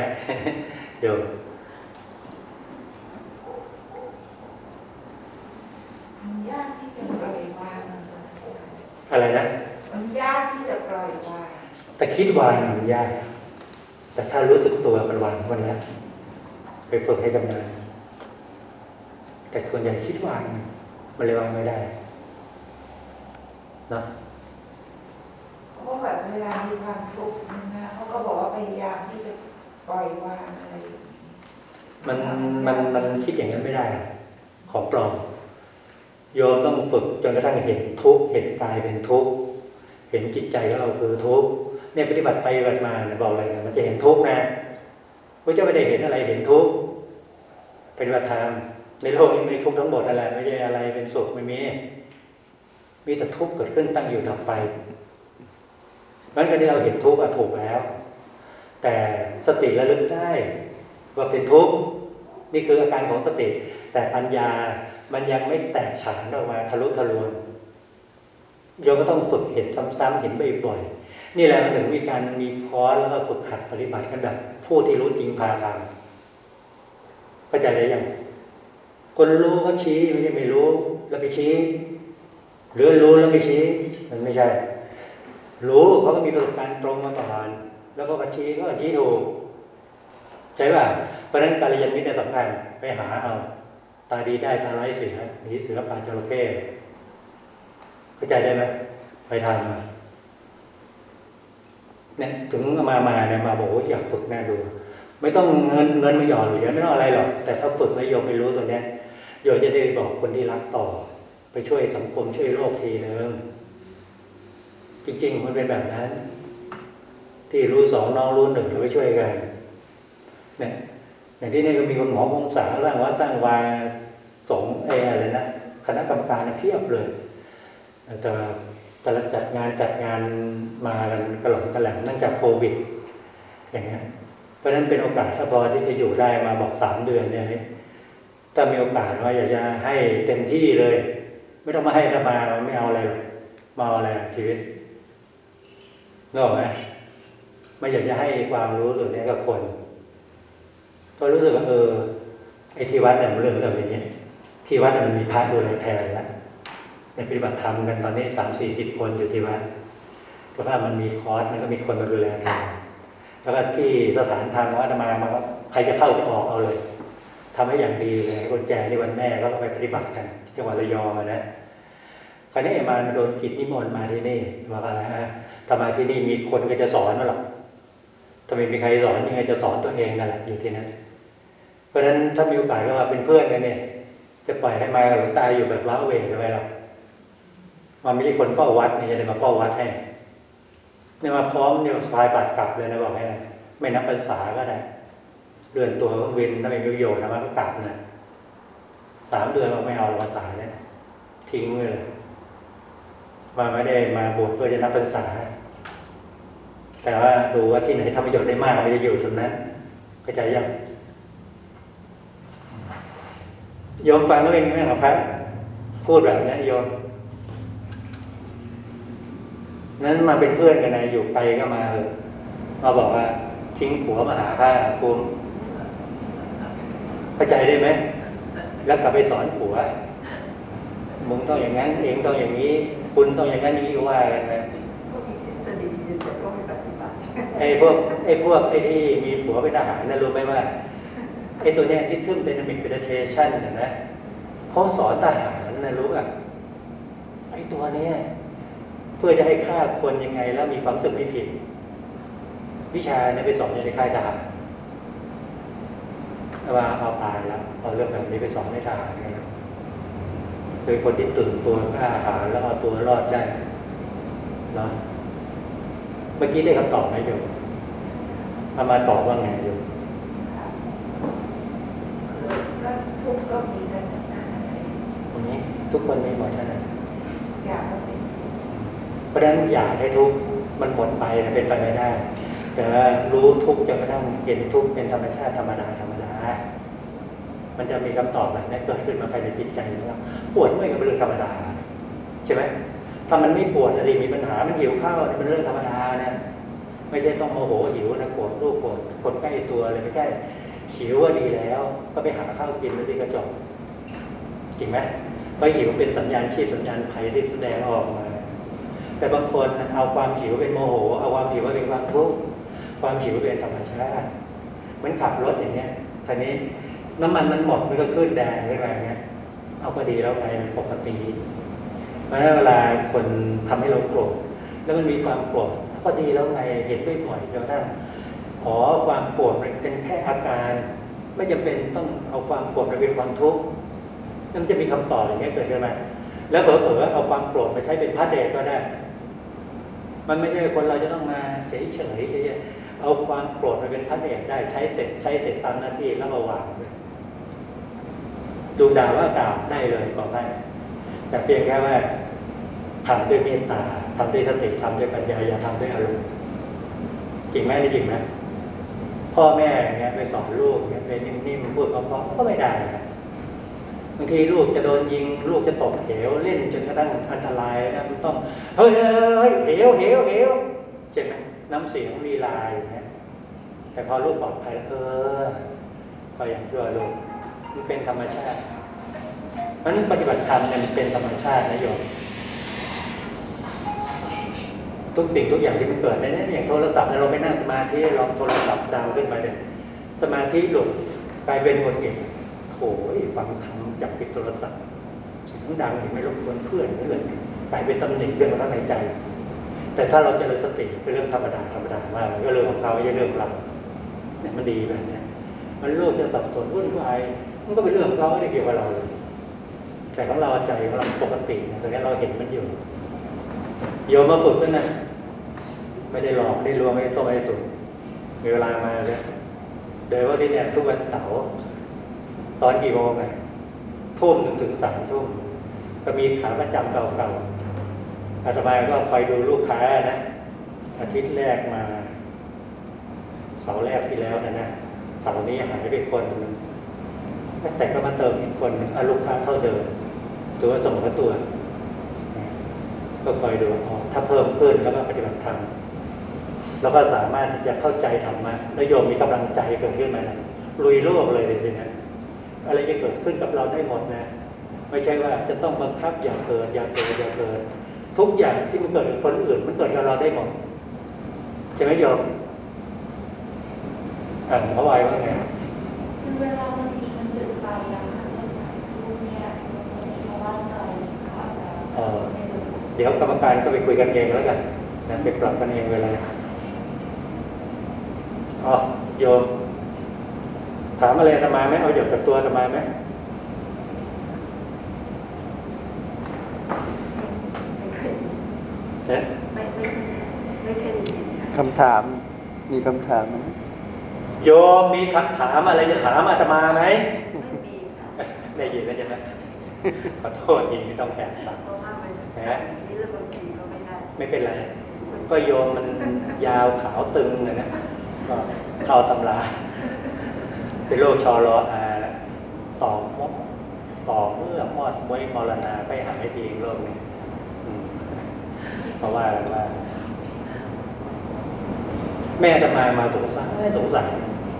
โยมมันยากที่จะปล่อยวางอะไรนะมันยากที่จะปล่อยวางแต่คิดวางมันยาก แต่ถ้ารู้สึกตัวมันวางมันแล้ว ไปฝึกให้กำเนิดแต่คนใหญ่คิดวางมันเลยวางไม่ได้เนาะเพราะแบบเวลามีความทุกข์นะเขาก็บอกว่าพยายามที่จะปล่อยวางอะไรอย่างนี้มันมันมันคิดอย่างนั้นไม่ได้ ของปลอมโยมต้องฝึกจนกระทั่งเห็นทุกข์เห็นกายเป็นทุกข์เห็นจิตใจของเราคือทุกข์เนี่ยปฏิบัติไปปฏิบัติมาเนี่ยบอกอะไรนะมันจะเห็นทุกข์นะ พระเจ้าไม่ได้เห็นอะไรเห็นทุกข์ปฏิบัติธรรมในโลกนี้ไม่ทุกข์ทั้งหมดอะไรไม่ใช่อะไรเป็นสุขไม่มีมีแต่ทุกข์เกิดขึ้นตั้งอยู่ดับไปมันก็ที่เราเห็นทุกข์อะถูกแล้ว แต่สติระลึกได้ว่าเป็นทุกข์นี่คืออาการของสติ แต่ปัญญามันยังไม่แตกฉานออกมาทะลุทะลวงโยมก็ต้องฝึกเห็นซ้ำๆเห็นบ่อยๆนี่แหละมันถึงมีการมีคอร์สแล้วก็ฝึกหัดปฏิบัติกันแบบ ผู้ที่รู้จริงพาทำเข้าใจได้ยังคนรู้ก็ชี้ไม่ใช่ไม่รู้ แล้วไปชี้หรือรู้แล้วไม่ชี้ มันไม่ใช่ รู้เขาก็มีประสบการณ์ตรงมาก่อนแล้วก็ชี้ก็ชี้ถูกใช่ป่ะเพราะฉะนั้นการเรียนมิตรเนี่ยสำคัญไปหาเอาตาดีได้ตาไร้เสียหนีเสือปาจระเข้เข้าใจได้ไหมไปทำมา เนี่ยถึงมามาเนี่ยมาบอกว่าอยากฝึกแน่ดู ไม่ต้องเงินเงินมาหย่อดเหรียญไม่ต้องอะไรหรอก แต่ถ้าฝึกแล้วโยมไปรู้ตัวเนี้ยโยมจะได้บอกคนที่รักต่อ ไปช่วยสังคมช่วยโลกทีนึงจริง ๆ มันเป็นแบบนั้น ที่รู้สองน้องรู้หนึ่งเราไปช่วยกันเนี่ยอย่างที่นี่ก็มีคนหมอพงศาร่างวัดสร้างวาสงเอออะไรนะคณะกรรมการเพียบเลยแต่ แต่ละจัดงานจัดงานมากันกระหล่ำกระแหลมนื่งจากโควิด อย่างเงี้ยเพราะฉะนั้นเป็นโอกาสถ้าพอที่จะอยู่ได้มาบอกสามเดือนเนี่ยถ้ามีโอกาสว่าอยากจะให้เต็มที่เลย ไม่ต้องมาให้ถ้ามาไม่เอาอะไรมาเอาอะไรชีวิตนึกออกไหมไม่อยากจะให้ความรู้ส่วนนี้กับคน ก็รู้สึกว่าเออไอ้ที่วัดเนี่ยมันเรื่องแบบนี้ที่วัดเนี่ยมันมีพระดูแลแทนแล้ว ในปฏิบัติธรรมกันตอนนี้สามสี่สิบคนอยู่ที่วัดเพราะว่ามันมีคอร์สมันก็มีคนมาดูแลแทนแล้วก็ที่สถานทางวัดมามาก็ใครจะเข้าจะออกเอาเลยทำให้อย่างดีเลยคนแจกที่วันแม่ก็ไปปฏิบัติกันที่จังหวัดระยองอะนะคราวนี้มาโดนกิจนิมนต์มาที่นี่มาอะไรฮะทำไมาที่นี่มีคนก็จะสอนมาหรอกถ้าไม่มีใครสอนยังไงจะสอนตัวเองนั่นแหละอยู่ที่นั้นเพราะฉะนั้นถ้ามีโอกาสก็มาเป็นเพื่อนกันเนี่ย จะปล่อยให้มากับหลวงตาอยู่แบบว้าเหวทำไมหรอก มาไม่ใช่คนเฝ้าวัดนี่จะได้มาเฝ้าวัดให้เนี่ยมาพร้อมเนี่ยสายบาดกลับเลยนะบอกให้นะไม่นับพรรษาก็ได้เดือนตัวเวินถ้าไม่มีประโยชน์นะมันก็กลับนะสามเดือนเราไม่เอาภาษาเนี่ยทิ้งเลยมาไม่ได้มาบวชเพื่อจะนับพรรษาแต่ว่าดูว่าที่ไหนทำประโยชน์ได้มากมันจะอยู่ตรงนั้นเข้าใจยังโยมฟังแล้วเป็นไงครับพระพูดแบบนี้โยม นั้นมาเป็นเพื่อนกันนะอยู่ไปก็มาเออมาบอกว่า ทิ้งผัวมาหาผ้าคุมเข้าใจได้ไหมแล้วกลับไปสอนผัวมึงต้องอย่างนั้น เองต้องอย่างนี้ คุณต้องอย่างนั้นอย่างนี้ก็ว่ากันนะก็มีทฤษฎีแต่ก็ไม่ปฏิบัติไอ้พวกไอ้พวกไอ้ที่มีผัวเป็นทหารนะรู้ไหมว่าไอ้ตัวเนี้ยที่ทึม dynamic meditation เนี่ยนะเขาสอนทหารนะรู้อะไอ้ตัวเนี้ยเพื่อจะให้ฆ่าคนยังไงแล้วมีความรู้สึกไม่ผิด วิชาเนี่ยไปสอนในค่ายทหารแต่ว่าเอาตายแล้วเอาเรื่องแบบนี้ไปสอนในทหารเนี่ยคือคนที่ตื่นตัวกล้าหาญแล้วเอาตัวรอดได้เนาะเมื่อกี้ได้คำตอบไหมโยมเอามาตอบว่าไงโยมก็ทุกข์ก็มีกันทั้งนั้นอะไรตรงนี้ทุกคนมีหมดนั่นแหละอยากก็ เพราะฉะนั้นอยากให้ทุกมันหมดไปนะเป็นไปไม่ได้ แต่รู้ทุกจนกระทั่งเห็นทุกเป็นธรรมชาติธรรมดาธรรมดา มันจะมีคำตอบแบบนี้เกิดขึ้นมาภายในจิตใจของเราปวดเมื่อยก็เป็นเรื่องธรรมดาใช่ไหมถ้ามันไม่ปวดอะไรมีปัญหา มันหิวข้าวเนี่เป็นเรื่องธรรมดานะ ไม่ใช่ต้องโมโหหิวนะโกรธลูกโกรธคนใกล้ตัวเลยไม่ใช่หิวว่าดีแล้ว ก็ไปหาข้าวกินแล้วที่กระจกจริงไหมเพราะหิวเป็นสัญญาณชีพสัญญาณภัยที่แสดงออกมา แต่บางคนเอาความหิวเป็นโมโห เอาความหิวเป็นความทุกข์ความหิวเป็นธรรมชาติเหมือนขับรถอย่างเงี้ยทีนี้น้ำมันมันหมดมันก็ขึ้นแดงขึ้นอย่างเงี้ย เอาพอดีแล้วไงมันปกติเพราะฉะนั้นเวลาคนทำให้เราโกรธแล้วมันมีความโกรธพอดีแล้วไงเห็นด้วยบ่อยจนกระทั่งอ๋อความโกรธมันเป็นแค่อาการ ไม่จำเป็นต้องเอาความโกรธไปเป็นความทุกข์นั่นจะมีคำตอบอย่างเงี้ยเกิดขึ้นมาแล้วเผลอๆเอาความโกรธไปใช้เป็นพระเดชก็ได้ มันไม่ใช่คนเราจะต้องมาเฉยๆจะเอาความโกรธไปเป็นพระเดชได้ใช้เสร็จใช้เสร็จตามหน้าที่แล้วก็วางดูด่าว่ากล่าวได้เลยบอกได้แต่เพียงแค่ว่าทำด้วยเมตตาทำด้วยสติทำด้วยปัญญาอย่าทำด้วยอารมณ์จริงไหมไม่จริงไหมพ่อแม่อย่างเงี้ยไปสอนลูกอย่างเงี้ยไปนิ่มๆพูดเพราะๆก็ไม่ได้นะ บางทีลูกจะโดนยิง ลูกจะตกเหวเล่นจนกระทั่งอันตรายนะมันต้องเฮ้ยเฮ้ยเฮ้ยเหวเหวเหวใช่ไหมน้ำเสียงลีลายอย่างเงี้ยแต่พอลูกปลอดภัยแล้วเออก็ยังชั่วลูกมันเป็นธรรมชาติมันปฏิบัติธรรมเนี่ยมันเป็นธรรมชาตินะโยมทุกสิ่งทุกอย่างที่มันเกิดในนี้อย่างโทรศัพท์เราไปนั่งสมาธิลองโทรศัพท์ดาวขึ้นมาเนี่ยสมาธิหลุดกลายเป็นหมดเองโอ้ยฟังธรร จากปิดโทรศัพท์เสียงดังเห็นไม่รบกวนเพื่อนเพื่อนกลายเป็นตำหนิเรื่ององข้างในใจ แต่ถ้าเราเจริญสติเป็นเรื่องธรรมดาธรรมดามากก็เรื่องของเขาไม่ใช่เรื่องของเราเนี่ยมันดีแบบเนี้ยมันโลกจะสับสนวุ่นวายมันก็เป็นเรื่องของเขาไม่ได้เกี่ยวกับเราเลยแต่ของเราใจของเราปกติตรงนี้เราเห็นมันอยู่โยมมาฝึกกันนะไม่ได้หลอกไม่ได้ลวงไม่ได้โต้ไม่ได้ตุนมีเวลามาเลยโดยว่าที่เนี่ยทุกวันเสาร์ตอนกี่โมงไง ทุ่มถึงถึงสามทุ่มก็มีขาประจำเก่าๆอาตมาก็คอยดูลูกค้านะอาทิตย์แรกมา เสาร์แรกที่แล้วนะนะเสาร์นี้หายไปคนแต่ก็มาเติมอีกคนหนึ่งอะลูกค้าเท่าเดิมตัวสมอตัว ก็คอยดูออถ้าเพิ่มขึ้นแล้วก็ปฏิบัติธรรมแล้วก็สามารถที่จะเข้าใจธรรมะแล้วโยมมีกำลังใจเกิดขึ้นมาลุยโลกเลยเลยสินะ อะไรจะเกิดขึ้นกับเราได้หมดนะ ไม่ใช่ว่าจะต้องบังคับอย่าเกิดอย่าเกิดอย่าเกิด ทุกอย่างที่มันเกิดกับคนอื่น มันเกิดกับเราได้หมดใช่ไหมโยมอ่านเขาไว้ว่าไงคือเวลาบางทีมันดึกไปอะค่ะเรื่องสายลูกเนี่ยบางทีเพราะว่าเราอาจจะเอ่อไม่สะดวกเดี๋ยวกรรมการก็ไปคุยกันเองแล้วกันนะไปปรับกันเองเวลาอ๋อโยม ถามอะไรอาตมาไหมเอาหยดจากตัวอาตมาไหมไม่เอ๊ะไม่ไม่ไม่เคยได้ยินค่ะคำถามมีคำถามไหมโยมมีคำถามอะไรจะถามอาตมาไหมไม่มีค่ะได้ยินแล้วใช่ไหมขอโทษทีไม่ต้องแอบฟังเพราะว่ามันแหมนี่เรื่องบางทีก็ไม่ได้ไม่เป็นไร ก็โยมมันยาวขาวตึงเลยนะก็เข้าตำรา เป็นโรคชอรออาต่อมดต่อเมื่อมอดมวยมรณาไปหายทีโรคนี้เพราะว่าว่า แม่จะมามาสงสารสงสาร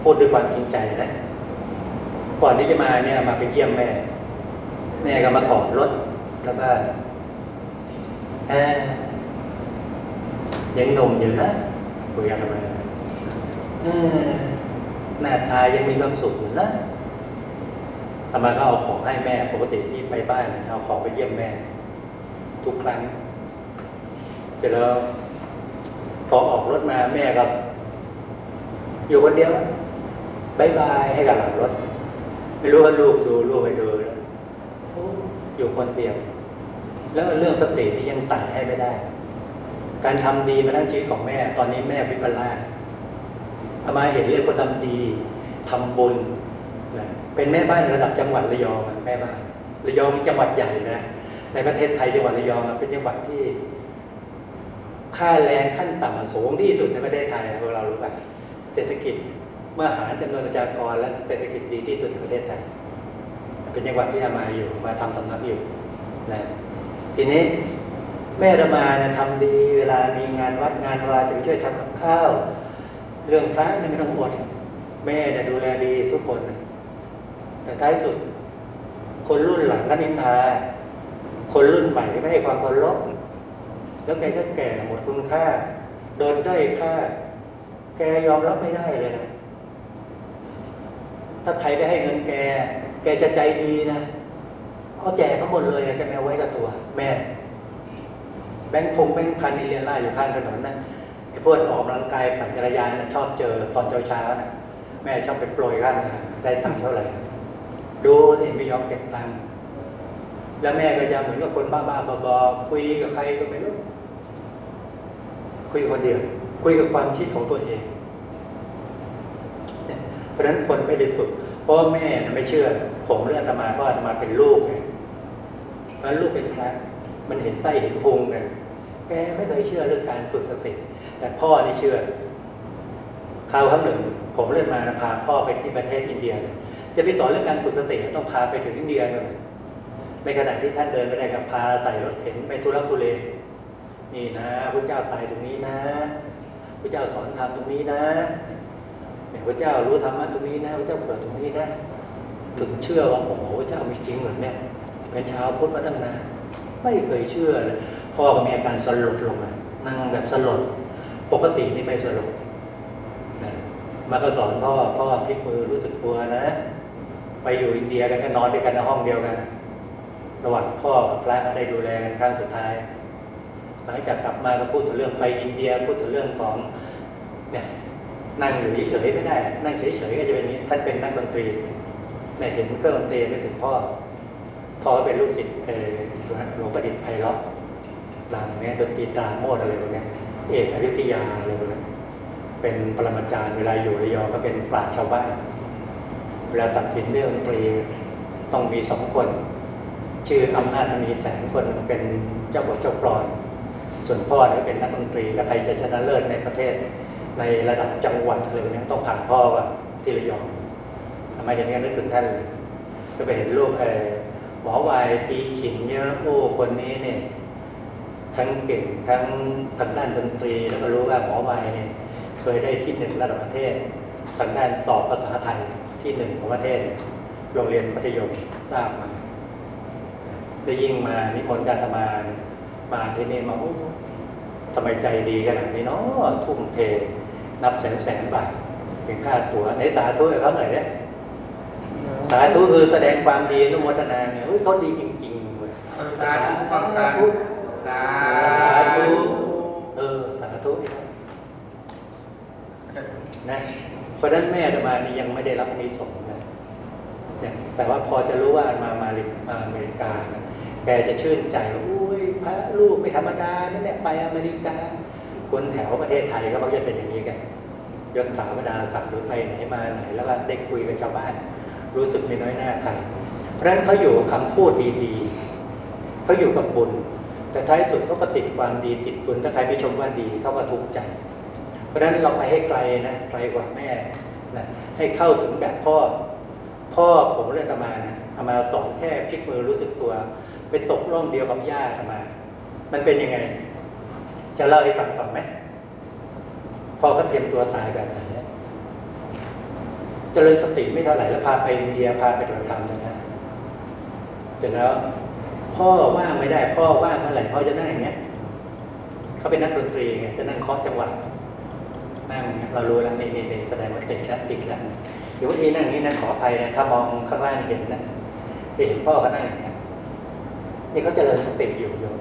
พูดด้วยความจริงใจนะก่อนที่จะมาเนี่ยมาไปเยี่ยมแม่แม่ก็มาขอรถแล้วก็เออยังหนุ่มอยู่นะคุยกันทำไมเออ หน้าตายังมีความสุขอยู่นะทำไมาก็เอาของให้แม่ ปกติที่ไปบ้านเอาของไปเยี่ยมแม่ ทุกครั้ง เสร็จแล้ว พอออกรถมาแม่ก็อยู่คนเดียวบายบายให้กับหลังรถ ไม่รู้ว่าลูกดูลูกไปดูแล้วอยู่คนเดียว แล้วเรื่องสตินี่ยังสั่งให้ไม่ได้ การทำดีมาทั้งชีวิตของแม่ ตอนนี้แม่วิปลาส อามาเห็นเรื่องคนทำดีทำบุญนะเป็นแม่บ้านระดับจังหวัดระยองแม่บ้านระยองเป็นจังหวัดใหญ่นะในประเทศไทยจังหวัดระยองเป็นจังหวัดที่ ค่าแรงขั้นต่ำสูงที่สุดในประเทศไทยเรารู้ป่ะเศรษฐกิจเมื่อหารจำนวนประชากรและเศรษฐกิจดีที่สุดในประเทศไทยเป็นจังหวัดที่อามาอยู่มาทำสำนักอยู่นะทีนี้แม่อามานะทำดีเวลามีงานวัดงานวาจะไปช่วยทำกับข้าว เรื่องพระนี่ไม่ต้องอดแม่เนี่ยดูแลดีทุกคน แต่ท้ายสุด คนรุ่นหลังก็นินทา คนรุ่นใหม่ไม่ให้ความเคารพแล้วแกก็แก่หมดคุณค่า โดนด้อยค่า แกยอมรับไม่ได้เลยนะ ถ้าใครไปให้เงินแก แกจะใจดีนะ เอาแจกเขาหมดเลยแกไม่เอาไว้กับตัว แม่ แบงค์พงแบงค์พันนี่เรียนล่อยู่ข้างถนนนะ ไอ้พวกออกกำลังกายปั่นจักรยานชอบเจอตอนเช้าๆนะแม่ชอบไปโปรยข้างนะได้ตังค์เท่าไหร่ ดูสิไม่ยอมเก็บตังค์แล้วแม่ก็จะเหมือนกับคนบ้าๆบอๆคุยกับใครก็ไม่รู้คุยคนเดียว คุยกับความคิดของตัวเอง เพราะฉะนั้นคนไม่ได้ฝึกเพราะว่าแม่ไม่เชื่อ ผมเรื่องอาตมาก็อาตมาเป็นลูกไงเพราะฉะนั้นลูกเป็นพระมันเห็นไส้เห็นพุงกันแกไม่เคยเชื่อเรื่องการฝึกสติ แต่พ่อนี่เชื่อคราวครั้งหนึ่ง ผมเลื่อนมานะพาพ่อไปที่ประเทศอินเดียจะไปสอนเรื่องการฝึกสติต้องพาไปถึงอินเดียเลยในขณะที่ท่านเดินไปได้กับพาใส่รถเข็นไปทุรักทุเลนี่นะพระเจ้าตายตรงนี้นะพระเจ้าสอนทำตรงนี้นะเนี่ยพระเจ้ารู้ธรรมะตรงนี้นะพระเจ้าเกิดตรงนี้นะถึงเชื่อว่าโอ้โหพระเจ้ามีจริงเหรอเนี่ยเป็นชาวพุทธมาตั้งนานไม่เคยเชื่อเลยพ่อก็มีอาการสลดลงนั่งแบบสลด ปกตินี่ไม่สลดนะมาก็สอนพ่อพ่อพลิกมือรู้สึกกลัวนะ ไปอยู่อินเดียกันก็นอนด้วยกันในห้องเดียวกัน ระหว่างพ่อกับพระก็ได้ดูแลกันครั้งสุดท้าย หลังจากกลับมาก็พูดถึงเรื่องไปอินเดียพูดถึงเรื่องของเนี่ยนั่งอยู่เฉยๆไม่ได้ นั่งเฉยๆก็จะเป็นนี้ท่านเป็นนักดนตรีเนี่ยเห็นเครื่องดนตรีนึกถึงพ่อพ่อเป็นลูกศิษย์เอ่อหลวงประดิษฐ์ไพเราะหลังเนี่ยดนตรีตาโมดอะไรพวกนี้ เอกอยุธยาอะไรพวกเนี้ยเป็นปรมาจารย์เวลาอยู่ระยองก็เป็นปราชญ์ชาวบ้านเวลาตัดสินเรื่องตรีต้องมีสองคน ชื่ออำนาจมีแสงคนเป็นเจ้าบทเจ้ากรอนส่วนพ่อเนี่ยเป็นนักดนตรีถ้าใครจะชนะเลิศในประเทศ ในระดับจังหวัดอะไรแบบนี้ต้องผ่านพ่อว่าที่ระยองทำไมอย่างนี้นึกถึงท่านเลยก็ไปเห็นรูปเออหมอวายตีขิงเนี่ยโอ้คนนี้เนี่ย ทั้งเก่งทั้งทางด้านดนตรี แล้วก็รู้ว่าหมอวายเนี่ยเคยได้ที่หนึ่งระดับประเทศทางด้านสอบภาษาไทยที่หนึ่งของประเทศ โรงเรียนมัธยมทราบมาได้ยิ่งมานิมนต์การทำมามาที่นี่มาโอ้ทำไมใจดีขนาดนี้เนาะทุ่มเท นับแสนแสนบาทเป็นค่าตั๋วไหนสาธุกับเขาหน่อยเนี่ยสาธุคือแสดงความดีนุโมทนาเนี่ยเฮ้ยเขาดีจริงๆเว้ยสาธุปังกันสา สาธุเออสาธุนะเพราะนั้นแม่อาตมานี่ยังไม่ได้รับอนิสงส์นะเนี่ยแต่ว่าพอจะรู้ว่ามามาลิมาอเมริกานะแกจะชื่นใจว่าอุ้ยพระลูกไม่ธรรมดานั่นแหละไปอเมริกา คนแถวประเทศไทยก็มักจะเป็นอย่างนี้กันยศถาบรรดาศักดิ์หรือไปไหนมาไหน แล้วก็ได้คุยกับชาวบ้าน รู้สึกไม่น้อยหน้าใครเพราะฉะนั้นเขาอยู่กับคำพูดดีๆเขาอยู่กับบุญ แต่ท้ายสุดเขาก็ติดความดีติดบุญถ้าใครไม่ชมว่าดีเขาก็ทุกข์ใจ เพราะฉะนั้นเราไปให้ไกลนะไกลกว่าแม่นะให้เข้าถึงแบบพ่อ พ่อผมเรียกอามานะอามาสอนแค่พลิกมือรู้สึกตัว ไปตกร่องเดียวกับย่าอามา มันเป็นยังไง จะเล่าให้ฟังก่อไหมพ่อเขาเตรียมตัวตายแบบไหนเนี่ยเจริญสติไม่เท่าไหร่แล้วพาไปอินเดียพาไปปฏิบัติธรรมนะฮะเสร็จแล้ว พ่อว่างไม่ได้ พ่อว่างเมื่อไหร่พ่อจะนั่งอย่างเงี้ยเขาเป็นนักดนตรีไงจะนั่งเคาะจังหวะนั่งเรารู้แล้วนี่นี่แสดงว่าติดแล้วติดแล้วเดี๋ยววันนี้นั่งอย่างนี้นะขออภัยนะถ้ามองข้างล่างเห็นนะจะเห็นพ่อเขานั่งอย่างเงี้ยนี่เขาเจริญสติอยู่โยม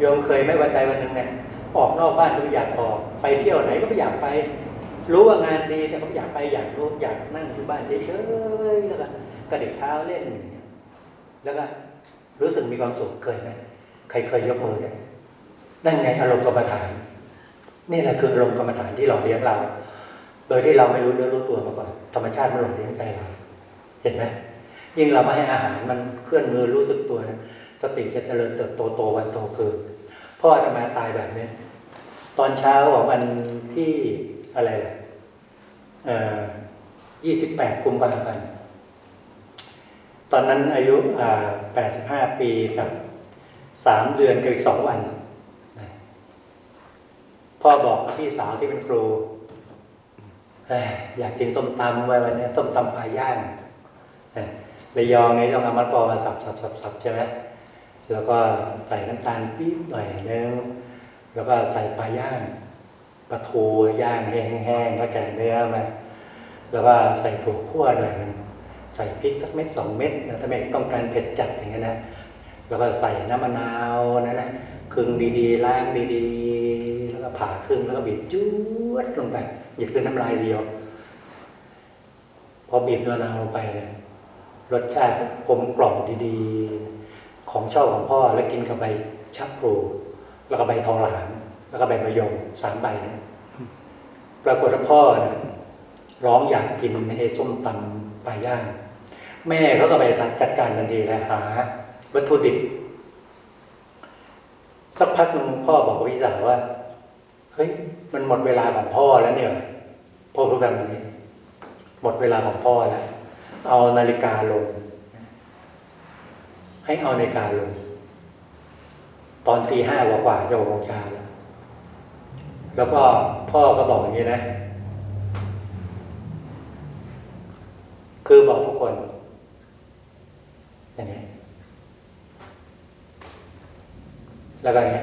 โยมเคยไม่วันใดวันหนึ่งเนี่ยออกนอกบ้านก็ไม่อยากออก ไปเที่ยวไหนก็ไม่อยากไป รู้ว่างานดีแต่ก็อยากไปอยากรู้อยากนั่งอยู่บ้านเฉยๆแล้วก็กระดิกเท้าเล่น แล้วก็ รู้สึกมีความสุขเคยไหมใครเคยยกมือเนี่ยนั่นไงอารมณ์กรรมฐาน นี่แหละคืออารมณ์กรรมฐานที่หล่อเลี้ยงเรา โดยที่เราไม่รู้เนื้อรู้ตัวมาก่อนธรรมชาติมันหล่อเลี้ยงใจเรา เห็นไหมยิ่งเราไม่ให้อาหารมันเคลื่อนมือรู้สึกตัวนะสติจะเจริญเติบโตโตวันโตคืนพ่อจะมาตายแบบนี้ตอนเช้าของวันที่อะไรล่ะยี่สิบแปดกุมภาพันธ์ ตอนนั้นอายุแปดสิบห้าปีกับสามเดือนกับอีกสองวันพ่อบอกพี่สาวที่เป็นครูอยากกินส้มตำไว้วันนี้ส้มตำปลาย่างนะระยองนี่ต้องเอามะละกอมาสับสับสับสับใช่ไหมแล้วก็ใส่น้ำตาลปี๊บหน่อยนึงแล้วก็ใส่ปลาย่างปลาทูย่างแห้งๆแล้วแกะเนื้อมาแล้วก็ใส่ถั่วคั่วหน่อยนึง ใส่พริกสักเม็ดสองเม็ดนะถ้าไม่ต้องการเผ็ดจัดอย่างนี้ยนะแล้วก็ใส่น้ำมะนาวนะนะครึ่งดีๆล้างดีๆ แล้วก็ผ่าครึ่งแล้วก็บีบจุดลงไปอย่าคือน้ำลายเดียว พอบีบมะนาวลงไปเนี่ยรสชาติกลมกล่อมดีๆ ของชอบของพ่อแล้วกินกับใบชักพลูแล้วก็ใบทองหลางแล้วก็ใบมะยมสามใบนะปรากฏว่าพ่อนะร้องอยากกินไอ้ส้มตำปลาย่าง แม่เขาก็ไปจัดการทันทีเลยหา วัตถุดิบ สักพักนึงพ่อบอกกับพี่สาวว่า เฮ้ย มันหมดเวลาของพ่อแล้วเนี่ยพ่อพูดแบบนี้ หมดเวลาของพ่อแล้ว เอานาฬิกาลง ให้เอานาฬิกาลง ตอนตีห้ากว่าๆจะหกโมงเช้าแล้วแล้วก็พ่อก็บอกอย่างนี้นะ คือบอกทุกคน อย่างนี้แล้วก็อย่างนี้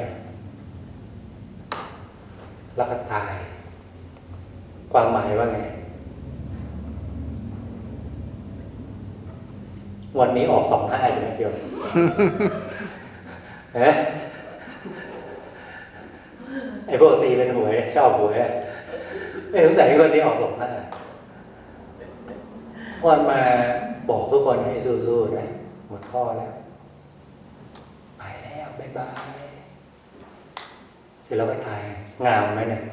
แล้วก็ตาย ความหมายว่าไง วันนี้ออกสองห้าใช่ไหมเดียวเอ๊ะไอ้พวกตีเป็นหวยชอบหวยไม่สงสัยวันนี้ออกสองห้าวันมาบอกทุกคนให้สู้ๆนะหมดข้ อแล้วไปแล้วบ๊ายบายเสร็จแล้วก็ตายงามไหมเนี่ย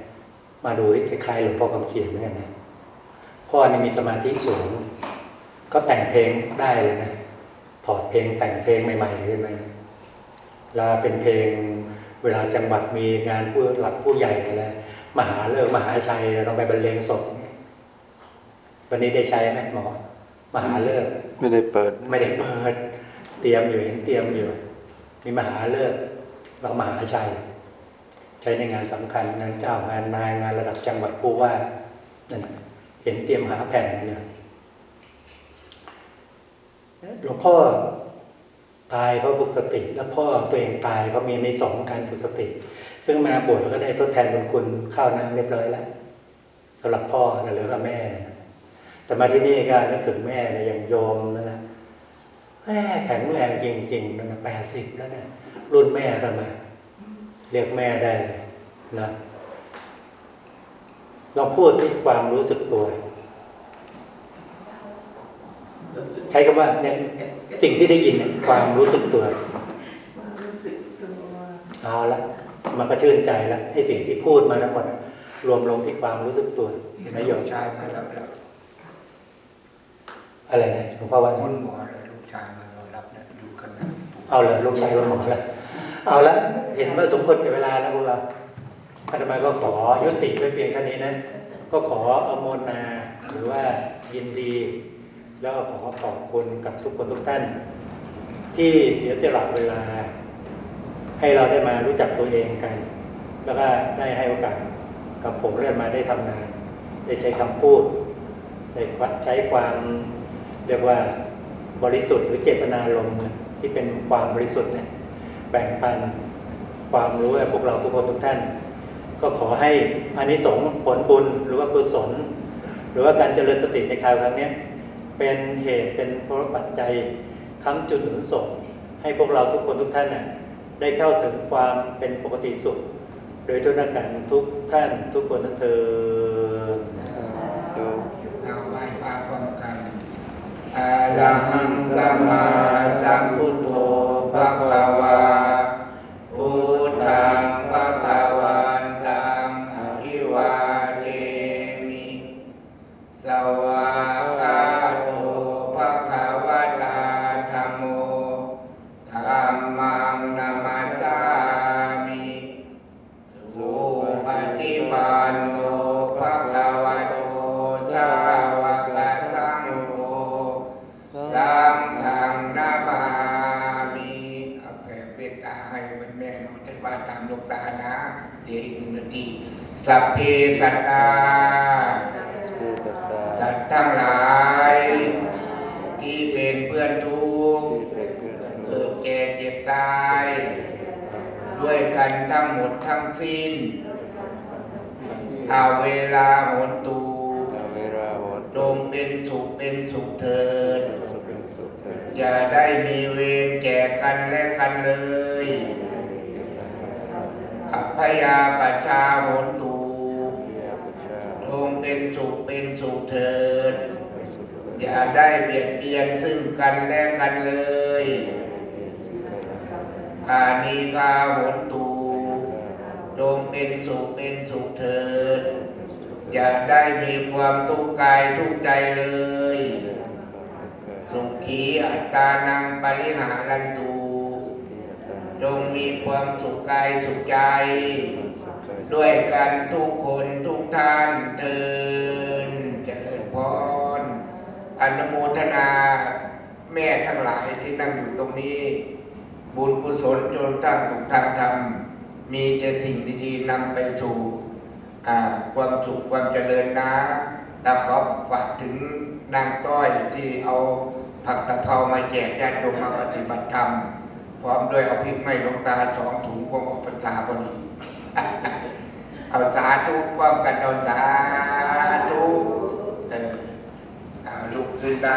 มาดูคล้ายๆหลวงพ่อคำเขียนเหมือนกันนะพ่อนี่มีสมาธิสูง ก็แต่งเพลงได้เลยนะถอดเพลงแต่งเพลงใหม่ๆขึ้นมาเวลาเป็นเพลงเวลาจังหวัดมีงานผู้หลักผู้ใหญ่อะไรมหาเลิกษ์มหาชัยเราไปบรรเลงสดเนี่ยวันนี้ได้ใช้ไหมหมอมหาเลิกษ์ไม่ได้เปิด ไม่ได้เปิด เตรียมอยู่เห็นเตรียมอยู่ มีมหาเลิกษ์บามหาชัย ใช้ในงานสำคัญงานเจ้างานนายงานระดับจังหวัดผู้ว่านั่นเห็นเตรียมหาแผ่นเนี่ยหลวงพ่อตายเพราะฝึกสติ แล้วพ่อตัวเองตายเพราะมีในสองการฝึกสติ ซึ่งมาบวชแล้วก็ได้ทดแทนบุญคุณข้าวน้ำเรียบร้อยแล้วสำหรับพ่อนะหลือกับแม่ แต่มาที่นี่ก็นึกถึงแม่เนี่ยอย่างโยมนะนะ แม่แข็งแรงจริงๆนั่นนะแปดสิบแล้วเนี่ยรุ่นแม่ทำไมเรียกแม่ได้เลยนะลองพูดสิความรู้สึกตัว ใช้คำว่าเนี่ยสิ่งที่ได้ยินเนี่ยความรู้สึกตัวมันรู้สึกตัวเอาละมันก็ชื่นใจแล้วไอ้สิ่งที่พูดมาทั้งหมดรวมลงที่ความรู้สึกตัวเห็นไหมโยมลูกชายมารับแล้วอะไรนะหลวงพ่อว่าไงคุณหมอ เอาเลยลูกชายคนหมอแล้วเอาละเห็นว่าสมควรแก่เวลาแล้วพวกเราอาตมาก็ขอยุติไว้เพียงเท่นี้นะ ก็ขออโมนาหรือว่ายินดี แล้วก็ขอขอบคุณกับทุกคนทุกท่าน ที่เสียสละเวลา ให้เราได้มารู้จักตัวเองกัน แล้วก็ได้ให้โอกาสกับผมเรื่อมาได้ทำงาน ได้ใช้คำพูดได้ใช้ความเรียกว่าบริสุทธิ์หรือเจตนารมณ์ ที่เป็นความบริสุทธิ์เนี่ยแบ่งปันความรู้ให้พวกเราทุกคนทุกท่าน ก็ขอให้อานิสงส์ผลบุญหรือว่ากุศล หรือว่าการเจริญสติในคราวครั้งนี้เป็นเหตุเป็นเพราะปัจจัยค้ำจุดหนุนส่งให้พวกเราทุกคนทุกท่านน่ะได้เข้าถึงความเป็นปกติสุข โดยทุกนักการทุกท่านทุกคนนั้นเธอ อะระหังสัมมาสัมพุทโธภะคะวา ทั้งหมดทั้งสิ้นเอาเวลาหนตูจงเป็นสุขเป็นสุขเถิด อย่าได้มีเวรแก่กันและกันเลยอัพยาปชชาหนตูจงเป็นสุขเป็นสุเถิดเป็นสุขเถิด อย่าได้เบียดเบียนซึ่งกันและกันเลยอานิกาหนตู จงเป็นสุขเป็นสุขเถิด อย่าได้มีความทุกข์กายทุกใจเลย สุขีอัตตานังปริหารันตูจงมีความสุขกายสุขใจ ด้วยกันทุกคนทุกท่านเทินจเจริญพรอนุโมทนาแม่ทั้งหลายที่นั่งอยู่ตรงนี้ บุญกุศลจนทั้งถูกทางธรรม มีแต่สิ่งดีๆนำไปสู่ความสุขความเจริญนะแต่ขอฝากถึงนางต้อยที่เอาผักตะเภามาแจกญาติโยมมาปฏิบัติธรรม พร้อมด้วยเอาพริกไม้ลวงตาสองถุงควงออกพรรษาพอดีเอาสาธุความกันเอาสาธุเออเอาลุกขึ้นได้